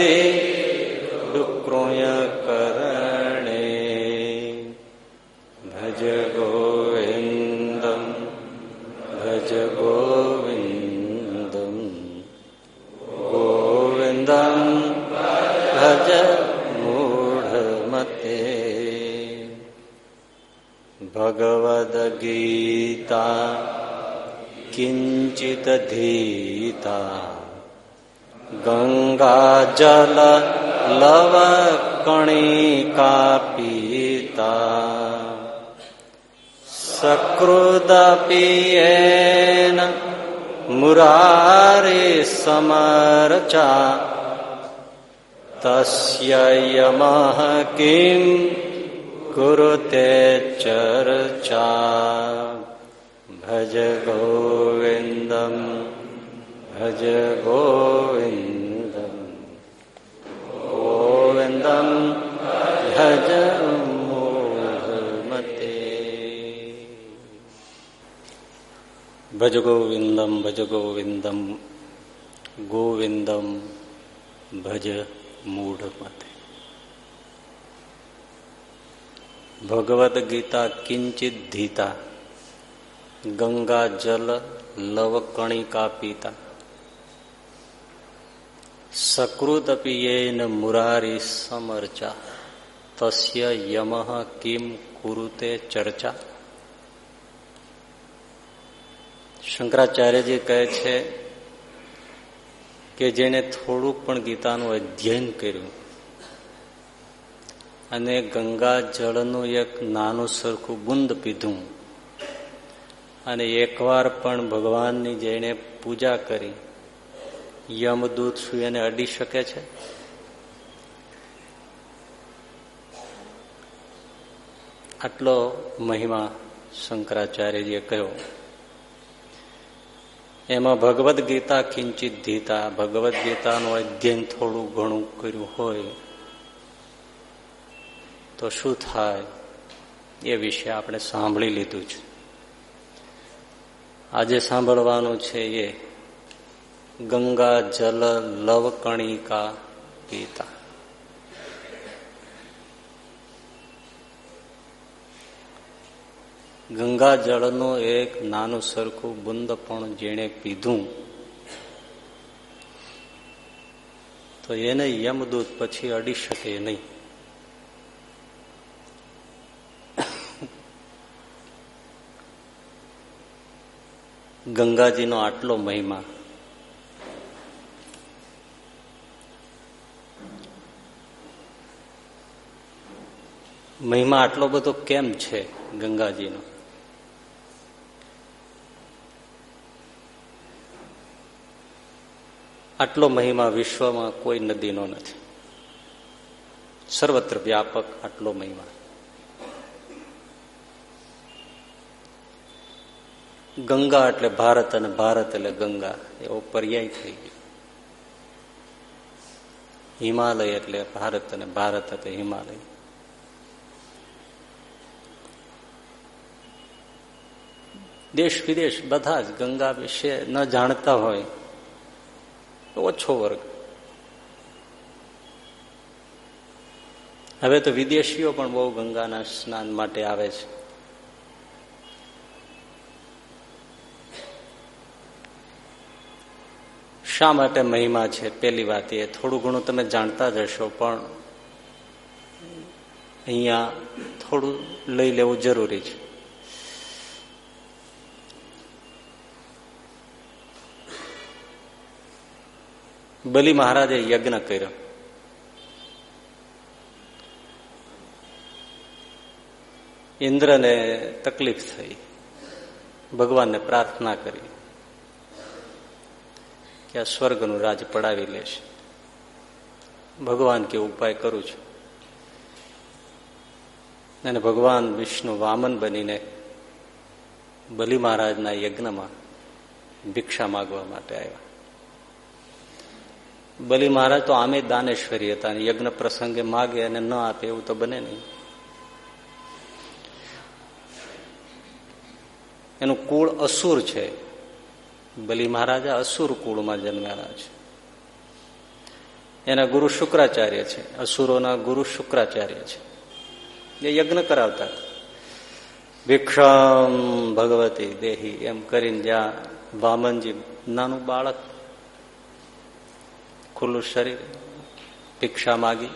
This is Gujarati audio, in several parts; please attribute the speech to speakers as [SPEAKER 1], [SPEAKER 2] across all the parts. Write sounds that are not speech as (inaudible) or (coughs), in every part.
[SPEAKER 1] રક્ષતિ ડુક્રોયકરણે ભજ ગોવિંદમ ભજ ગોવિંદમ ગોવિંદમ ભજ મૂઢમતે ભગવદ્ગીતા કિંચિદધીતા ગંગાજલ લવકણિકા પીતા સકૃદપિયેન મુરારે સમરચા તસ્ય યમઃ કિમ કુરુતે ચર્ચા ભજ ગોવિંદમ ભજ ગોવિંદમ ગોવિંદમ ભજ મૂઢમતે ભજ ગોવિંદમ ભજ ગોવિંદમ ગોવિંદમ ભજ મૂઢમતે ભગવદ ગીતા કિંચિત ધીતા ગંગા જલ લવકણિકા પીતા સકૃદપિયેન મુરારી સમર્ચા તસ્ય યમ કિમ કુરુતે ચર્ચા શંકરાચાર્યજી કહે છે કે જેને થોડુંક પણ ગીતાનું અધ્યયન કર્યું અને ગંગા જળનું એક નાનું સરખું બુંદ પીધું અને એકવાર પણ ભગવાનની જેણે પૂજા કરી યમદૂત એને અડી શકે છે? આટલો મહિમા શંકરાચાર્યજીએ કહ્યો. એમાં ભગવદ્ ગીતા કિંચિત ધીતા, ભગવદ્ ગીતાનું અધ્યયન થોડું ઘણું કર્યું હોય તો શું થાય એ વિશે આપણે સાંભળી લીધું છે. આજે સાંભળવાનું છે એ ગંગા જલ લવકણિકા પીતા ગંગા જળનો એક નાનું સરખું બુંદ પણ જેણે પીધું તો એને યમદૂત પછી અડી શકે નહીં ગંગાજીનો આટલો મહિમા મહિમા આટલો બધો કેમ છે ગંગાજીનો? આટલો મહિમા વિશ્વમાં કોઈ નદીનો નથી. સર્વત્ર વ્યાપક આટલો મહિમા. ગંગા એટલે ભારત અને ભારત એટલે ગંગા. એવો પર્યાય થઈ ગયો. હિમાલય એટલે ભારત અને ભારત એટલે હિમાલય. દેશ વિદેશ બધા જ ગંગા વિશે ન જાણતા હોય, તો ઓછો વર્ગ. હવે તો વિદેશીઓ પણ બહુ ગંગાના સ્નાન માટે આવે છે. શા માટે મહિમા છે? પેલી વાત એ, થોડું ઘણું તમે જાણતા જ હશો, પણ અહીંયા થોડું લઈ લેવું જરૂરી છે. બલી મહારાજે યજ્ઞ કર્યો. ઇન્દ્રને તકલીફ થઈ. ભગવાનને પ્રાર્થના કરી કે આ સ્વર્ગનું રાજ પડાવી લેશે. ભગવાન કે ઉપાય કરું છું. અને ભગવાન વિષ્ણુ વામન બનીને બલિ મહારાજના યજ્ઞમાં ભિક્ષા માગવા માટે આવ્યા. બલિ મહારાજ, તો આમે દાનેશ્વરી હતા યજ્ઞ પ્રસંગે માગે અને ન આપે એવું તો બને નહીં. એનું કુળ અસુર છે. બલિ મહારાજા અસુર કુળમાં જન્મેલા છે. એના ગુરુ શુક્રાચાર્ય છે. અસુરોના ગુરુ શુક્રાચાર્ય છે. એ યજ્ઞ કરાવતા ભિક્ષમ ભગવતી દેહી, એમ કરીને જ્યાં વામનજી નાનું બાળક ખુલ્લું શરીર ભિક્ષા માગી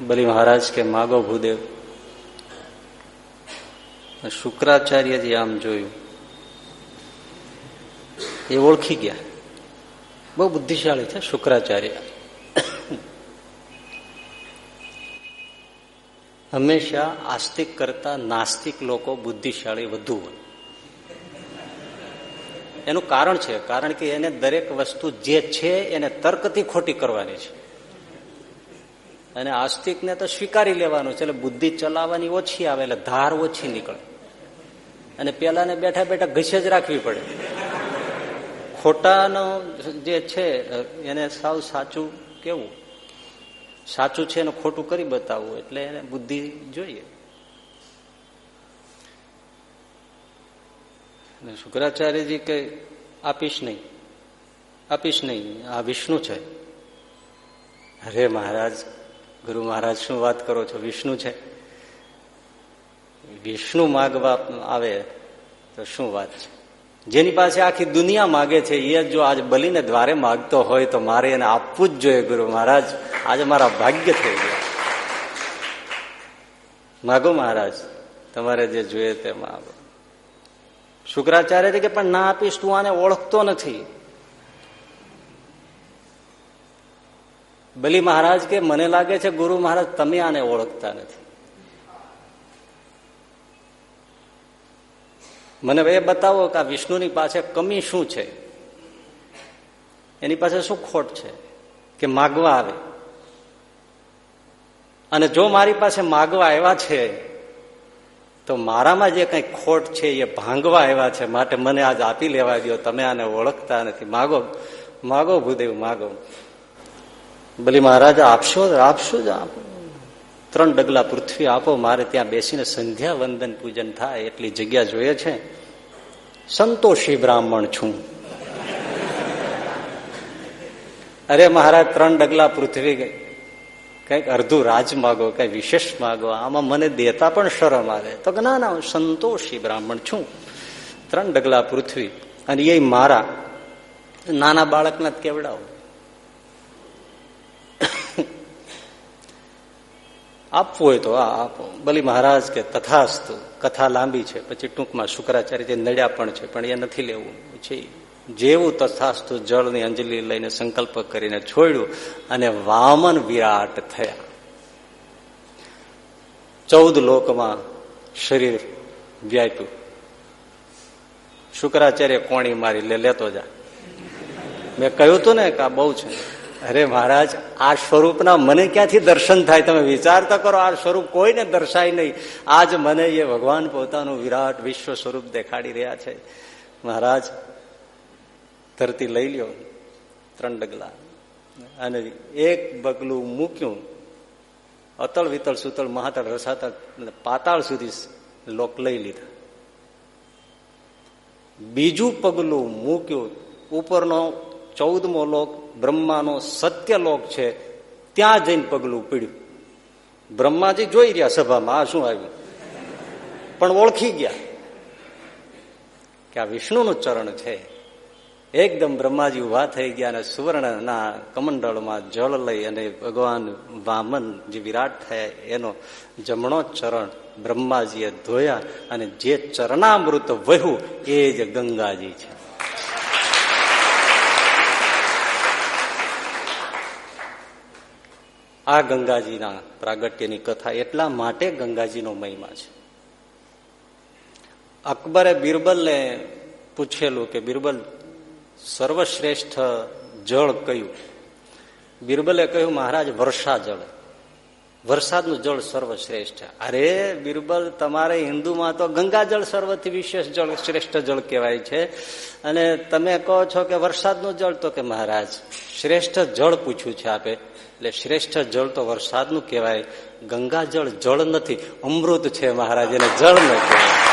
[SPEAKER 1] બલિ મહારાજ કે માગો ભૂદેવ શુક્રાચાર્યજી આમ જોયું એ ઓળખી ગયા બહુ બુદ્ધિશાળી છે શુક્રાચાર્ય હંમેશા આસ્તિક કરતા નાસ્તિક લોકો બુદ્ધિશાળી વધુ હોય એનું કારણ છે, કારણ કે એને દરેક વસ્તુ જે છે એને તર્કથી ખોટી કરવાની છે. અને આસ્તિકને તો સ્વીકારી લેવાનું છે, એટલે બુદ્ધિ ચલાવવાની ઓછી આવે, એટલે ધાર ઓછી નીકળે. અને પેલાને બેઠા બેઠા ઘસે જ રાખવી પડે. ખોટાનો જે છે, એને સાવ સાચું કેવું? સાચું છે એને ખોટું કરી બતાવવું, એટલે એને બુદ્ધિ જોઈએ. શુક્રાચાર્યજી કે, આપીશ નહીં આપીશ નહીં, આ વિષ્ણુ છે. અરે મહારાજ, ગુરુ મહારાજ, શું વાત કરો છો? વિષ્ણુ છે. વિષ્ણુ માગવા આવે તો શું વાત છે? જેની પાસે આખી દુનિયા માગે છે, એ જો આજ બલીને દ્વારે માગતો હોય તો મારે એને આપવું જ જોઈએ, ગુરુ મહારાજ. આજે મારા ભાગ્ય થઈ ગયા. માગો મહારાજ, તમારે જે જોઈએ તે માગો. શુક્રાચાર્ય કે પણ ના આપીશ તું આને ઓળખતો નથી. બલી મહારાજ કે મને લાગે છે ગુરુ મહારાજ તમે આને ઓળખતા નથી. મને એ બતાવો કે આ વિષ્ણુની પાસે કમી શું છે? એની પાસે શું ખોટ છે? કે માગવા આવે? અને જો મારી પાસે માગવા આવ્યા છે તો મારામાં જે કઈ ખોટ છે એ ભાંગવા આવ્યા છે, માટે મને આજ આપી લેવા દો તમે આને ઓળખતા નથી. માગો માગો ભૂદેવ, માગો. ભલી મહારાજા, આપશો આપશો જ આપો. ત્રણ ડગલા પૃથ્વી આપો, મારે ત્યાં બેસીને સંધ્યા વંદન પૂજન થાય, એટલી જગ્યા જોઈએ છે. સંતોષી બ્રાહ્મણ છું. અરે મહારાજ, ત્રણ ડગલા પૃથ્વી ગઈ. કંઈક અડધું રાજ માગો, કઈ વિશેષ માગો, આમાં મને દેતા પણ શરમ આવે. તો કે ના ના, હું સંતોષી બ્રાહ્મણ છું. ત્રણ ડગલા પૃથ્વી અને એ મારા. નાના બાળકના કેવડાવો? આપવું હોય તો આ આપો. બલી મહારાજ કે તથાસ્તુ, કથા લાંબી છે. પછી ટૂંકમાં શુક્રાચાર્ય જે નડ્યા પણ છે, પણ એ નથી લેવું. છે જેવું તથાસ્તુ જળની અંજલિ લઈને સંકલ્પ કરીને છોડ્યું અને વામન વિરાટ થયા. ચૌદ લોકમાં શરીર વ્યાપ્યું. શુક્રાચાર્ય કોણી મારી, લે, લેતો જા. મેં કહ્યું હતું ને કે આ બહુ છે. અરે મહારાજ, આ સ્વરૂપના મને ક્યાંથી દર્શન થાય? તમે વિચાર તો કરો, આ સ્વરૂપ કોઈને દર્શાય નહીં. આજ મને એ ભગવાન પોતાનું વિરાટ વિશ્વ સ્વરૂપ દેખાડી રહ્યા છે. મહારાજ ધરતી લઈ લ્યો. ત્રણ ડગલા. અને એક બગલું મૂક્યું. અતળ વિતળ સુતળ મહાતળ રસાતળ પાતાળ સુધી લોક લઈ લીધા. બીજું પગલું મૂક્યું. ઉપરનો ચૌદમો લોક, બ્રહ્માનો સત્ય લોક છે. ત્યાં જઈને પગલું પીડ્યું. બ્રહ્માજી જોઈ રહ્યા સભામાં, આ શું આવ્યું? પણ ઓળખી ગયા કે આ વિષ્ણુનું ચરણ છે. એકદમ બ્રહ્માજી ઊભા થઈ ગયા અને સુવર્ણના કમંડળમાં જળ લઈ અને ભગવાન વામન જે વિરાટ થયા એનો જમણો ચરણ બ્રહ્માજીએ ધોયા અને જે ચરણામૃત વહ્યું એ જ ગંગાજી છે. આ ગંગાજીના પ્રાગટ્યની કથા એટલા માટે ગંગાજીનો મહિમા છે. અકબરે બિરબલને પૂછેલું કે બિરબલ સર્વશ્રેષ્ઠ જળ કયું? બિરબલે કહ્યું, મહારાજ, વર્ષા જળ. વરસાદનું જળ સર્વશ્રેષ્ઠ. અરે બિરબલ, તમારે હિન્દુમાં તો ગંગાજળ સર્વથી વિશેષ જળ, શ્રેષ્ઠ જળ કહેવાય છે. અને તમે કહો છો કે વરસાદનું જળ, તો કે મહારાજ, શ્રેષ્ઠ જળ પૂછ્યું છે આપે. એટલે શ્રેષ્ઠ જળ તો વરસાદનું કહેવાય. ગંગાજળ જળ નથી, અમૃત છે મહારાજ, એને જળ ન કહેવાય.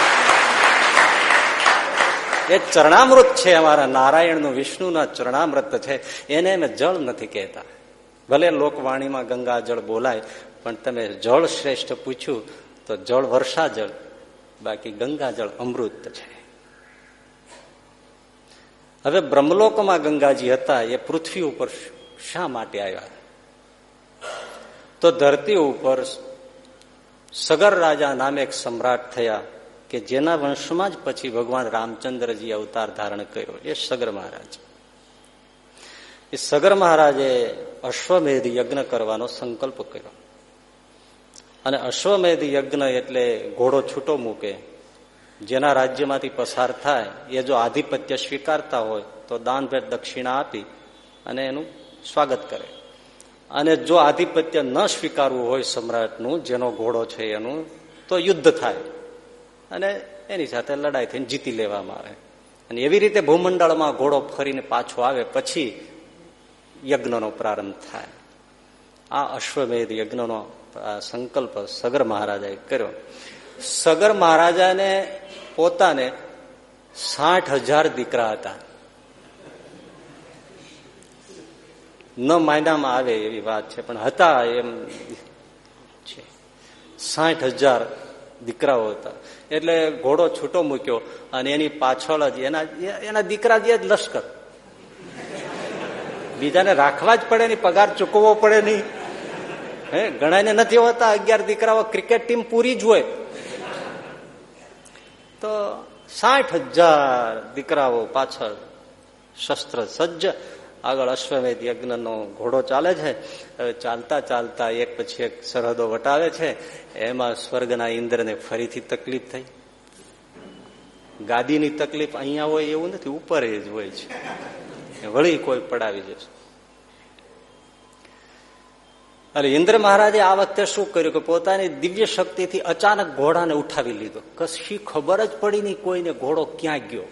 [SPEAKER 1] એ ચરણામૃત છે અમારા નારાયણનું, વિષ્ણુના ચરણામૃત છે. એને અમે જળ નથી કહેતા. ભલે લોકવાણીમાં ગંગા જળ બોલાય, પણ તમે જળ શ્રેષ્ઠ પૂછ્યું, તો જળ વર્ષા જળ બાકી ગંગા જળ અમૃત છે. હવે બ્રહ્મલોકમાં ગંગાજી હતા, એ પૃથ્વી ઉપર શા માટે આવ્યા? તો ધરતી ઉપર સગર રાજા નામે એક સમ્રાટ થયા. કે જેના વંશમાં જ પછી ભગવાન રામચંદ્રજી અવતાર ધારણ કર્યો, એ સગર મહારાજ. એ સગર મહારાજે અશ્વમેધ યજ્ઞ કરવાનો સંકલ્પ કર્યો. અને અશ્વમેધ યજ્ઞ એટલે ઘોડો છૂટો મૂકે, જેના રાજ્યમાંથી પસાર થાય, એ જો આધિપત્ય સ્વીકારતા હોય, તો દાન ભેટ દક્ષિણા આપી અને એનું સ્વાગત કરે. અને જો આધિપત્ય ન સ્વીકારવું હોય સમ્રાટનું, જેનો ઘોડો છે એનું, તો યુદ્ધ થાય. અને એની સાથે લડાઈ થઈને જીતી લેવામાં આવે. અને એવી રીતે ભૂમંડળમાં ઘોડો ફરીને પાછો આવે, પછી યજ્ઞનો પ્રારંભ થાય. આ અશ્વમેધ યજ્ઞનો સંકલ્પ સગર મહારાજાએ કર્યો. સગર મહારાજાને પોતાને સાઠ હજાર દીકરા હતા. ન માયનામાં આવે એવી વાત છે, પણ હતા એમ છે. સાઠ હજાર દીકરાઓ હતા. એટલે ઘોડો છૂટો મૂક્યો અને એની પાછળ જ એના એના દીકરા જે લશ્કર. બીજાને રાખવા જ પડે નહીં, પગાર ચૂકવવો પડે નહીં. હે ઘણા નથી હોતા, અગિયાર દીકરાઓ ક્રિકેટ ટીમ પૂરી જ હોય. તો સાઠ હજાર દીકરાઓ પાછળ શસ્ત્ર સજ્જ આગળ અશ્વમેધ યજ્ઞનો ઘોડો ચાલે છે. ચાલતા ચાલતા એક પછી એક સરહદો વટાવે છે. એમાં સ્વર્ગના ઇન્દ્રને ફરીથી તકલીફ થઈ. ગાદીની તકલીફ અહીંયા હોય એવું નથી, ઉપર જ હોય છે. વળી કોઈ પડાવી જશે. એટલે ઇન્દ્ર મહારાજે આ વખતે શું કર્યું કે પોતાની દિવ્ય શક્તિથી અચાનક ઘોડાને ઉઠાવી લીધો. કશી ખબર જ પડી નહીં કોઈને ઘોડો ક્યાં ગયો.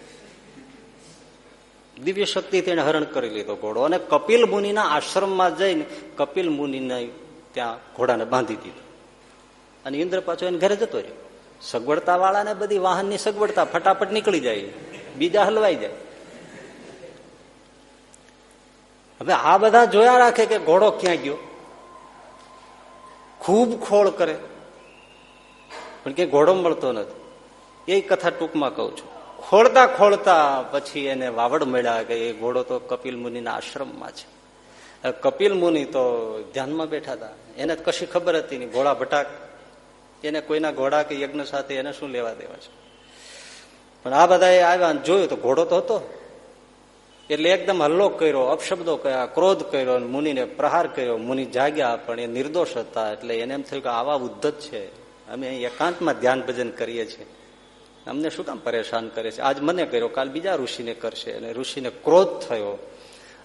[SPEAKER 1] દિવ્ય શક્તિ તેને હરણ કરી લીધો ઘોડો અને કપિલ મુનિના આશ્રમમાં જઈને કપિલ મુનિને ત્યાં ઘોડાને બાંધી દીધો. અને ઇન્દ્ર પાછો એને ઘરે જતો રહ્યો. સગવડતા વાળાને બધી વાહનની સગવડતા ફટાફટ નીકળી જાય, બીજા હલવાઈ જાય. હવે આ બધા જોયા રાખે કે ઘોડો ક્યાં ગયો? ખૂબ ખોળ કરે. પણ કે ઘોડો મળતો નથી. એ કથા ટૂંકમાં કહું છું. ખોળતા ખોળતા પછી એને વાવડ મળ્યા કે એ ઘોડો તો કપિલ મુનિના આશ્રમમાં છે. કપિલ મુનિ તો ધ્યાનમાં બેઠા હતા. એને કશી ખબર હતી નહીં. ઘોડા ભટાક. એને કોઈના ઘોડા કે યજ્ઞ સાથે એને શું લેવા દેવા છે? પણ આ બધા આવ્યા જોયું તો ઘોડો તો હતો. એટલે એકદમ હલ્લો કર્યો, અપશબ્દો કયા ક્રોધ કર્યો મુનિને પ્રહાર કર્યો. મુનિ જાગ્યા પણ એ નિર્દોષ હતા. એટલે એને એમ થયું કે આવા ઉદ્ધત છે. અમે એકાંતમાં ધ્યાન ભજન કરીએ છીએ. અમને શું કામ પરેશાન કરે છે? આજ મને કર્યો, કાલ બીજા ઋષિને કરશે. અને ઋષિને ક્રોધ થયો.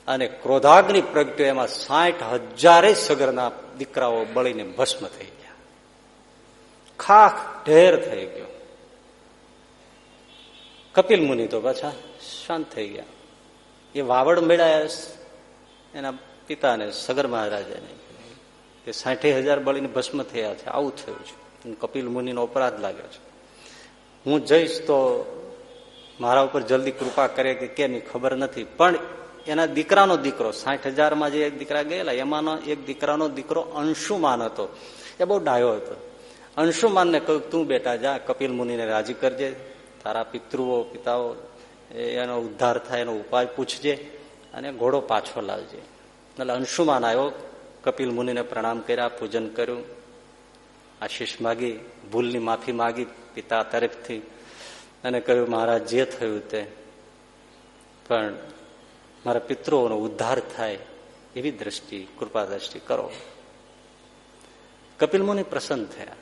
[SPEAKER 1] અને ક્રોધાગ્નિ પ્રગટ્યો. એમાં સાઠ હજારે સગરના દીકરાઓ બળીને ભસ્મ થઈ ગયા. ખાખ ઢેર થઈ ગયો. કપિલ મુનિ તો પાછા શાંત થઈ ગયા. એ વાવડ મેળાયા એના પિતાને સગર મહારાજાને. કે સાઠે હજાર બળીને ભસ્મ થયા છે. આવું થયું છે. કપિલ મુનિનો અપરાધ લાગ્યો છે. હું જઈશ તો મારા ઉપર જલ્દી કૃપા કરે કે કેની ખબર નથી. પણ એના દીકરાનો દીકરો, સાઠ હજારમાં જે એક દીકરા ગયેલા, એમાંનો એક દીકરાનો દીકરો અંશુમાન હતો. એ બહુ ડાયો હતો. અંશુમાનને કહ્યું, તું બેટા જા, કપિલ મુનિને રાજી કરજે. તારા પિતૃઓ, પિતાઓ, એનો ઉદ્ધાર થાય, એનો ઉપાય પૂછજે અને ઘોડો પાછો લાવજે. એટલે અંશુમાન આવ્યો, કપિલ મુનિને પ્રણામ કર્યા, પૂજન કર્યું, આશીષ માગી, ભૂલની માફી માગી પિતા તરફથી અને કહ્યું, મહારાજ, જે થયું તે. પણ મારા પિતૃઓનો ઉદ્ધાર થાય એવી દ્રષ્ટિ, કૃપા દ્રષ્ટિ કરો. કપિલ મુનિ પ્રસન્ન થયા.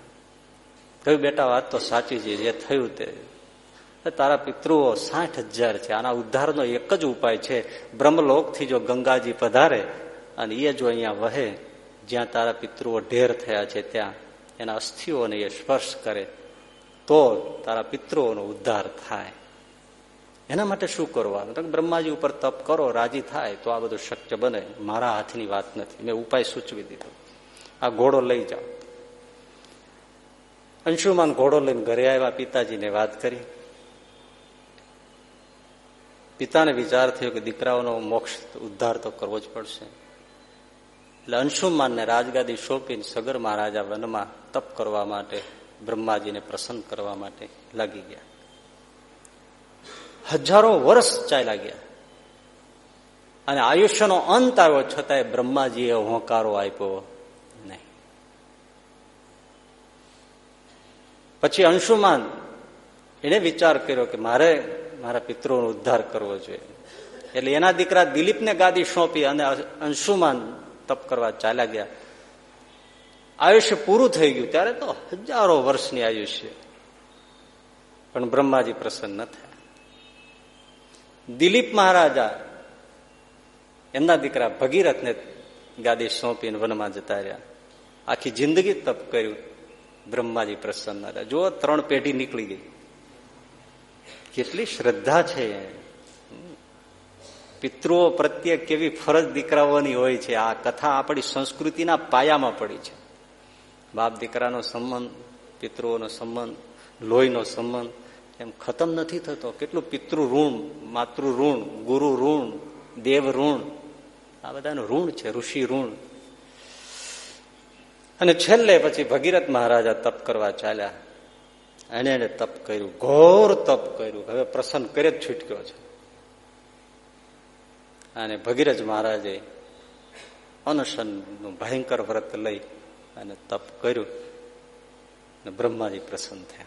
[SPEAKER 1] કહ્યું, બેટા, વાત તો સાચી છે, જે થયું તે. તારા પિતૃઓ સાઠ હજાર છે. આના ઉદ્ધારનો એક જ ઉપાય છે. બ્રહ્મલોકથી જો ગંગાજી પધારે અને એ જો અહીંયા વહે, જ્યાં તારા પિતૃઓ ઢેર થયા છે, ત્યાં એના અસ્થિઓને એ સ્પર્શ કરે તો તારા પિતૃઓનો ઉદ્ધાર થાય. એના માટે શું કરવાનું? બ્રહ્માજી ઉપર તપ કરો, રાજી થાય, તો આ બધું શક્ય બને. મારા હાથની વાત નથી. મેં ઉપાય સૂચવી દીધો. આ ઘોડો લઈ જાઓ. અંશુમાન ઘોડો લઈને ઘરે આવ્યા, પિતાજીને વાત કરી. પિતાને વિચાર થયો કે દીકરાઓનો મોક્ષ ઉદ્ધાર તો કરવો જ પડશે. એટલે અંશુમાનને રાજગાદી સોંપીને સગર મહારાજા વનમાં તપ કરવા માટે બ્રહ્માજીને પ્રસન્ન કરવા માટે લાગી ગયા. હજારો વર્ષ ચાલ્યા ગયા. અને આયુષ્યનો અંત આવ્યો છતાંય બ્રહ્માજીએ હોંકારો આપ્યો નહીં. પછી અંશુમાન એને વિચાર કર્યો કે મારે મારા પિતૃનો ઉદ્ધાર કરવો જોઈએ. એટલે એના દીકરા દિલીપને ગાદી સોંપી અને અંશુમાન તપ કરવા ચાલ્યા ગયા. આયુષ્ય પૂરું થઈ ગયું ત્યારે તો હજારો વર્ષની આયુષ્ય. પણ બ્રહ્માજી પ્રસન્ન થયા. દિલીપ મહારાજા એમના દીકરા ભગીરથને ગાદી સોંપીને વનમાં જતા રહ્યા. આખી જિંદગી તપ કર્યું. બ્રહ્માજી પ્રસન્ન રહ્યા. જો ત્રણ પેઢી નીકળી ગઈ. કેટલી શ્રદ્ધા છે. પિતૃઓ પ્રત્યે કેવી ફરજ દીકરાઓની હોય છે. આ કથા આપણી સંસ્કૃતિના પાયામાં પડી છે. બાપ દીકરાનો સંબંધ, પિતૃઓનો સંબંધ, લોહીનો સંબંધ એમ ખતમ નથી થતો. કેટલું પિતૃ ઋણ ગુરુ ઋણ, દેવ ઋણ, આ બધાનું ઋણ છે, ઋષિ ઋણ. અને છેલ્લે પછી ભગીરથ મહારાજા તપ કરવા ચાલ્યા. એને એને તપ કર્યું, ઘોર તપ કર્યું. હવે પ્રસન્ન કરે જ છૂટક્યો છે. અને ભગીરથ મહારાજે અનશનનું ભયંકર વ્રત લઈ અને તપ કર્યું અને બ્રહ્માજી પ્રસન્ન થયા.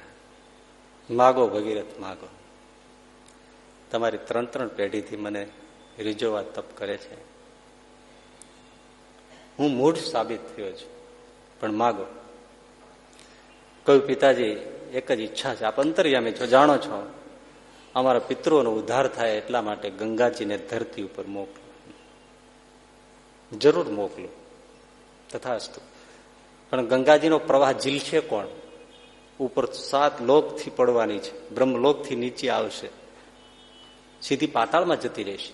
[SPEAKER 1] માગો ભગીરથ, માગો. તમારી ત્રણ ત્રણ પેઢીથી મને રીજોવા તપ કરે છે. હું મૂઢ સાબિત થયો છું, પણ માગો. કયું પિતાજી, એક જ ઈચ્છા છે. આપ અંતર્યામી છો, જાણો છો. અમારા પિતૃઓનો ઉદ્ધાર થાય એટલા માટે ગંગાજીને ધરતી ઉપર મોકલો. જરૂર મોકલો. તથાસ્તુ. પણ ગંગાજીનો પ્રવાહ ઝીલશે કોણ? ઉપર સાત લોકથી પડવાની છે. બ્રહ્મલોકથી નીચે આવશે. સીધી પાતાળમાં જતી રહેશે.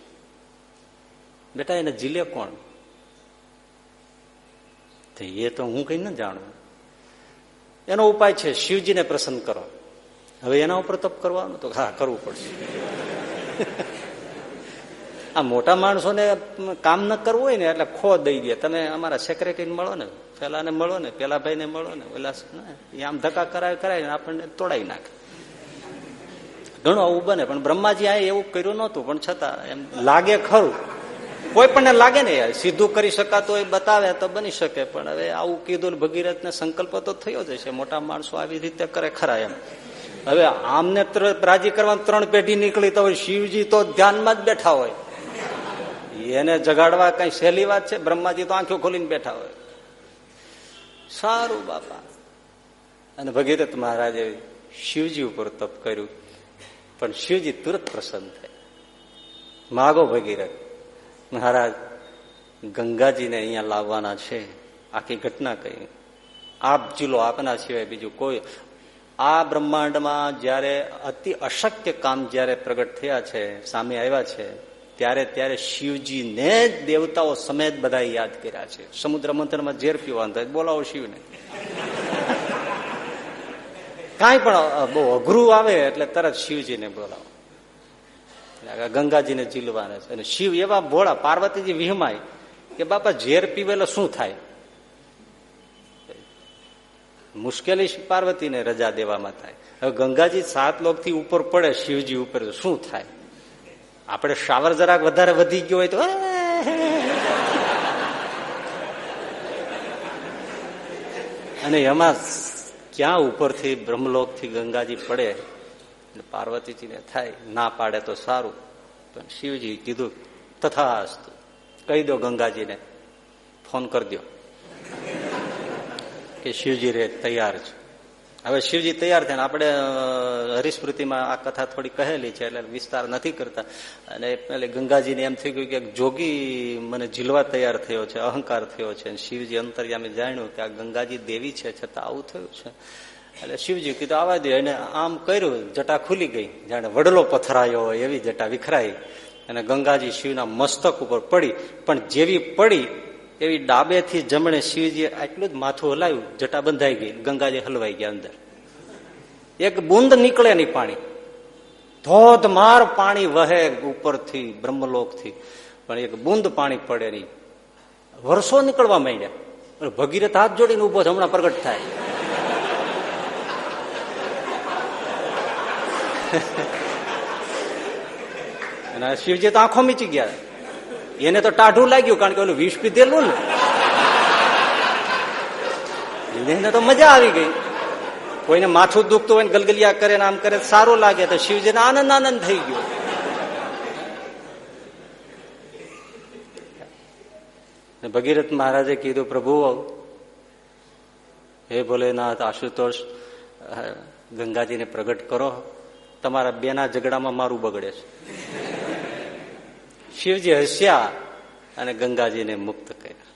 [SPEAKER 1] બેટા, એને ઝીલે કોણ? એ તો હું કઈ ન જાણું. એનો ઉપાય છે શિવજીને પ્રસન્ન કરો. હવે એના ઉપર તપ કરવાનું તો હા, કરવું પડશે. આ મોટા માણસોને કામ ન કરવું હોય ને એટલે ખો દઈ દે. તમે અમારા સેક્રેટરીને મળો ને. પેલા ને મળો ને, પેલા ભાઈ ને મળો ને, ઓલા એ આમ ધક્કા કરાય કરાય ને આપણને તોડાઈ નાખે. ઘણું આવું બને, પણ બ્રહ્માજી આ એવું કર્યું નહોતું, પણ છતાં એમ લાગે ખરું. કોઈ પણ લાગે ને સીધું કરી શકાતું હોય, બતાવે તો બની શકે, પણ હવે આવું કીધું ભગીરથ ને સંકલ્પ તો થયો જ છે મોટા માણસો આવી રીતે કરે ખરા એમ. હવે આમને રાજી કરવાની ત્રણ પેઢી નીકળી તો શિવજી તો ધ્યાનમાં જ બેઠા હોય. એને જગાડવા કઈ સહેલી વાત છે? બ્રહ્માજી તો આંખો ખોલીને બેઠા હોય. સારું બાપા. અને ભગીરથ મહારાજે શિવજી ઉપર તપ કર્યું. પણ શિવજી તુરત પ્રસન્ન થાય. માગો ભગીરથ, મહારાજ, ગંગાજીને અહીંયા લાવવાના છે. આખી ઘટના કહી. આપ જુલો આપના સિવાય બીજું કોઈ. આ બ્રહ્માંડમાં જયારે અતિ અશક્ય કામ જયારે પ્રગટ થયા છે, સામે આવ્યા છે ત્યારે ત્યારે શિવજીને જ દેવતાઓ સમેત બધા યાદ કર્યા છે. સમુદ્ર મંથનમાં ઝેર પીવાનું થાય બોલાવો શિવને. કાંઈ પણ બહુ અઘરું આવે એટલે તરત શિવજીને બોલાવો. ગંગાજીને જીલવાના છે. અને શિવ એવા ભોળા, પાર્વતીજી વિહમાય કે બાપા ઝેર પીવેલો શું થાય? મુશ્કેલી પાર્વતીને રજા દેવામાં થાય. હવે ગંગાજી સાત લોકથી ઉપર પડે, શિવજી ઉપર શું થાય? આપણે શાવર જરાક વધારે વધી ગયો હોય તો અને એમાં ક્યાં ઉપરથી બ્રહ્મલોકથી ગંગાજી પડે પાર્વતીજીને થાય, ના પાડે તો સારું. પણ શિવજી કીધું, તથાસ્તુ. કહી દો ગંગાજીને, ફોન કરી દો કે શિવજી રે તૈયાર છે. હવે શિવજી તૈયાર થયા આપણે હરિસ્મૃતિમાં આ કથા થોડી કહેલી છે એટલે વિસ્તાર નથી કરતા. અને પેલે ગંગાજીને એમ થઈ ગયું કે જોગી મને ઝીલવા તૈયાર થયો છે, અહંકાર થયો છે. શિવજી અંતર્યામે જાણ્યું કે આ ગંગાજી દેવી છે, છતાં આવું થયું છે. એટલે શિવજી કીધું, આવા દે એને આમ કર્યું, જટા ખુલી ગઈ. જાણે વડલો પથરાયો હોય એવી જટા વિખરાઈ. અને ગંગાજી શિવના મસ્તક ઉપર પડી. પણ જેવી પડી એવી ડાબેથી જમણે શિવજી આટલું જ માથું હલાવ્યું, જટા બંધાઈ ગઈ, ગંગાજી હલવાઈ ગયા અંદર. એક બુંદ નીકળે નહીં પાણી. ધોધમાર પાણી વહે ઉપરથી, બ્રહ્મલોકથી. પણ એક બુંદ પાણી પડે નહીં. વર્ષો નીકળવા માંડ્યા. ભગીરથ હાથ જોડીને ઊભો હમણાં પ્રગટ થાય. (laughs) અને શિવજી તો આંખો મીચી ગયા. એને તો ટાઢું લાગ્યું કારણ કે ઓલું વિષ પીધેલું ને. એને તો મજા આવી ગઈ. કોઈને માથું દુખતું હોય ગલગલિયા કરે ને આમ કરે સારું લાગે, તો શિવજીને આનંદ આનંદ થઈ ગયો. ભગીરથ મહારાજે કીધું, પ્રભુ હે ભોલેનાથ આશુતોષ ગંગાજીને પ્રગટ કરો. તમારા બેના ઝઘડામાં મારું બગડે છે. શિવજી હસ્યા અને ગંગાજીને મુક્ત કર્યા.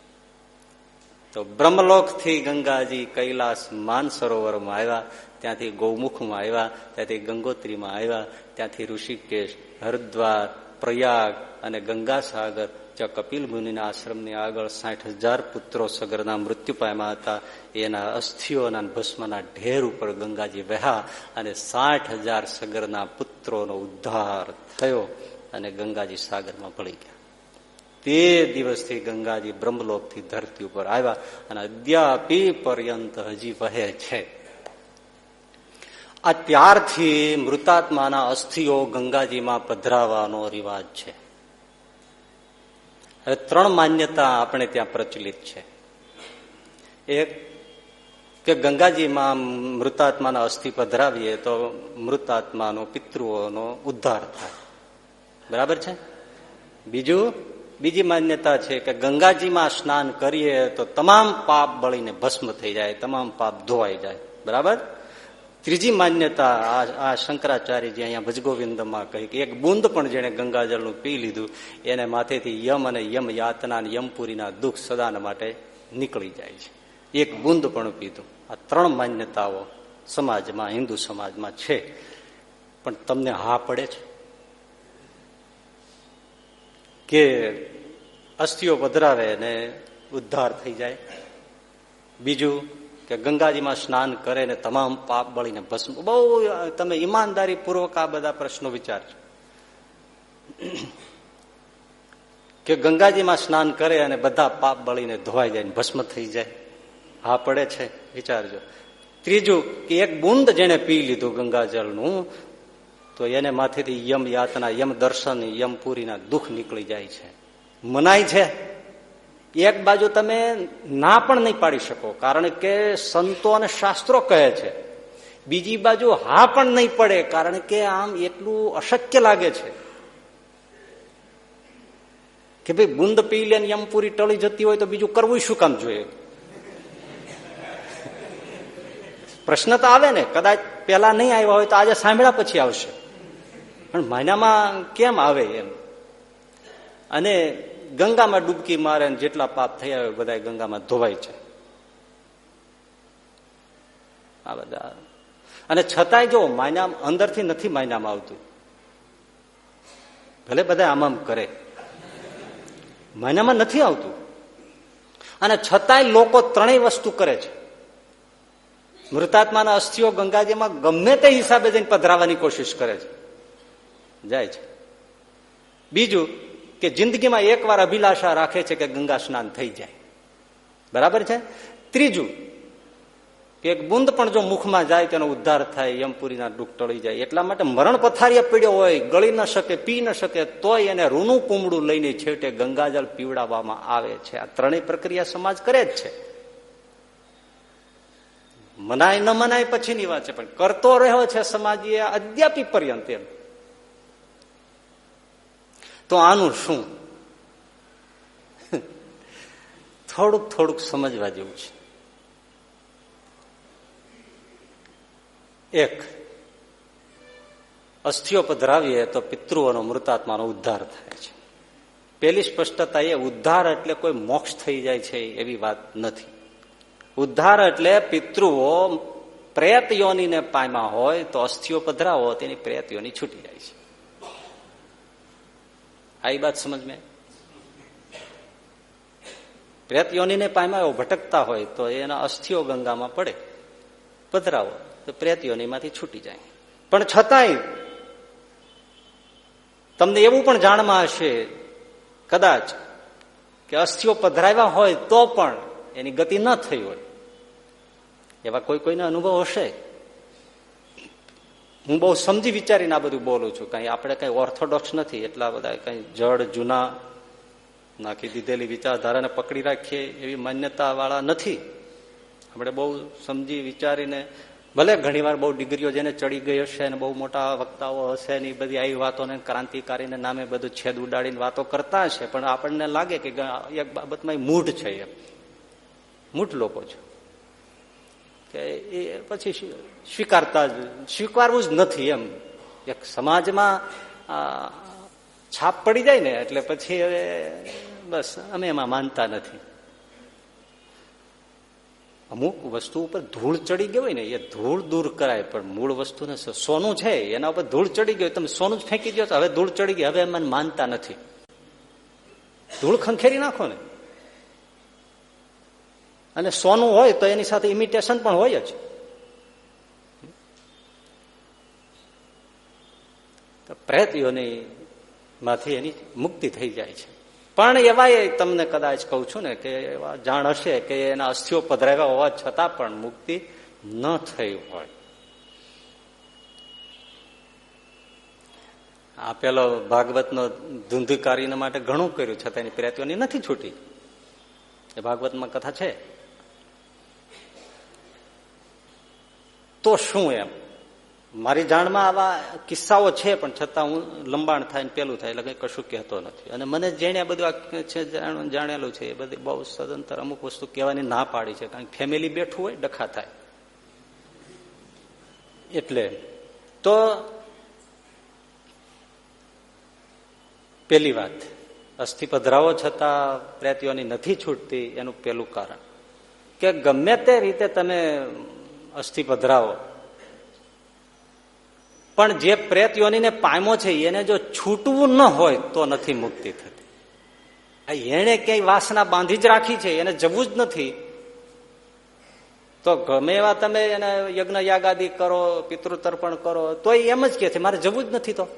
[SPEAKER 1] તો બ્રહ્મલોકથી ગંગાજી કૈલાસ માન સરોવરમાં આવ્યા, ત્યાંથી ગૌમુખમાં આવ્યા, ત્યાંથી ગંગોત્રીમાં આવ્યા, ત્યાંથી ઋષિકેશ, હરિદ્વાર, પ્રયાગ અને ગંગાસાગર જ્યાં કપિલ મુનિના આશ્રમની આગળ સાઠ હજાર પુત્રો સગરના મૃત્યુ પામ્યા હતા, એના અસ્થિઓના ભસ્મના ઢેર ઉપર ગંગાજી વહ્યા અને સાઠ હજાર સગરના પુત્રોનો ઉદ્ધાર થયો. અને ગંગાજી સાગરમાં ભળી ગયા. તે દિવસથી ગંગાજી બ્રહ્મલોકથી ધરતી ઉપર આવ્યા અને અદ્યાપી પર્યંત હજી વહે છે. આ ત્યારથી મૃતાત્માના અસ્થિઓ ગંગાજીમાં પધરાવાનો રિવાજ છે. હવે ત્રણ માન્યતા આપણે ત્યાં પ્રચલિત છે. એક, કે ગંગાજીમાં મૃતાત્માના અસ્થિ પધરાવીએ તો મૃતાત્માનો પિતૃઓનો ઉદ્ધાર થાય. બરાબર છે? બીજું, બીજી માન્યતા છે કે ગંગાજીમાં સ્નાન કરીએ તો તમામ પાપ બળીને ભસ્મ થઈ જાય, તમામ પાપ ધોવાઈ જાય. બરાબર? ત્રીજી માન્યતા આ શંકરાચાર્યજી અહીંયા ભજગોવિંદમાં કહી કે એક બુંદ પણ જેને ગંગાજળનું પી લીધું, એને માથેથી યમ અને યમ યાતના યમપુરીના દુઃખ સદાન માટે નીકળી જાય છે. એક બુંદ પણ પીધું. આ ત્રણ માન્યતાઓ સમાજમાં, હિન્દુ સમાજમાં છે. પણ તમને હા પડે છે? કે અસ્થિઓ પધરાવે ને ઉદ્ધાર થઈ જાય. બીજું કે ગંગાજીમાં સ્નાન કરે ને તમામ પાપ બળીને ભસ્મ. બહુ, તમે ઈમાનદારી પૂર્વક આ બધા પ્રશ્નો વિચારજો. કે ગંગાજીમાં સ્નાન કરે અને બધા પાપ બળીને ધોવાઈ જાય ભસ્મ થઈ જાય. હા, પડે છે. વિચારજો. ત્રીજું કે એક બુંદ જેને પી લીધું ગંગાજળનું તો એને માથેથી યમ યાતના, યમ દર્શન યમપુરીના દુઃખ નીકળી જાય છે. મનાય છે? એક બાજુ તમે ના પણ નહીં પાડી શકો, કારણ કે સંતો અને શાસ્ત્રો કહે છે. બીજી બાજુ હા પણ નહીં પડે, કારણ કે આમ એટલું અશક્ય લાગે છે. કે ભાઈ બુંદ પી લે યમપુરી ટળી જતી હોય તો બીજું કરવું શું કામ જોઈએ? પ્રશ્ન તો આવે ને, કદાચ પેલા નહીં આવ્યા હોય તો આજે સાંભળ્યા પછી આવશે. પણ મહિનામાં કેમ આવે એમ? અને ગંગામાં ડૂબકી મારે જેટલા પાપ થયા હોય બધા ગંગામાં ધોવાય છે. આ બધા. અને છતાંય જો માયના અંદરથી નથી માયનામાં આવતું. ભલે બધા આમ કરે. માયનામાં નથી આવતું. અને છતાંય લોકો ત્રણેય વસ્તુ કરે છે. મૃતાત્માના અસ્થિઓ ગંગાજીમાં ગમે તે હિસાબે જઈને પધરાવવાની કોશિશ કરે છે. જાય છે. બીજું કે જિંદગીમાં એકવાર અભિલાષા રાખે છે કે ગંગા સ્નાન થઈ જાય. બરાબર છે? ત્રીજું કે એક બુંદ પણ જો મુખમાં જાય તેનો ઉદ્ધાર થાય યમપુરીના ડૂક ટળી જાય. એટલા માટે મરણ પથારીએ પડ્યો હોય, ગળી ન શકે, પી ન શકે, તોય એને રૂનું પૂમડું લઈને છેવટે ગંગાજળ પીવડાવવામાં આવે છે. આ ત્રણેય પ્રક્રિયા સમાજ કરે જ છે. મનાય ન મનાય પછીની વાત છે, પણ કરતો રહ્યો છે સમાજ એ અદ્યાપી પર્યંત એમ. તો આનું શું? થોડુંક થોડુંક સમજવા જેવું છે. એક અસ્થિઓ પધરાવીએ તો પિતૃઓનો, મૃતાત્માનો ઉદ્ધાર થાય છે. પેલી સ્પષ્ટતા એ, ઉદ્ધાર એટલે કોઈ મોક્ષ થઈ જાય છે એવી વાત નથી. ઉદ્ધાર એટલે પિતૃઓ પ્રેત યોનીને પામ્યા હોય તો અસ્થિઓ પધરાવો તેની પ્રેત છૂટી જાય છે. આ વાત સમજ મેં. પ્રેત યોનીને પામ્યા ભટકતા હોય તો એના અસ્થિઓ ગંગામાં પડે. પધરાવો, તો પ્રેત યોનીમાંથી છૂટી જાય. પણ છતાંય તમને એવું પણ જાણમાં હશે, કદાચ, કે અસ્થિઓ પધરાવ્યા હોય તો પણ એની ગતિ ન થઈ હોય. એવા કોઈ કોઈને અનુભવ હશે? હું બહુ સમજી વિચારીને આ બધું બોલું છું. કઈ આપણે કઈ ઓર્થોડોક્સ નથી, એટલા બધા કઈ જડ, જૂના, નાખી દીધેલી વિચારધારાને પકડી રાખીએ એવી માન્યતા નથી. આપણે બહુ સમજી વિચારીને, ભલે ઘણી વાર બહુ ડિગ્રીઓ જેને ચડી ગઈ હશે અને બહુ મોટા વક્તાઓ હશે ને બધી આવી વાતોને ક્રાંતિકારીને નામે બધું છેદ ઉડાડીને વાતો કરતા હશે, પણ આપણને લાગે કે એક બાબતમાં મૂઢ છે એમ. મૂઢ લોકો છે. કે એ પછી સ્વીકારતા જ, સ્વીકારવું જ નથી એમ. એક સમાજમાં છાપ પડી જાય ને એટલે પછી હવે બસ, અમે એમાં માનતા નથી. અમુક વસ્તુ ઉપર ધૂળ ચડી ગયો હોય ને, એ ધૂળ દૂર કરાય, પણ મૂળ વસ્તુ ને સોનું છે, એના ઉપર ધૂળ ચડી ગયો તમે સોનું જ ફેંકી દો હવે ધૂળ ચડી ગઈ, હવે એમાં માનતા નથી. ધૂળ ખંખેરી નાખો ને. અને સોનું હોય તો એની સાથે ઇમિટેશન પણ હોય જ. પ્રેતીઓની માંથી એની મુક્તિ થઈ જાય છે. પણ એવા તમને કદાચ કહું છું ને કે એવા જાણ હશે કે એના અસ્થિઓ પધરાવ્યા હોવા છતાં પણ મુક્તિ ન થઈ હોય. આ પેલો ભાગવતનો ધૂંધકારીને માટે ઘણું કર્યું છતાં એની પ્રેતીઓની નથી છૂટી. એ ભાગવતમાં કથા છે. તો શું એમ? મારી જાણમાં આવા કિસ્સાઓ છે, પણ છતાં હું લંબાણ થાય ને પેલું થાય, એટલે કઈ કશું કહેતો નથી. અને મને જેણે બધું છે જાણેલું છે, એ બધી બહુ સદંતર અમુક વસ્તુ કહેવાની ના પાડી છે, કારણ કે ફેમિલી બેઠું હોય, ડખા થાય. એટલે, તો પેલી વાત, અસ્થિ પધરાવો છતાં પ્રેતીઓની નથી છૂટતી, એનું પેલું કારણ. કે ગમે તે રીતે તમે અસ્થિ પધરાવો પણ જે પ્રેત યોનીને પામ્યો છે, એને જો છૂટવું ન હોય, તો નથી મુક્તિ થતી. આ એને ક્યાંય વાસના બાંધી જ રાખી છે, એને જવું જ નથી. તો ગમે એવા તમે એને યજ્ઞ યાગાદી કરો, પિતૃતર્પણ કરો તો એમ જ કે છે, મારે જવું જ નથી તો.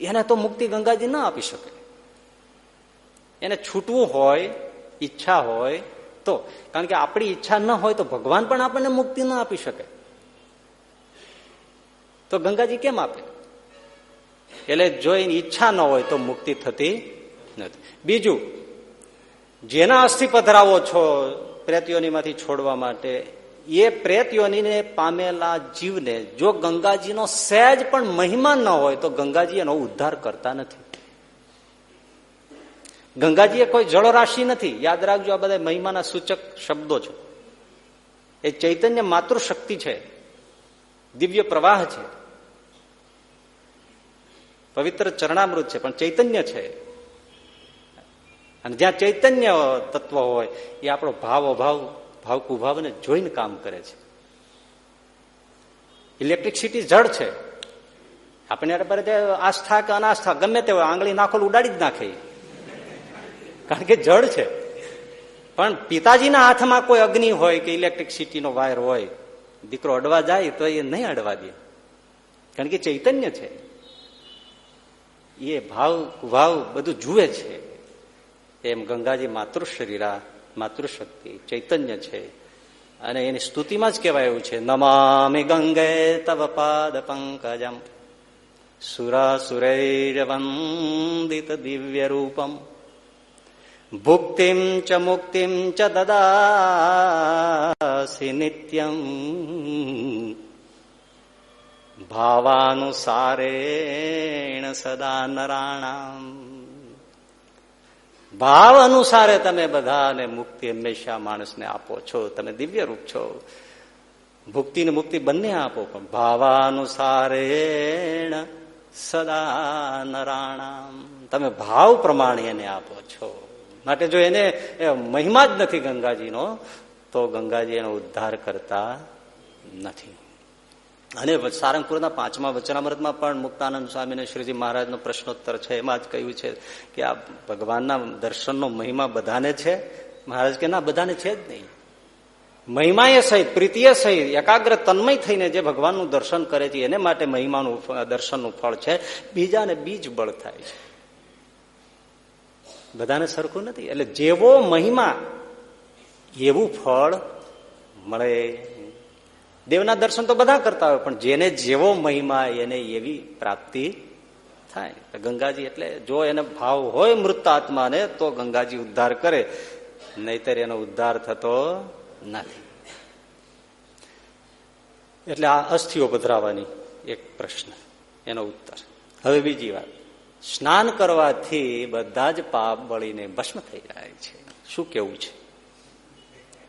[SPEAKER 1] એને તો મુક્તિ ગંગાજી ના આપી શકે. એને છૂટવું હોય, ઈચ્છા હોય તો કારણ કે આપણી ઈચ્છા ન હોય તો ભગવાન પણ આપણને મુક્તિ ન આપી શકે. તો ગંગાજી કેમ આપે? એટલે જો એની ઈચ્છા ન હોય તો મુક્તિ થતી નથી. બીજું, જેના અસ્થિ પધરાવો છો પ્રેતયોનીમાંથી છોડવા માટે, એ પ્રેતયોનીને પામેલા જીવને, જો ગંગાજીનો સહેજ પણ મહિમા ન હોય તો ગંગાજી એનો ઉદ્ધાર કરતા નથી. ગંગાજી એ કોઈ જળરાશિ નથી. યાદ રાખજો, આ બધા મહિમાના સૂચક શબ્દો છે. એ ચૈતન્ય માતૃશક્તિ છે. દિવ્ય પ્રવાહ છે. પવિત્ર ચરણામૃત છે, પણ ચૈતન્ય છે. અને જ્યાં ચૈતન્ય તત્વ હોય, એ આપણો ભાવ અભાવ ભાવ કુભાવને જોઈને કામ કરે છે. ઇલેક્ટ્રિકસિટી જળ છે. આપણે આસ્થા કે અનાસ્થા, ગમે તે આંગળી નાખો ઉડાડી જ નાખે. કારણ કે જળ છે. પણ પિતાજીના હાથમાં કોઈ અગ્નિ હોય કે ઇલેક્ટ્રિસિટીનો વાયર હોય, દીકરો અડવા જાય તો એ નહીં અડવા દે. કારણ કે ચૈતન્ય છે. એ ભાવ ભાવ બધું જુએ છે. એમ ગંગાજી માતૃશરીરા, માતૃશક્તિ, ચૈતન્ય છે. અને એની સ્તુતિમાં જ કહેવાય છે, નમામિ ગંગે તવ પાદ પંકજમ. સુરા વંદિત દિવ્ય રૂપમ ભુક્તિમ ચ મુક્તિમ ચ દદાસી નિત્યમ ભાવાનુસારેણ સદા નરાણામ ભાવ અનુસારે તમે બધાને મુક્તિ હંમેશા માણસને આપો છો, તમે દિવ્ય રૂપ છો. ભુક્તિ ને મુક્તિ બંને આપો, પણ ભાવાનુસારેણ સદા નરાણામ. તમે ભાવ પ્રમાણે એને આપો છો. માટે જો એને મહિમા જ નથી ગંગાજીનો, તો ગંગાજી એનો ઉદ્ધાર કરતા નથી. અને સારંગપુરના પાંચમા વચનામૃતમાં પણ મુક્તાનંદ સ્વામીને શ્રીજી મહારાજનો પ્રશ્નોત્તર છે. એમાં જ કહ્યું છે કે આ ભગવાનના દર્શનનો મહિમા બધાને છે. મહારાજ કે ના, બધાને છે જ નહીં. મહિમાએ સહિત, પ્રીતિએ સહિત, એકાગ્ર તન્મય થઈને જે ભગવાનનું દર્શન કરે છે, એને માટે મહિમાનું, દર્શનનું ફળ છે. બીજાને બીજ બળ થાય છે. બધાને સરખું નથી. એટલે જેવો મહિમા, એવું ફળ મળે. દેવના દર્શન તો બધા કરતા હોય, પણ જેને જેવો મહિમા એને એવી પ્રાપ્તિ થાય. ગંગાજી એટલે જો એને ભાવ હોય મૃત આત્માને તો ગંગાજી ઉદ્ધાર કરે. નહીતર એનો ઉદ્ધાર થતો નથી. એટલે આ અસ્થિઓ પધરાવાની એક પ્રશ્ન, એનો ઉત્તર. હવે બીજી વાત. સ્નાન કરવાથી બધા જ પાપ બળીને ભસ્મ થઈ જાય છે. શું કેવું છે?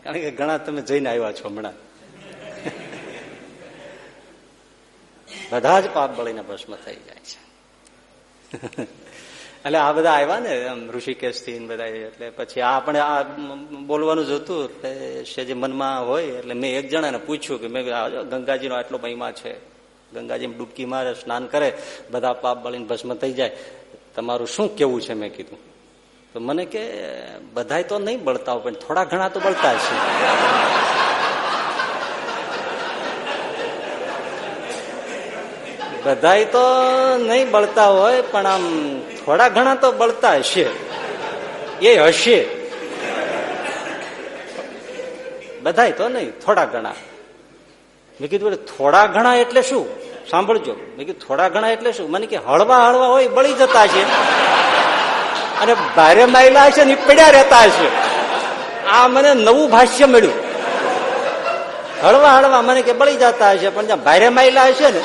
[SPEAKER 1] કારણ કે ઘણા તમે જઈને આવ્યા છો હમણાં. બધા જ પાપ બળીને ભસ્મ થઈ જાય છે. એટલે આ બધા આવ્યા ને આમ ઋષિકેશથી બધા એટલે પછી આપણે આ બોલવાનું જોતું એટલે જે મનમાં હોય એટલે મેં એક જણાને પૂછ્યું કે મેં ગંગાજીનો આટલો મહિમા છે. ગંગાજી ડૂબકી મારે, સ્નાન કરે, બધા પાપ બળીને ભસ્મ થઈ જાય. તમારું શું કેવું છે મેં કીધું. તો મને કે બધા તો નહીં બળતા પણ થોડા ઘણા તો બળતા છે બધા તો નહીં બળતા હોય, પણ આમ થોડા ઘણા તો બળતા હશે. એ હશે. બધા તો નહીં, થોડા ઘણા. મેં કીધું થોડા ઘણા એટલે શું? સાંભળજો. મેં કીધું, થોડા ઘણા એટલે શું? મને કે, હળવા હળવા હોય બળી જતા છે. અને ભારે માયલા છે ને પડ્યા રહેતા હશે આ મને નવું ભાષ્ય મળ્યું. હળવા હળવા મને કે બળી જતા હશે પણ જ્યાં ભારે માયલા હશે ને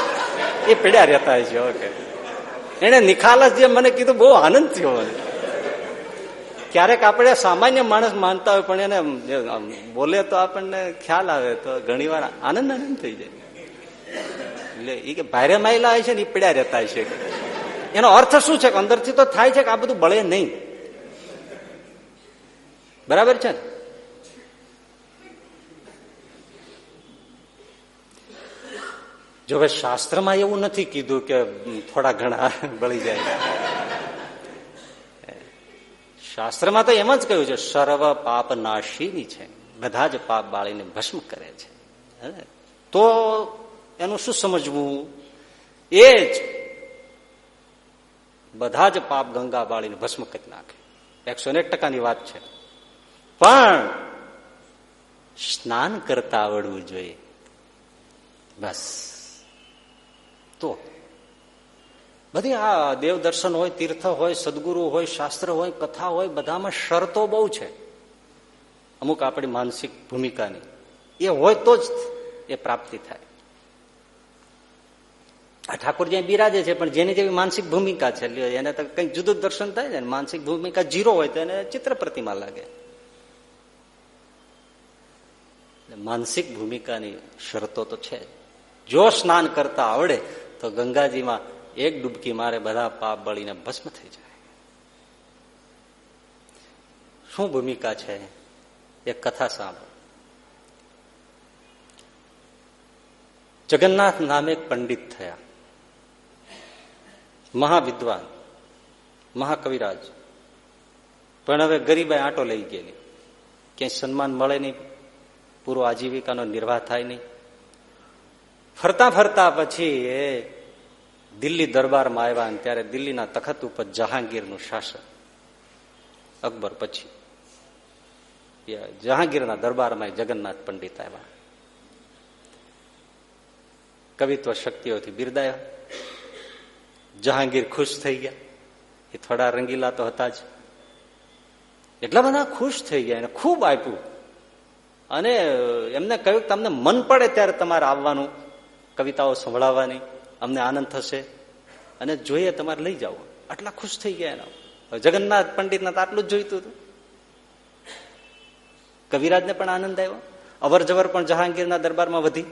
[SPEAKER 1] એ પીડ્યા રહેતા હશે ઓકે. એને નિખાલસ જે મને કીધું બહુ આનંદ થયો મને. ક્યારેક આપણે સામાન્ય માણસ માનતા હોય પણ એને બોલે તો આપણને ખ્યાલ આવે તો ઘણી આનંદ આનંદ થઈ જાય. એટલે એ કે ભારે માયલા હોય છે ને એ પીડ્યા રહેતા છે એનો અર્થ શું છે? કે અંદરથી તો થાય છે કે આ બધું બળે નહીં. બરાબર છે ને? જો હવે શાસ્ત્રમાં એવું નથી કીધું કે થોડા ઘણા બળી જાય. શાસ્ત્રમાં તો એમ જ કહ્યું છે સર્વ પાપ નાશીની છે. બધા જ પાપ બાળીને ભસ્મ કરે છે. તો એનું શું સમજવું? એ જ બધા જ પાપ ગંગા બાળીને ભસ્મ કરી નાખે. એકસો એક ટકાની વાત છે. પણ સ્નાન કરતા આવડવું જોઈએ. બસ. તો બધી આ દેવ દર્શન હોય, તીર્થ હોય, સદગુરુ હોય, શાસ્ત્ર હોય, કથા હોય, બધામાં શરતો બહુ છે. અમુક આપણી માનસિક ભૂમિકાની. એ હોય તો જ એ પ્રાપ્તિ થાય. આ ઠાકોર જ્યાં બિરાજે છે, પણ જેની જેવી માનસિક ભૂમિકા છે એને તો કંઈક જુદું દર્શન થાય ને, માનસિક ભૂમિકા જીરો હોય તો એને ચિત્ર પ્રતિમા લાગે. માનસિક ભૂમિકાની શરતો તો છે જો સ્નાન કરતા આવડે, તો ગંગાજીમાં એક ડૂબકી મારે બધા પાપ બળીને ભસ્મ થઈ જાય. શું ભૂમિકા છે? એક કથા સાંભળો. જગન્નાથ નામે પંડિત થયા. મહાવિદ્વાન, મહાકવિરાજ. પણ હવે ગરીબાઈ આંટો લઈ ગયેલી. ક્યાંય સન્માન મળે નહીં. પૂરો આજીવિકાનો નિર્વાહ થાય નહીં. ફરતા ફરતા પછી એ દિલ્હી દરબારમાં આવ્યા અને ત્યારે દિલ્હીના તખત ઉપર જહાંગીરનું શાસન. અકબર પછી. જહાંગીરના દરબારમાં જગન્નાથ પંડિત આવ્યા. કવિત્વ શક્તિઓથી બિરદાયા. જહાંગીર ખુશ થઈ ગયા. એ થોડા રંગીલા તો હતા જ. એટલા બધા ખુશ થઈ ગયા. એને ખૂબ આપ્યું. અને એમને કહ્યું તમને મન પડે ત્યારે તમારે આવવાનું, કવિતાઓ સંભળાવવાની. અમને આનંદ થશે અને જોઈએ તમારે લઈ જાઓ. આટલા ખુશ થઈ ગયા એના. જગન્નાથ પંડિતના તો આટલું જ જોઈતું હતું. કવિરાજને પણ આનંદ આવ્યો. અવર જવર પણ જહાંગીરના દરબારમાં વધી.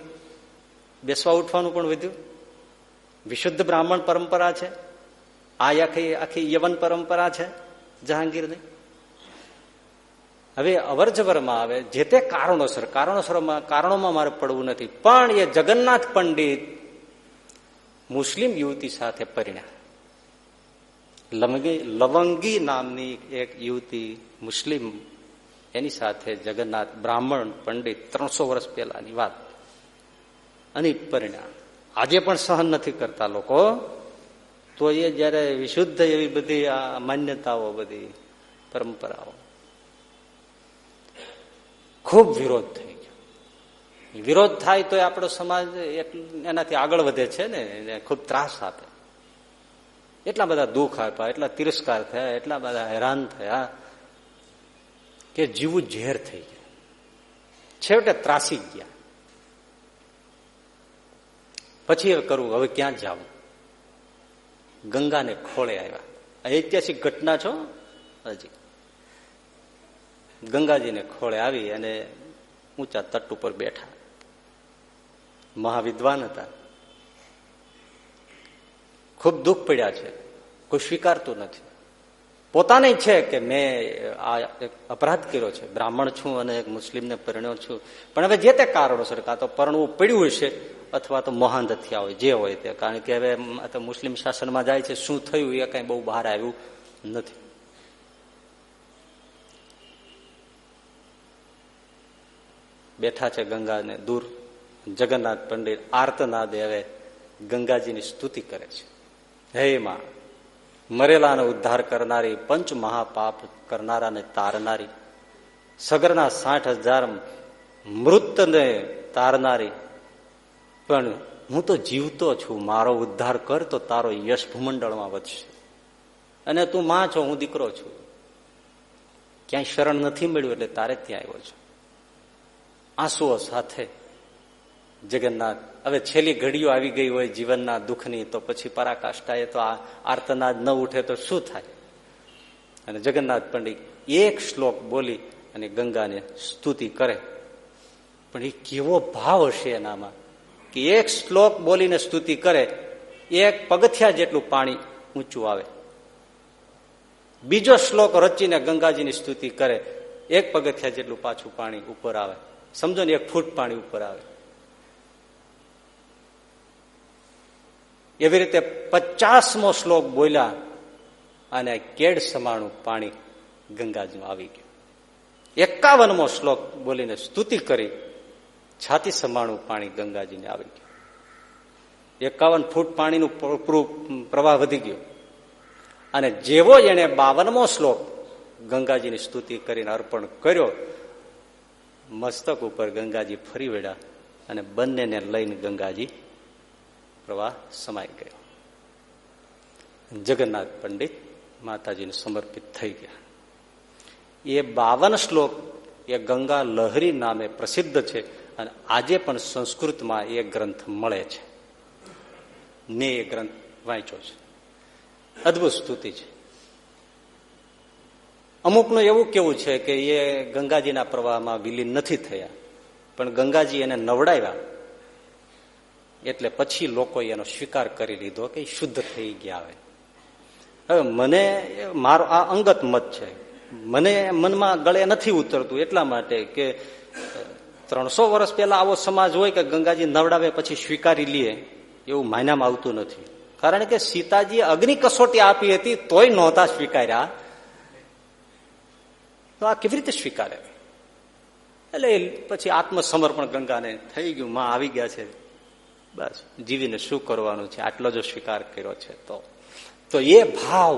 [SPEAKER 1] બેસવા ઉઠવાનું પણ વધ્યું. વિશુદ્ધ બ્રાહ્મણ પરંપરા છે. આ આખી આખી યવન પરંપરા છે જહાંગીરની. હવે અવર જવરમાં આવે. જે તે કારણોસર, કારણોસરમાં, કારણોમાં મારે પડવું નથી. પણ એ જગન્નાથ પંડિત મુસ્લિમ યુવતી સાથે પરિણ્યા લવંગી લવંગી નામની એક યુવતી મુસ્લિમ, એની સાથે જગન્નાથ બ્રાહ્મણ પંડિત ત્રણસો વર્ષ પહેલાની વાત. અને પરિણામ. આજે પણ સહન નથી કરતા લોકો. તો એ જયારે વિશુદ્ધ એવી બધી આ માન્યતાઓ, બધી પરંપરાઓ. ખૂબ વિરોધ થઈ. વિરોધ થાય તો આપણો સમાજ એનાથી આગળ વધે છે ને, એને ખૂબ ત્રાસ આપે. એટલા બધા દુઃખ આપ્યા, એટલા તિરસ્કાર થયા, એટલા બધા હેરાન થયા કે જીવું ઝેર થઈ ગયા. છેવટે ત્રાસી ગયા. પછી હવે કરવું હવે ક્યાં જાવ ગંગાને ખોળે આવ્યા. ઐતિહાસિક ઘટના છો? હજી. ગંગાજીને ખોળે આવી અને ઊંચા તટ ઉપર બેઠા. મહાવિદ્વાન હતા. ખૂબ દુઃખ પડ્યા છે. કોઈ સ્વીકારતું નથી. પોતાને છે કે મેં આ અપરાધ કર્યો છે. બ્રાહ્મણ છું અને એક મુસ્લિમને પરણ્યો છું. પણ હવે જે તે કારણોસર, કાં તો પરણવું પડ્યું હશે, અથવા તો મહાન થયા હોય, જે હોય તે. કારણ કે હવે મુસ્લિમ શાસનમાં જાય છે. શું થયું? એ કઈ બહુ બહાર આવ્યું નથી. બેઠા છે ગંગાને દૂર. જગન્નાથ પંડિત આર્તના દેવે ગંગાજીની સ્તુતિ કરે છે. હે માં, મરેલાનો ઉદ્ધાર કરનારી પંચ મહાપાપ કરનારાને તારનારી, સગરના સાઠ હજાર મૃતને તારનારી, પણ હું તો જીવતો છું, મારો ઉદ્ધાર કર તો તારો યશ ભૂમંડળમાં વધશે. અને તું માં છો, હું દીકરો છું. ક્યાંય શરણ નથી મળ્યું એટલે તારે ત્યાં આવ્યો છું. આંસુઓ સાથે જગન્નાથ. હવે છેલ્લી ઘડીઓ આવી ગઈ હોય જીવનના દુઃખની, તો પછી પરાકાષ્ઠાએ તો આ આર્તનાદ ન ઉઠે તો શું થાય? અને જગન્નાથ પંડિત એક શ્લોક બોલી અને ગંગાને સ્તુતિ કરે. પણ એ કેવો ભાવ હશે એનામાં કે એક શ્લોક બોલીને સ્તુતિ કરે, એક પગથિયા જેટલું પાણી ઊંચું આવે. બીજો શ્લોક રચીને ગંગાજીની સ્તુતિ કરે, એક પગથિયા જેટલું પાછું પાણી ઉપર આવે. સમજો ને, એક ફૂટ પાણી ઉપર આવે. એવી રીતે પચાસમો શ્લોક બોલ્યા અને કેડ સમાણું પાણી ગંગાજી આવી ગયું. એકાવનમો શ્લોક બોલીને સ્તુતિ કરી, છાતી સમાણું પાણી ગંગાજીને આવી ગયું. એકાવન ફૂટ પાણીનું પ્રવાહ વધી ગયો. અને જેવો એને બાવનમો શ્લોક ગંગાજીની સ્તુતિ કરીને અર્પણ કર્યો, મસ્તક ઉપર ગંગાજી ફરી વળ્યા અને બંનેને લઈને ગંગાજી પ્રવાહ સમાઈ ગયો. જગન્નાથ પંડિત માતાજીને સમર્પિત થઈ ગયા. એ બાવન શ્લોક એ ગંગા લહરી નામે પ્રસિદ્ધ છે અને આજે પણ સંસ્કૃતમાં એ ગ્રંથ મળે છે. ને એ ગ્રંથ વાંચ્યો છે. અદભુત સ્તુતિ છે. અમુકનું એવું કેવું છે કે એ ગંગાજીના પ્રવાહમાં વિલીન નથી થયા, પણ ગંગાજી એને નવડાવ્યા. એટલે પછી લોકોએ એનો સ્વીકાર કરી લીધો કે શુદ્ધ થઈ ગયા હવે હવે મને મારો આ અંગત મત છે. મને મનમાં ગળે નથી ઉતરતું એટલા માટે કે ત્રણસો વર્ષ પહેલા આવો સમાજ હોય કે ગંગાજી નવડાવે પછી સ્વીકારી લે, એવું માયનામાં આવતું નથી. કારણ કે સીતાજી અગ્નિ કસોટી આપી હતી તોય નહોતા સ્વીકાર્યા. તો આ કેવી રીતે સ્વીકારે? એટલે પછી આત્મસમર્પણ ગંગાને થઈ ગયું, માં આવી ગયા છે. બસ, જીવીને શું કરવાનું છે? આટલો જો સ્વીકાર કર્યો છે તો. તો એ ભાવ,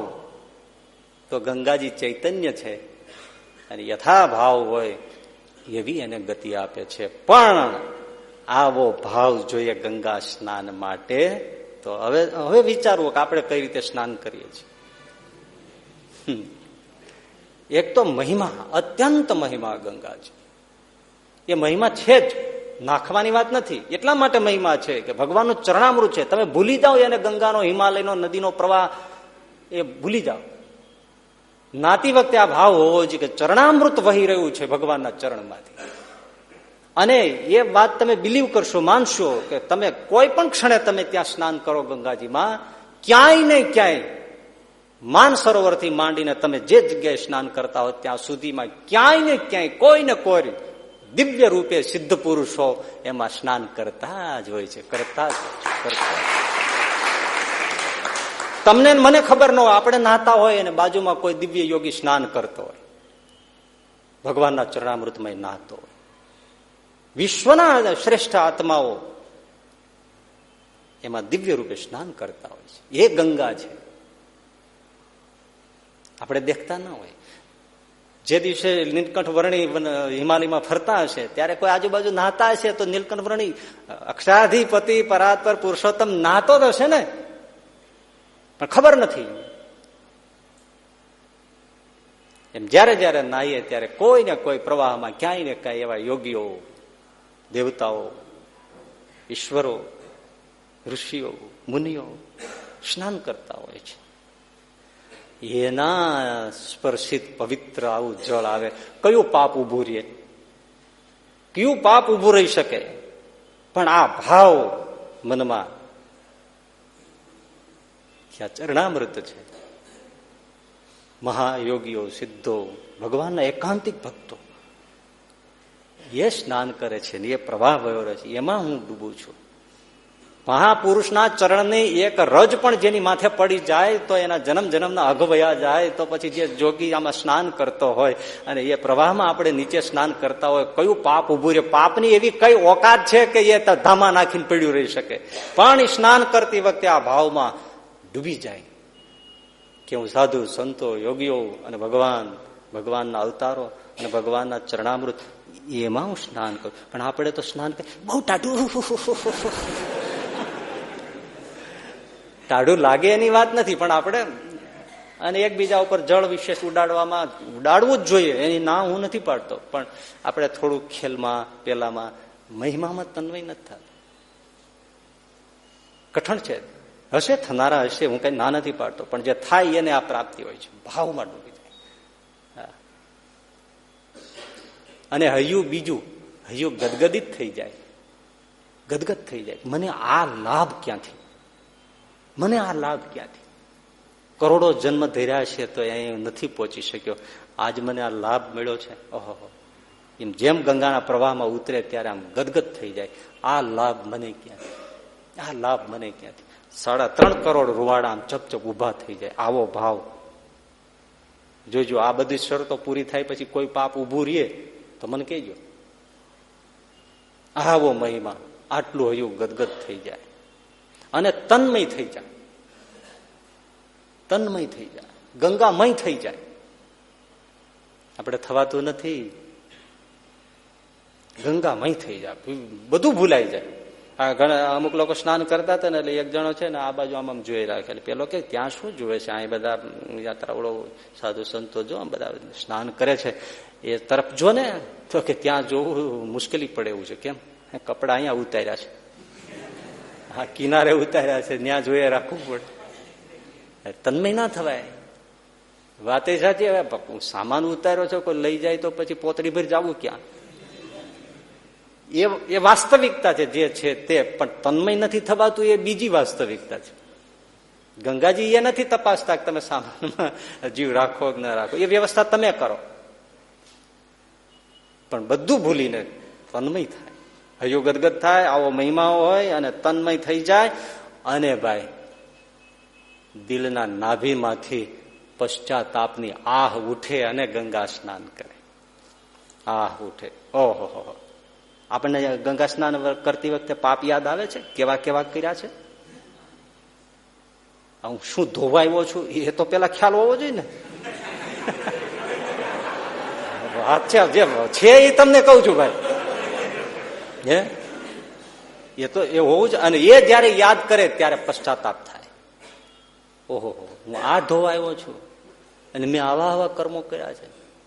[SPEAKER 1] તો ગંગાજી ચૈતન્ય છે અને યથા ભાવ હોય એવી એને ગતિ આપે છે. પણ આવો ભાવ જોઈએ ગંગા સ્નાન માટે, તો હવે હવે વિચારવું કે આપણે કઈ રીતે સ્નાન કરીએ છીએ. એક તો મહિમા, અત્યંત મહિમા ગંગા છે એ મહિમા છે જ. નાખવાની વાત નથી. એટલા માટે મહિમા છે કે ભગવાનનું ચરણામૃત છે. તમે ભૂલી જાઓ એને ગંગાનો, હિમાલયનો, નદીનો પ્રવાહ, એ ભૂલી જાઓ. નાતી વખતે આ ભાવ હોવો જોઈએ કે ચરણામૃત વહી રહ્યું છે ભગવાનના ચરણમાંથી. અને એ વાત તમે બિલીવ કરશો, માનશો કે તમે કોઈ પણ ક્ષણે તમે ત્યાં સ્નાન કરો ગંગાજીમાં, ક્યાંય ને ક્યાંય માન સરોવરથી માંડીને તમે જે જગ્યાએ સ્નાન કરતા હો ત્યાં સુધીમાં ક્યાંય ને ક્યાંય કોઈ ને કોઈ દિવ્ય રૂપે સિદ્ધ પુરુષો એમાં સ્નાન કરતા જ હોય છે, કરતા જ કરતા તમને મને ખબર ન હોય, આપણે નાતા હોય અને બાજુમાં કોઈ દિવ્ય યોગી સ્નાન કરતો હોય. ભગવાનના ચરણામૃતમાં નાતો હોય. વિશ્વના શ્રેષ્ઠ આત્માઓ એમાં દિવ્ય રૂપે સ્નાન કરતા હોય છે. એ ગંગા છે. આપણે દેખતા ના હોય. જે દિવસે નીલકંઠ વર્ણી હિમાલયમાં ફરતા હશે, ત્યારે કોઈ આજુબાજુ નાતા હશે, તો નીલકંઠ વર્ણી, અક્ષાધિપતિ પરાત્પર પુરુષોત્તમ નાતો જ હશે ને? પણ ખબર નથી. એમ જયારે જયારે નાહીએ, ત્યારે કોઈ ને કોઈ પ્રવાહમાં ક્યાંય ને ક્યાંય એવા યોગીઓ, દેવતાઓ, ઈશ્વરો, ઋષિઓ, મુનિઓ સ્નાન કરતા હોય છે. એના સ્પર્શિત પવિત્ર આવું જળ આવે. કયું પાપ ઉભું રહે? કયું પાપ ઉભું રહી શકે? પણ આ ભાવ મનમાં ચરણામૃત છે? મહાયોગીઓ સિદ્ધો, ભગવાનના એકાંતિક ભક્તો, એ સ્નાન કરે છે ને એ પ્રવાહ વયો રહે છે. એમાં હું ડૂબું છું. મહાપુરુષના ચરણની એક રજ પણ જેની માથે પડી જાય તો એના જન્મ જન્મના અઘવયા જાય, તો પછી જે જોગી આમાં સ્નાન કરતો હોય અને એ પ્રવાહમાં આપણે નીચે સ્નાન કરતા હોય, કયું પાપ ઉભું રહે પાપની એવી કઈ ઓકાત છે કે એ ધામા નાખીને પડ્યું રહી શકે? પણ સ્નાન કરતી વખતે આ ભાવમાં ડૂબી જાય કે હું સાધુ, સંતો, યોગીઓ અને ભગવાન, ભગવાનના અવતારો અને ભગવાનના ચરણામૃત, એમાં હું સ્નાન કરું. પણ આપણે તો સ્નાન કરી, બહુ ટાઢું. ટાઢું લાગે એની વાત નથી, પણ આપણે અને એકબીજા ઉપર જળ વિશેષ ઉડાડવામાં, ઉડાડવું જ જોઈએ, એની ના હું નથી પાડતો. પણ આપણે થોડું ખેલમાં, પેલામાં મહિમામાં તન્વય નથી થતા. કઠણ છે. હશે, થનારા હશે, હું કઈ ના નથી પાડતો. પણ જે થાય એને આ પ્રાપ્તિ હોય છે. ભાવમાં ડૂબી જાય. અને હૈયું બીજું, હૈયું ગદગદિત થઈ જાય. ગદગદ થઈ જાય. મને આ લાભ ક્યાંથી મને આ લાભ ક્યાંથી? કરોડો જન્મ ધર્યા છે તો અહીં નથી પહોંચી શક્યો. આજ મને આ લાભ મળ્યો છે. ઓહો એમ જેમ ગંગાના પ્રવાહમાં ઉતરે ત્યારે આમ ગદગદ થઈ જાય. આ લાભ મને ક્યાંથી? આ લાભ મને ક્યાંથી? સાડા ત્રણ કરોડ રૂવાડા આમ ચપચપ ઊભા થઈ જાય. આવો ભાવ. જોજો, આ બધી શરતો પૂરી થાય પછી કોઈ પાપ ઉભું રહીએ તો મને કહેજો. આવો મહિમા. આટલું હયું ગદગદ થઈ જાય. અને તન્મય થઈ જાય. તન્મય થઈ જાય. ગંગામય થઈ જાય. આપણે થવાતું નથી. ગંગામય થઈ જાય. બધું ભૂલાઈ જાય. આ ઘણા અમુક લોકો સ્નાન કરતા હતા ને એટલે એક જણો છે ને આ બાજુ આમ આમ જોઈ રાખે. પેલો કે, ત્યાં શું જોવે છે? અહીં બધા યાત્રાળો સાધુ સંતો જો બધા સ્નાન કરે છે. એ તરફ જો ને. તો કે, ત્યાં જોવું મુશ્કેલી પડે એવું છે. કેમ? કપડા અહીંયા ઉતાર્યા છે. હા, કિનારે ઉતાર્યા છે ત્યાં જોઈએ રાખવું પડે. તન્મય ના થવાય. વાત સાચી, હવે સામાન ઉતાર્યો છો, કોઈ લઈ જાય તો પછી પોતડી ભર જવું ક્યાં? એ એ વાસ્તવિકતા છે, જે છે તે, પણ તન્મય નથી થવાતું, એ બીજી વાસ્તવિકતા છે. ગંગાજી, એ નથી તપાસતા કે તમે સામાનમાં જીવ રાખો કે ના રાખો. એ વ્યવસ્થા તમે કરો. પણ બધું ભૂલીને તન્મય થાય. હૈયો ગદગદ થાય, આવો મહિમા હોય અને તન્મય થઈ જાય. અને ભાઈ, દિલના નાભીમાંથી પશ્ચાતાપની આહ ઉઠે અને ગંગા સ્નાન કરે. આહ ઉઠે. ઓહો, હો આપણને ગંગા સ્નાન કરતી વખતે પાપ યાદ આવે છે? કેવા કેવા કર્યા છે? હું શું ધોવાયો છું? એ તો પેલા ખ્યાલ હોવો જોઈએ ને. (laughs) વાત છે, જે છે એ તમને કઉ છું ભાઈ. હે? એ તો એ હોવું જ અને એ જયારે યાદ કરે ત્યારે પશ્ચાતાપ થાય. ઓહો, હું આ ધોવાયો છું. અને મેં આવા આવા કર્મો કર્યા છે.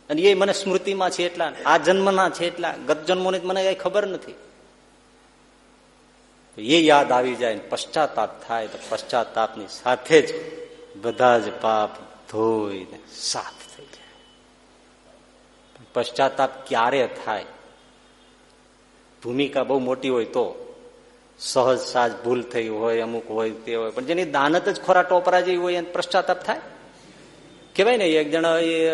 [SPEAKER 1] અને એ મને સ્મૃતિમાં છે એટલા, આ જન્મના છે એટલા, ગત જન્મોની મને કઈ ખબર નથી. એ યાદ આવી જાય પશ્ચાતાપ થાય તો પશ્ચાતાપની સાથે જ બધા જ પાપ ધોઈને સાફ થઈ જાય. પશ્ચાતાપ ક્યારે થાય? ભૂમિકા બહુ મોટી હોય તો. સહજ સાજ ભૂલ થઈ હોય, અમુક હોય તે હોય. પણ જેની દાનત જ ખોરા ટોપરા જેવી હોય એને પશ્ચાતાપ થાય. કેવાય ને, એક જણા એ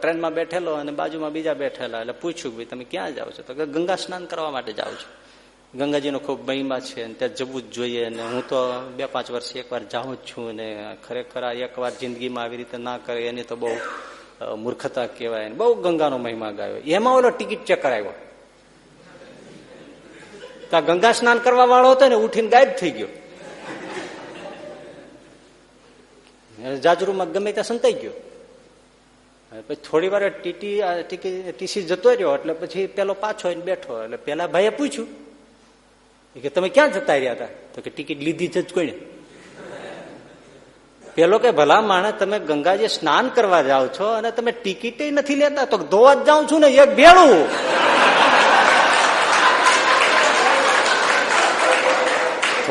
[SPEAKER 1] ટ્રેનમાં બેઠેલો અને બાજુમાં બીજા બેઠેલા. એટલે પૂછ્યું ભાઈ, તમે ક્યાં જાઓ છો? તો ગંગા સ્નાન કરવા માટે જાઉં છું. ગંગાજીનો ખૂબ મહિમા છે અને ત્યાં જવું જ જોઈએ અને હું તો બે પાંચ વર્ષે એકવાર જાઉં જ છું અને ખરેખર આ એકવાર જિંદગીમાં આવી રીતે ના કરે એની તો બહુ મૂર્ખતા કહેવાય બહુ ગંગાનો મહિમા ગાયો. એમાં ઓલો ટિકિટ ચેક કરાવ્યો. તો ગંગા સ્નાન કરવા વાળો હતો ને, ઉઠીને ગાયબ થઈ ગયો. જાજરૂમાં ગમે ત્યાં સંતાઈ ગયો. પછી થોડી વાર ટીટી ટીસી જતો રહ્યો, એટલે પછી પેલો પાછો બેઠો. એટલે પેલા ભાઈએ પૂછ્યું કે, તમે ક્યાં જતા રહ્યા હતા? તો કે, ટિકિટ લીધી જ કોઈને. પેલો કે, ભલા માણસ, તમે ગંગાજી સ્નાન કરવા જાઓ છો અને તમે ટિકિટ નથી લેતા, તો ધોવા જ જાઉં છું ને, એક ભેળું.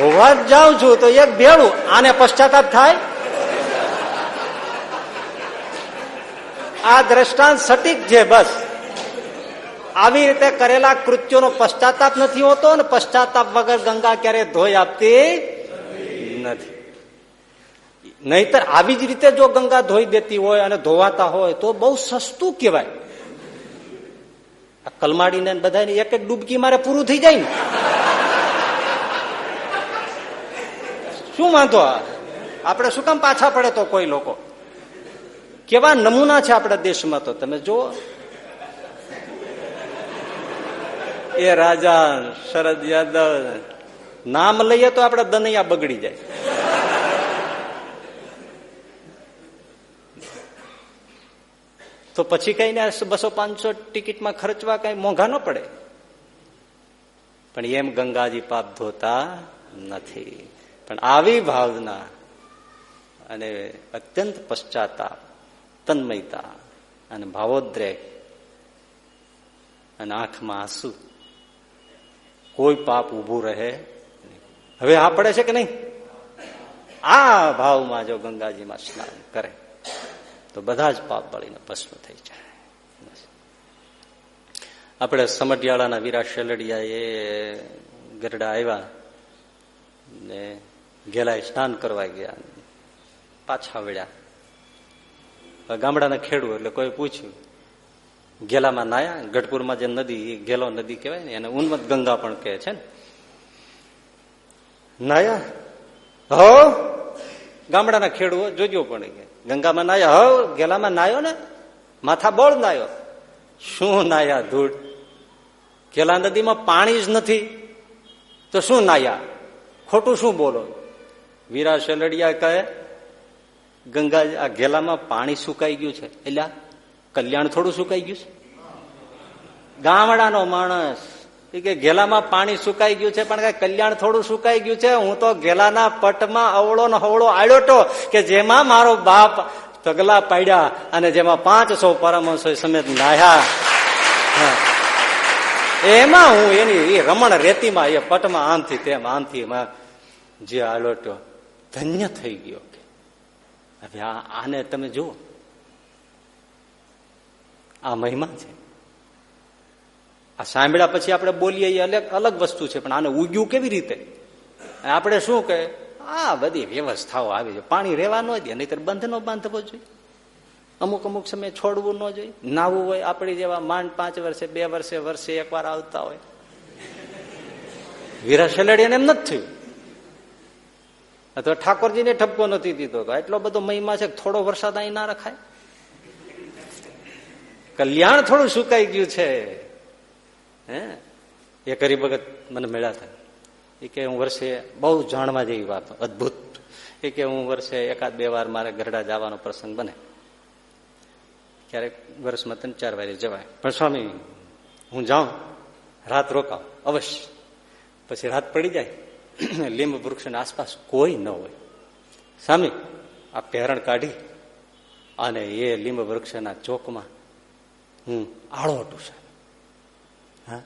[SPEAKER 1] ધોવા જાઉં છું તો એક ભેળું. આને પશ્ચાતાપ થાય? આ દ્રષ્ટાંત સટીક છે બસ. આવી રીતે કરેલા કૃત્યોનો પશ્ચાતાપ નથી હોતો અને પશ્ચાતાપ વગર ગંગા ક્યારે ધોઈ આપતી નથી. નહીતર આવી જ રીતે જો ગંગા ધોઈ દેતી હોય અને ધોવાતા હોય તો બહુ સસ્તું કહેવાય. આ કલમાડીને બધાને એક એક ડૂબકી મારે પૂરું થઈ જાય ને. શું વાંધો આપણે શું કામ પાછા પડે તો કોઈ લોકો? કેવા નમૂના છે આપણા દેશમાં તો? તમે જુઓ. એ રાજા શરદ યાદવ. નામ લઈએ તો આપણે દનૈયા બગડી જાય. તો પછી કઈ ને બસો પાંચસો ટિકિટમાં ખર્ચવા કઈ મોંઘા ન પડે? પણ એમ ગંગાજી પાપ ધોતા નથી. પણ આવી ભાવના અને અત્યંત પશ્ચાતાપ, તન્મયતા અને ભાવોદ્રેક અને આંખમાં આંસુ. કોઈ પાપ ઉભું રહે હવે આ પડે છે કે નહીં? આ ભાવમાં જો ગંગાજીમાં સ્નાન કરે, તો બધા જ પાપ બળીને ભસ્મ થઈ જાય. આપણે સમઢિયાળાના વીરા શેલડિયા એ ગરડા આવ્યા ને ગેલાએ સ્નાન કરવા ગયા પાછા વળ્યા. ગામડાના ખેડૂ એટલે કોઈ પૂછ્યું ગેલામાં નાયા ગઢપુરમાં જે નદી ગેલો નદી કહેવાય ને, એને ઉન્મત ગંગા પણ કહે છે ને. નાયા હો? ગામડાના ખેડૂઓ જોજો પણ ગંગામાં નાયા હો ગેલામાં નાયો ને? માથા બોળ નાયો શું નાયા ધૂળ? ગેલા નદીમાં પાણી જ નથી. તો શું નાયા ખોટું શું બોલો? વીરા શેલડિયા કહે, ગંગા, આ ગેલામાં પાણી સુકાઈ ગયું છે. એટલે કલ્યાણ થોડું સુકાઈ ગયું છે? ગામડાનો માણસ કે ગેલામાં પાણી સુકાઈ ગયું છે, પણ કલ્યાણ થોડું સુકાઈ ગયું છે? હું તો ગેલાના પટમાં અવળો ને હવળો આડ્યો કે જેમાં મારો બાપ તગલા પાડ્યા અને જેમાં પાંચસો પરમહંસો સમેત નાહ્યા. એમાં હું એની રમણ રેતીમાં, એ પટમાં આમથી તેમ આમથી જે આલોટ્યો ધન્ય થઈ ગયો હવે આને તમે જુઓ. આ મહિમા છે. આ સાંભળ્યા પછી આપણે બોલીએ એ અલગ અલગ વસ્તુ છે, પણ આને ઉગ્યું કેવી રીતે? આપણે શું કહે આ બધી વ્યવસ્થાઓ આવી છે. પાણી રહેવા ન દે, નહીતર બંધ નો બાંધવો જોઈએ. અમુક અમુક સમય છોડવું ન જોઈએ. નાવું હોય, આપણી જેવા માંડ પાંચ વર્ષે, બે વર્ષે વર્ષે એકવાર આવતા હોય. વીરા શેલડિયાને એમ નથી થયું. અથવા ઠાકોરજીને ઠપકો નથી દીધો તો એટલો બધો મહિમા છે થોડો વરસાદ અહીં ના રખાય? કલ્યાણ થોડું સુકાઈ ગયું છે. હે? એ કરી ભગત મને મળ્યા હતા. એ કે હું વર્ષે બહુ જાણવા જેવી વાત, અદભુત. એ કે હું વર્ષે એકાદ બે વાર મારે ગરડા જવાનો પ્રસંગ બને. ક્યારેક વર્ષમાં ત્રણ ચાર વાગે જવાય. પણ સ્વામી, હું જાઉં, રાત રોકાવ અવશ્ય. પછી રાત પડી જાય. (clears throat) લીંબ વૃક્ષની આસપાસ કોઈ ન હોય. સ્વામી આ પહેરણ કાઢી અને એ લીંબ વૃક્ષના ચોકમાં હું આળો ટુસા હા?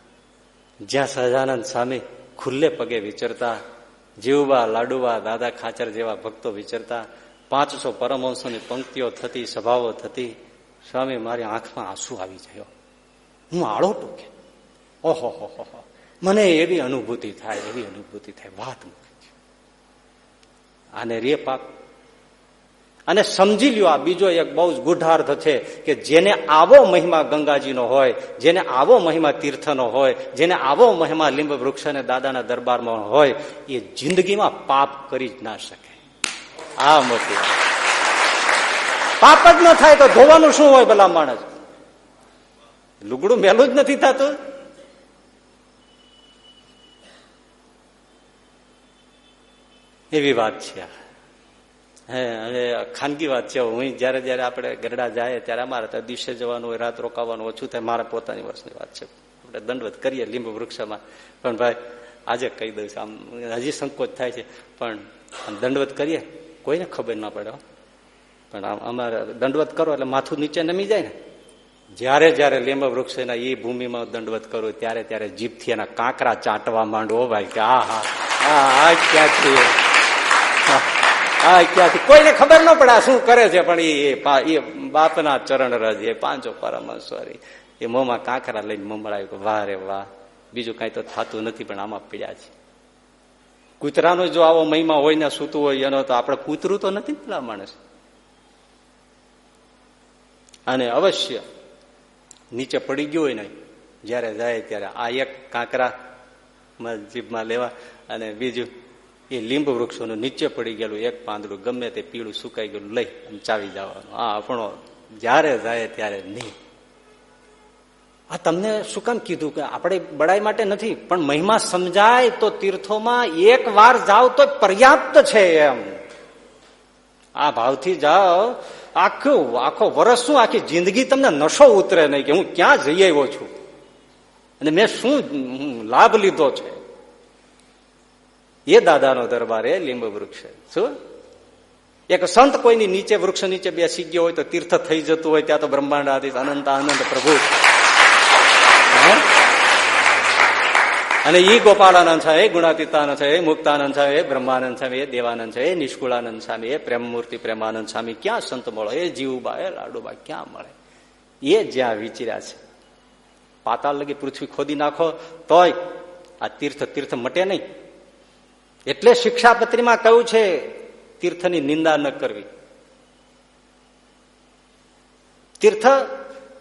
[SPEAKER 1] જ્યાં સહજાનંદ સ્વામી ખુલ્લે પગે વિચરતા જીવબા લાડુબા દાદા ખાચર જેવા ભક્તો વિચરતા, પાંચસો પરમહંસોની પંક્તિઓ થતી, સભાઓ થતી, સ્વામી મારી આંખમાં આંસુ આવી જયો. હું આળો ટૂકે. ઓહો હો હો. મને એવી અનુભૂતિ થાય, એવી અનુભૂતિ થાય, વાત આને રે પાપ. અને સમજી લ્યો આ બીજો એક બહુ જ ગુઢાર્થ છે કે જેને આવો મહિમા ગંગાજીનો હોય, જેને આવો મહિમા તીર્થનો હોય, જેને આવો મહિમા લીંબ વૃક્ષ અને દાદાના દરબારમાં હોય, એ જિંદગીમાં પાપ કરી જ ના શકે. આ મોટી પાપ જ ન થાય તો ધોવાનું શું હોય ભલા માણસ? લુગડું મેલું જ નથી થતું? એવી વાત છે. હે, અને ખાનગી વાત છે. હું જયારે જયારે આપણે ગરડા જાય ત્યારે અમારે ત્યાં દિવસે જવાનું હોય, રાત રોકાવાનું, ઓછું થાય. મારા પોતાની વર્ષની વાત છે. આપણે દંડવત કરીએ લીંબુ વૃક્ષમાં. પણ ભાઈ, આજે કહી દઉં છું, આમ હજી સંકોચ થાય છે. પણ દંડવત કરીએ, કોઈને ખબર ના પડે પણ અમારે દંડવત કરો એટલે માથું નીચે નમી જાય ને. જયારે જયારે લીંબ વૃક્ષના એ ભૂમિમાં દંડવત કરું, ત્યારે ત્યારે જીભથી એના કાંકરા ચાટવા માંડવો ભાઈ, કે આ હા આ ક્યાંથી હા. ક્યાંથી? કોઈને ખબર ન પડે શું કરે છે, પણ એ બાપના ચરણ રજ એ પાંચો પરમેશ્વરી એ મોંમાં કાંકરા લઈને મમળાયું કે, વાહ રે વાહ, બીજું કઈ તો થતું નથી, પણ આમાં પીડ્યા છે. કૂતરાનો જો આવો મહિમા હોય ને સૂતું હોય, એનો તો આપણે કૂતરું તો નથી પેલા માણસ. અને અવશ્ય, નીચે પડી ગયું હોય ને, જયારે જાય ત્યારે આ એક કાંકરા જીભમાં લેવા અને બીજું એ લીંબ વૃક્ષોનું નીચે પડી ગયેલું એક પાંદડું ગમે તે પીળું સુકાઈ ગયેલું લઈ અને ચાવી જવાનું. આ આપણો જયારે જાય ત્યારે નહીં. આ તમને શું કામ કીધું કે આપણે બડાઈ માટે નથી, પણ મહિમા સમજાય તો તીર્થોમાં એક વાર જાઓ તો પર્યાપ્ત છે એમ. આ ભાવથી જાઓ, આખું, આખો વર્ષ શું, આખી જિંદગી તમને નશો ઉતરે નહીં કે હું ક્યાં જઈ આવ્યો છું. અને મેં શું લાભ લીધો છે? એ દાદાનો દરબાર એ લીંબ વૃક્ષ શું? એક સંત કોઈની નીચે વૃક્ષ નીચે બેસી ગયો હોય તો તીર્થ થઈ જતું હોય, ત્યાં તો બ્રહ્માંડ આદિ અનંત આનંદ પ્રભુ. અને ઈ ગોપાળાનંદ છે, એ ગુણાતીતાનંદ છે, એ મુક્તાનંદ છે, એ બ્રહ્માનંદ સામે એ દેવાનંદ છે, એ નિષ્કુળાનંદ સામે એ પ્રેમમૂર્તિ પ્રેમાનંદ સ્વામી. ક્યાં સંત મળે? એ જીવબા એ લાડુબા ક્યાં મળે? એ જ્યાં વિચર્યા છે. પાતાળ લગી પૃથ્વી ખોદી નાખો, તોય આ તીર્થ તીર્થ મટે નહીં. એટલે શિક્ષાપત્રીમાં કહ્યું છે? તીર્થની નિંદા ન કરવી. તીર્થ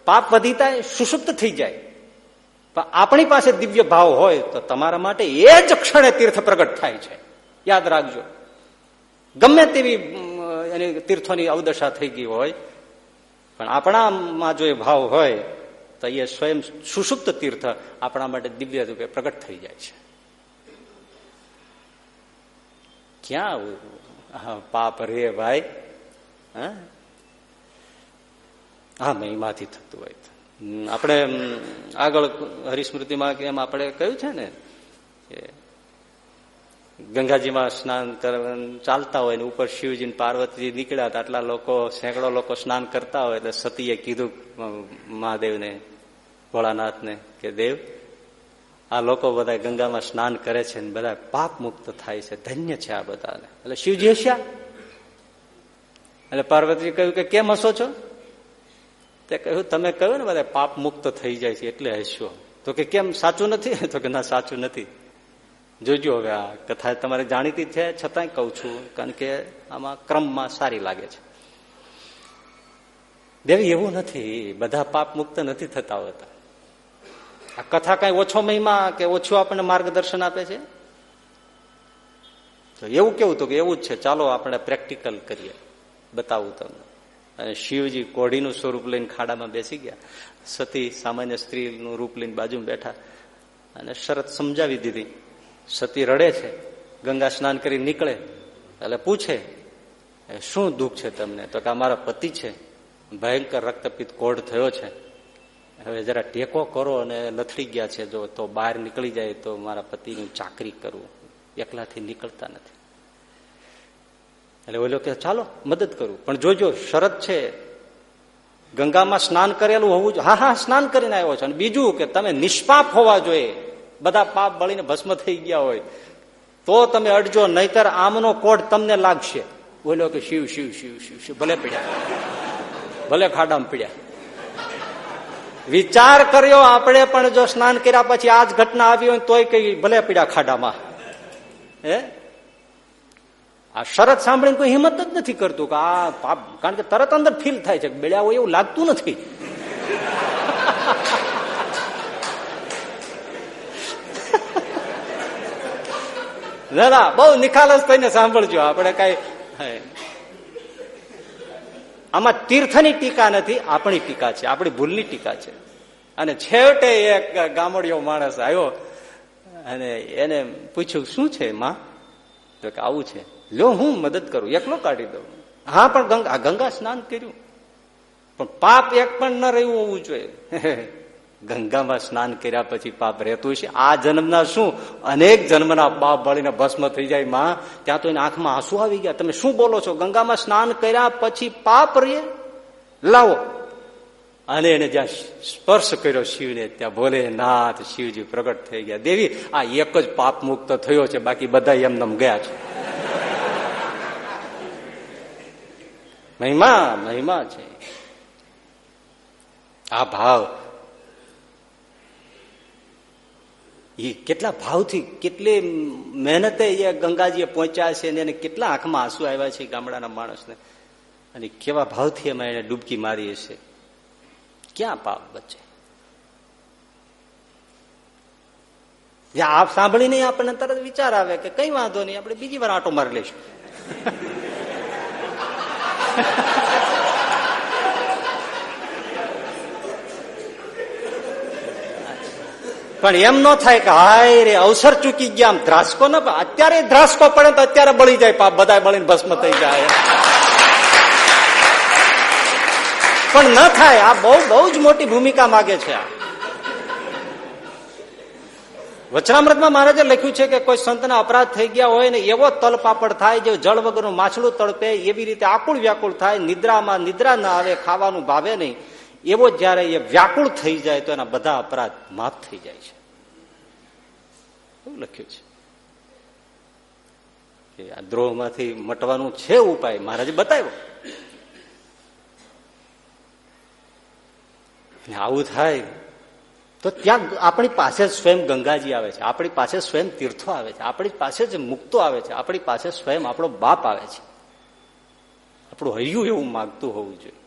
[SPEAKER 1] પાપ વધીતા સુષુપ્ત થઈ જાય. પણ આપણી પાસે દિવ્ય ભાવ હોય તો તમારા માટે એ જ ક્ષણે તીર્થ પ્રગટ થાય છે. યાદ રાખજો. ગમે તેવી એની તીર્થોની અવદશા થઈ ગઈ હોય, પણ આપણામાં જો એ ભાવ હોય, તો એ સ્વયં સુષુપ્ત તીર્થ આપણા માટે દિવ્ય રૂપે પ્રગટ થઈ જાય છે. ક્યાં? પાપ રે ભાઈ. હા? મહિમાથી થતું હોય આપણે આગળ હરિસ્મૃતિમાં કે એમ આપણે કહ્યું છે ને કે ગંગાજીમાં સ્નાન ચાલતા હોય ને ઉપર શિવજી પાર્વતીજી નીકળ્યા હતા આટલા લોકો, સેંકડો લોકો સ્નાન કરતા હોય એટલે સતીએ કીધું, મહાદેવને, ભોળાનાથને કે દેવ આ લોકો બધા ગંગામાં સ્નાન કરે છે ને બધા પાપ મુક્ત થાય છે. ધન્ય છે આ બધાને. એટલે શિવજી હસ્યા. એટલે પાર્વતીજી કહ્યું કે કેમ હસો છો? તે કહ્યું, તમે કહ્યું ને બધા પાપ મુક્ત થઈ જાય છે એટલે હસ્યો. તો કે, કેમ? સાચું નથી? (laughs) તો કે, ના, સાચું નથી. જોજો હવે આ કથા તમારે જાણીતી છે, છતાંય કઉ છું, કારણ કે આમાં ક્રમમાં સારી લાગે છે. દેવી, એવું નથી. બધા પાપ મુક્ત નથી થતા હોતા. આ કથા કઈ ઓછો મહિમા કે ઓછું આપણને માર્ગદર્શન આપે છે? તો એવું કેવું હતું કે એવું જ છે. ચાલો આપણે પ્રેક્ટિકલ કરીએ. બતાવું તમને. અને શિવજી કોઢીનું સ્વરૂપ લઈને ખાડામાં બેસી ગયા. સતી સામાન્ય સ્ત્રીનું રૂપ લઈને બાજુમાં બેઠા. અને શરત સમજાવી દીધી. સતી રડે છે. ગંગા સ્નાન કરી નીકળે. એટલે પૂછે શું દુઃખ છે તમને? તો કે મારા પતિ છે. ભયંકર રક્તપિત કોઢ થયો છે. હવે જરા ટેકો કરો અને લથડી ગયા છે જો તો બહાર નીકળી જાય તો મારા પતિની ચાકરી કરવું એકલાથી નીકળતા નથી. એટલે ઓલો કે ચાલો, મદદ કરું. પણ જોજો, શરત છે. ગંગામાં સ્નાન કરેલું હોવું જોઈએ હા હા, સ્નાન કરીને આવ્યો છે. અને બીજું કે, તમે નિષ્પાપ હોવા જોઈએ. બધા પાપ બળીને ભસ્મ થઈ ગયા હોય. તો તમે અડજો, નહીતર આમનો કોડ તમને લાગશે. ઓલો કે, શિવ શિવ શિવ શિવ શિવ, ભલે પીડ્યા. ભલે ખાડામાં પીડ્યા. વિચાર કર્યો, આપણે પણ જો સ્નાન કર્યા પછી આ જ ઘટના આવી હોય તોય કઈ ભલે પીડા ખાડામાં. હે? આ શરત સાંભળીને કોઈ હિંમત જ નથી કરતું કે આ પાપ, કારણ કે તરત અંદર ફીલ થાય છે બેળ્યા હોય એવું લાગતું નથી. (laughs) ના બહુ નિખાલસ થઈને સાંભળજો, આપણે કઈ આમાં તીર્થની ટીકા નથી, આપણી ટીકા છે, આપણી ભૂલની ટીકા છે. અને છેવટે એક ગામડિયો માણસ આવ્યો અને એને પૂછ્યું, શું છે માં? તો કે, આવું છે. લો હું મદદ કરું, એકલો કાઢી દઉં. હા, પણ ગંગા ગંગા સ્નાન કર્યું. પણ પાપ એક પણ ન રહ્યું હોવું જોઈએ. (laughs) ગંગામાં સ્નાન કર્યા પછી પાપ રહેતું છે. આ જન્મના શું? અનેક જન્મના પાપ બળીને ભસ્મ થઈ જાય માં. ત્યાં તો એના આંખમાં આંસુ આવી ગયા. તમે શું બોલો છો? ગંગામાં સ્નાન કર્યા પછી પાપ રહે લાવો. અને એને જ્યાં સ્પર્શ કર્યો શિવને, ત્યાં ભોલે નાથ શિવજી પ્રગટ થઈ ગયા. દેવી, આ એક જ પાપ મુક્ત થયો છે. બાકી બધા એમનેમ ગયા છે. મહિમા મહિમા છે. આ ભાવ એ કેટલા ભાવથી, કેટલી મહેનતે એ ગંગાજીએ પહોંચ્યા છે અને કેટલા આંખમાં આંસુ આવ્યા છે ગામડાના માણસને. અને કેવા ભાવથી એમાં એને ડૂબકી મારી હશે ક્યાં પાપ બચે? આપ સાંભળીને આપણને તરત વિચાર આવે કે કઈ વાંધો નહીં, આપણે બીજી વાર આટો મારી લઈશું. પણ એમ ન થાય કે હાય રે, અવસર ચૂકી ગયા ધ્રાસકો ને અત્યારે ધ્રાસકો પડે તો અત્યારે બળી જાય પાપ બધા બળીને ભસ્મ થઈ જાય પણ ન થાય, આ બહુ બહુ જ મોટી ભૂમિકા માગે છે આ. વચનામૃતમાં મહારાજે લખ્યું છે કે કોઈ સંતના અપરાધ થઈ ગયા હોય ને એવો તલપાપડ થાય જે જળ વગરનું માછલું તળપે, એવી રીતે આકુળ વ્યાકુળ થાય, નિદ્રામાં નિદ્રા ના આવે, ખાવાનું ભાવે નહીં. એવો જયારે એ વ્યાકુળ થઈ જાય તો એના બધા અપરાધ માફ થઈ જાય છે. એવું લખ્યું છે. કે આ દ્રોહમાંથી મટવાનું છે ઉપાય, મહારાજે બતાવ્યો. આવું થાય તો ત્યાં આપણી પાસે સ્વયં ગંગાજી આવે છે, આપણી પાસે સ્વયં તીર્થો આવે છે, આપણી પાસે જ મુક્તો આવે છે, આપણી પાસે સ્વયં આપણો બાપ આવે છે. આપણું હૈયું એવું માગતું હોવું જોઈએ.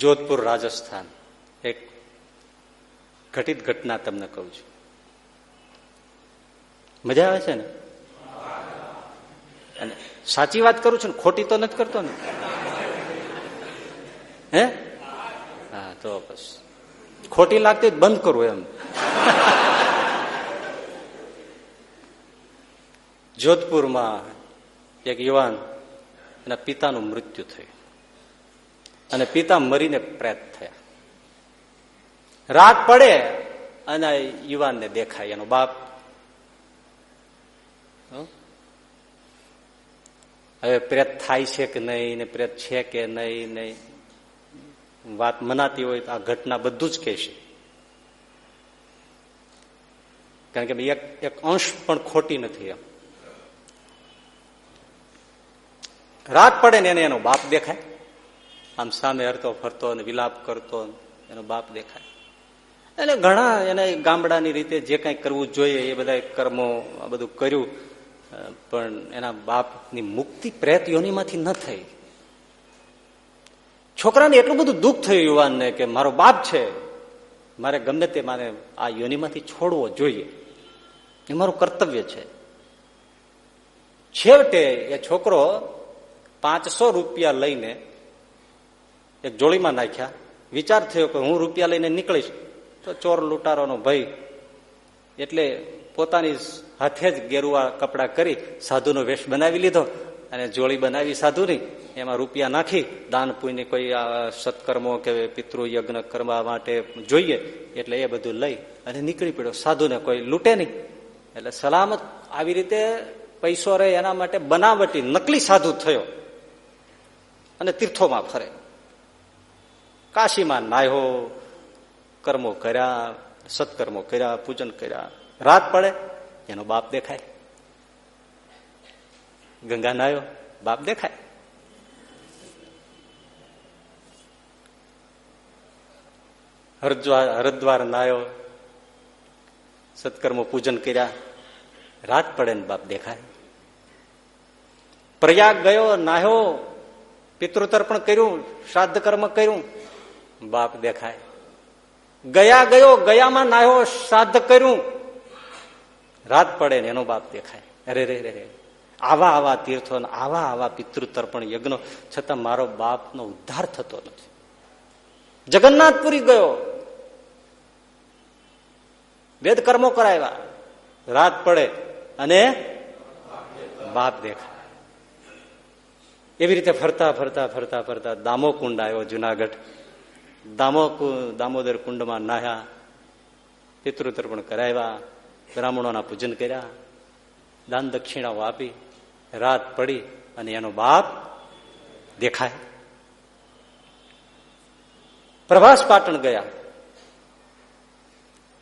[SPEAKER 1] જોધપુર રાજસ્થાન. એક ઘટિત ઘટના તમને કહું છું. મજા આવે છે ને? અને સાચી વાત કરું છું ને, ખોટી તો નથી કરતો ને. હે? હા, તો બસ. ખોટી લાગતી બંધ કરું એમ. જોધપુરમાં એક યુવાન એના પિતાનું મૃત્યુ થયું. અને પિતા મરીને પ્રેત થયા. રાત પડે અને યુવાનને દેખાય, એનો બાપ. હવે પ્રેત થાય છે કે નહીં, ને પ્રેત છે કે નહીં નહીં વાત મનાતી હોય તો આ ઘટના બધું જ કહેશે કારણ કે એક એક અંશ પણ ખોટી નથી એમ. રાત પડે ને એને એનો બાપ દેખાય. આમ સામે હરતો ફરતો અને વિલાપ કરતો એનો બાપ દેખાય. એટલે ઘણા એને ગામડાની રીતે જે કઈ કરવું જોઈએ એ બધા કર્મો આ બધું કર્યું પણ એના બાપની મુક્તિ પ્રેત યોનીમાંથી ન થઈ. છોકરાને એટલું બધું દુઃખ થયું યુવાનને કે મારો બાપ છે, મારે ગમે તે મારે આ યોનીમાંથી છોડવો જોઈએ. એ મારું કર્તવ્ય છે. છેવટે એ છોકરો પાંચસો રૂપિયા લઈને એક જોડીમાં નાખ્યા. વિચાર થયો કે હું રૂપિયા લઈને નીકળીશ. તો ચોર લૂંટારોનો ભય. એટલે પોતાની હાથે જ ગેરુવા કપડાં કરી સાધુનો વેશ બનાવી લીધો અને જોડી બનાવી સાધુની. એમાં રૂપિયા નાખી. દાન પુણ્ય કોઈ સત્કર્મો કે પિતૃ યજ્ઞ કરવા માટે જોઈએ. એટલે એ બધું લઈ અને નીકળી પડ્યો. સાધુને કોઈ લૂંટે નહીં. એટલે સલામત આવી રીતે પૈસો રહે એના માટે બનાવટી નકલી સાધુ થયો. અને તીર્થોમાં ફરે. કાશીમાં નાહ્યો, કર્મો કર્યા, સત્કર્મો કર્યા, પૂજન કર્યા. રાત પડે, એનો બાપ દેખાય. ગંગા નાયો બાપ દેખાય. હરદ્વાર હરદ્વાર નાયો સત્કર્મો પૂજન કર્યા. રાત પડે ને બાપ દેખાય. પ્રયાગ ગયો, નાહ્યો, પિતૃતર્પણ કર્યું, શ્રાદ્ધ કર્મ કર્યું. બાપ દેખાય. ગયા, ગયો, ગયામાં નાયો શ્રાદ્ધ કર્યું. રાત પડે ને એનો બાપ દેખાય. અરે રે રે આવા આવા તીર્થો આવા આવા પિતૃતર્પણ યજ્ઞો છતાં મારો બાપનો ઉદ્ધાર થતો નથી. જગન્નાથપુરી ગયો. વેદ કર્મો કરાવ્યા. રાત પડે અને બાપ દેખાય. એવી રીતે ફરતા ફરતા ફરતા ફરતા દામો કુંડ આવ્યો જુનાગઢ. દામો દામોદર કુંડમાં નાહ્યા, પિતૃતર્પણ કરાવ્યા, બ્રાહ્મણોના પૂજન કર્યા, દાન દક્ષિણાઓ આપી, રાત પડી અને એનો બાપ દેખાય. પ્રભાસ પાટણ ગયા.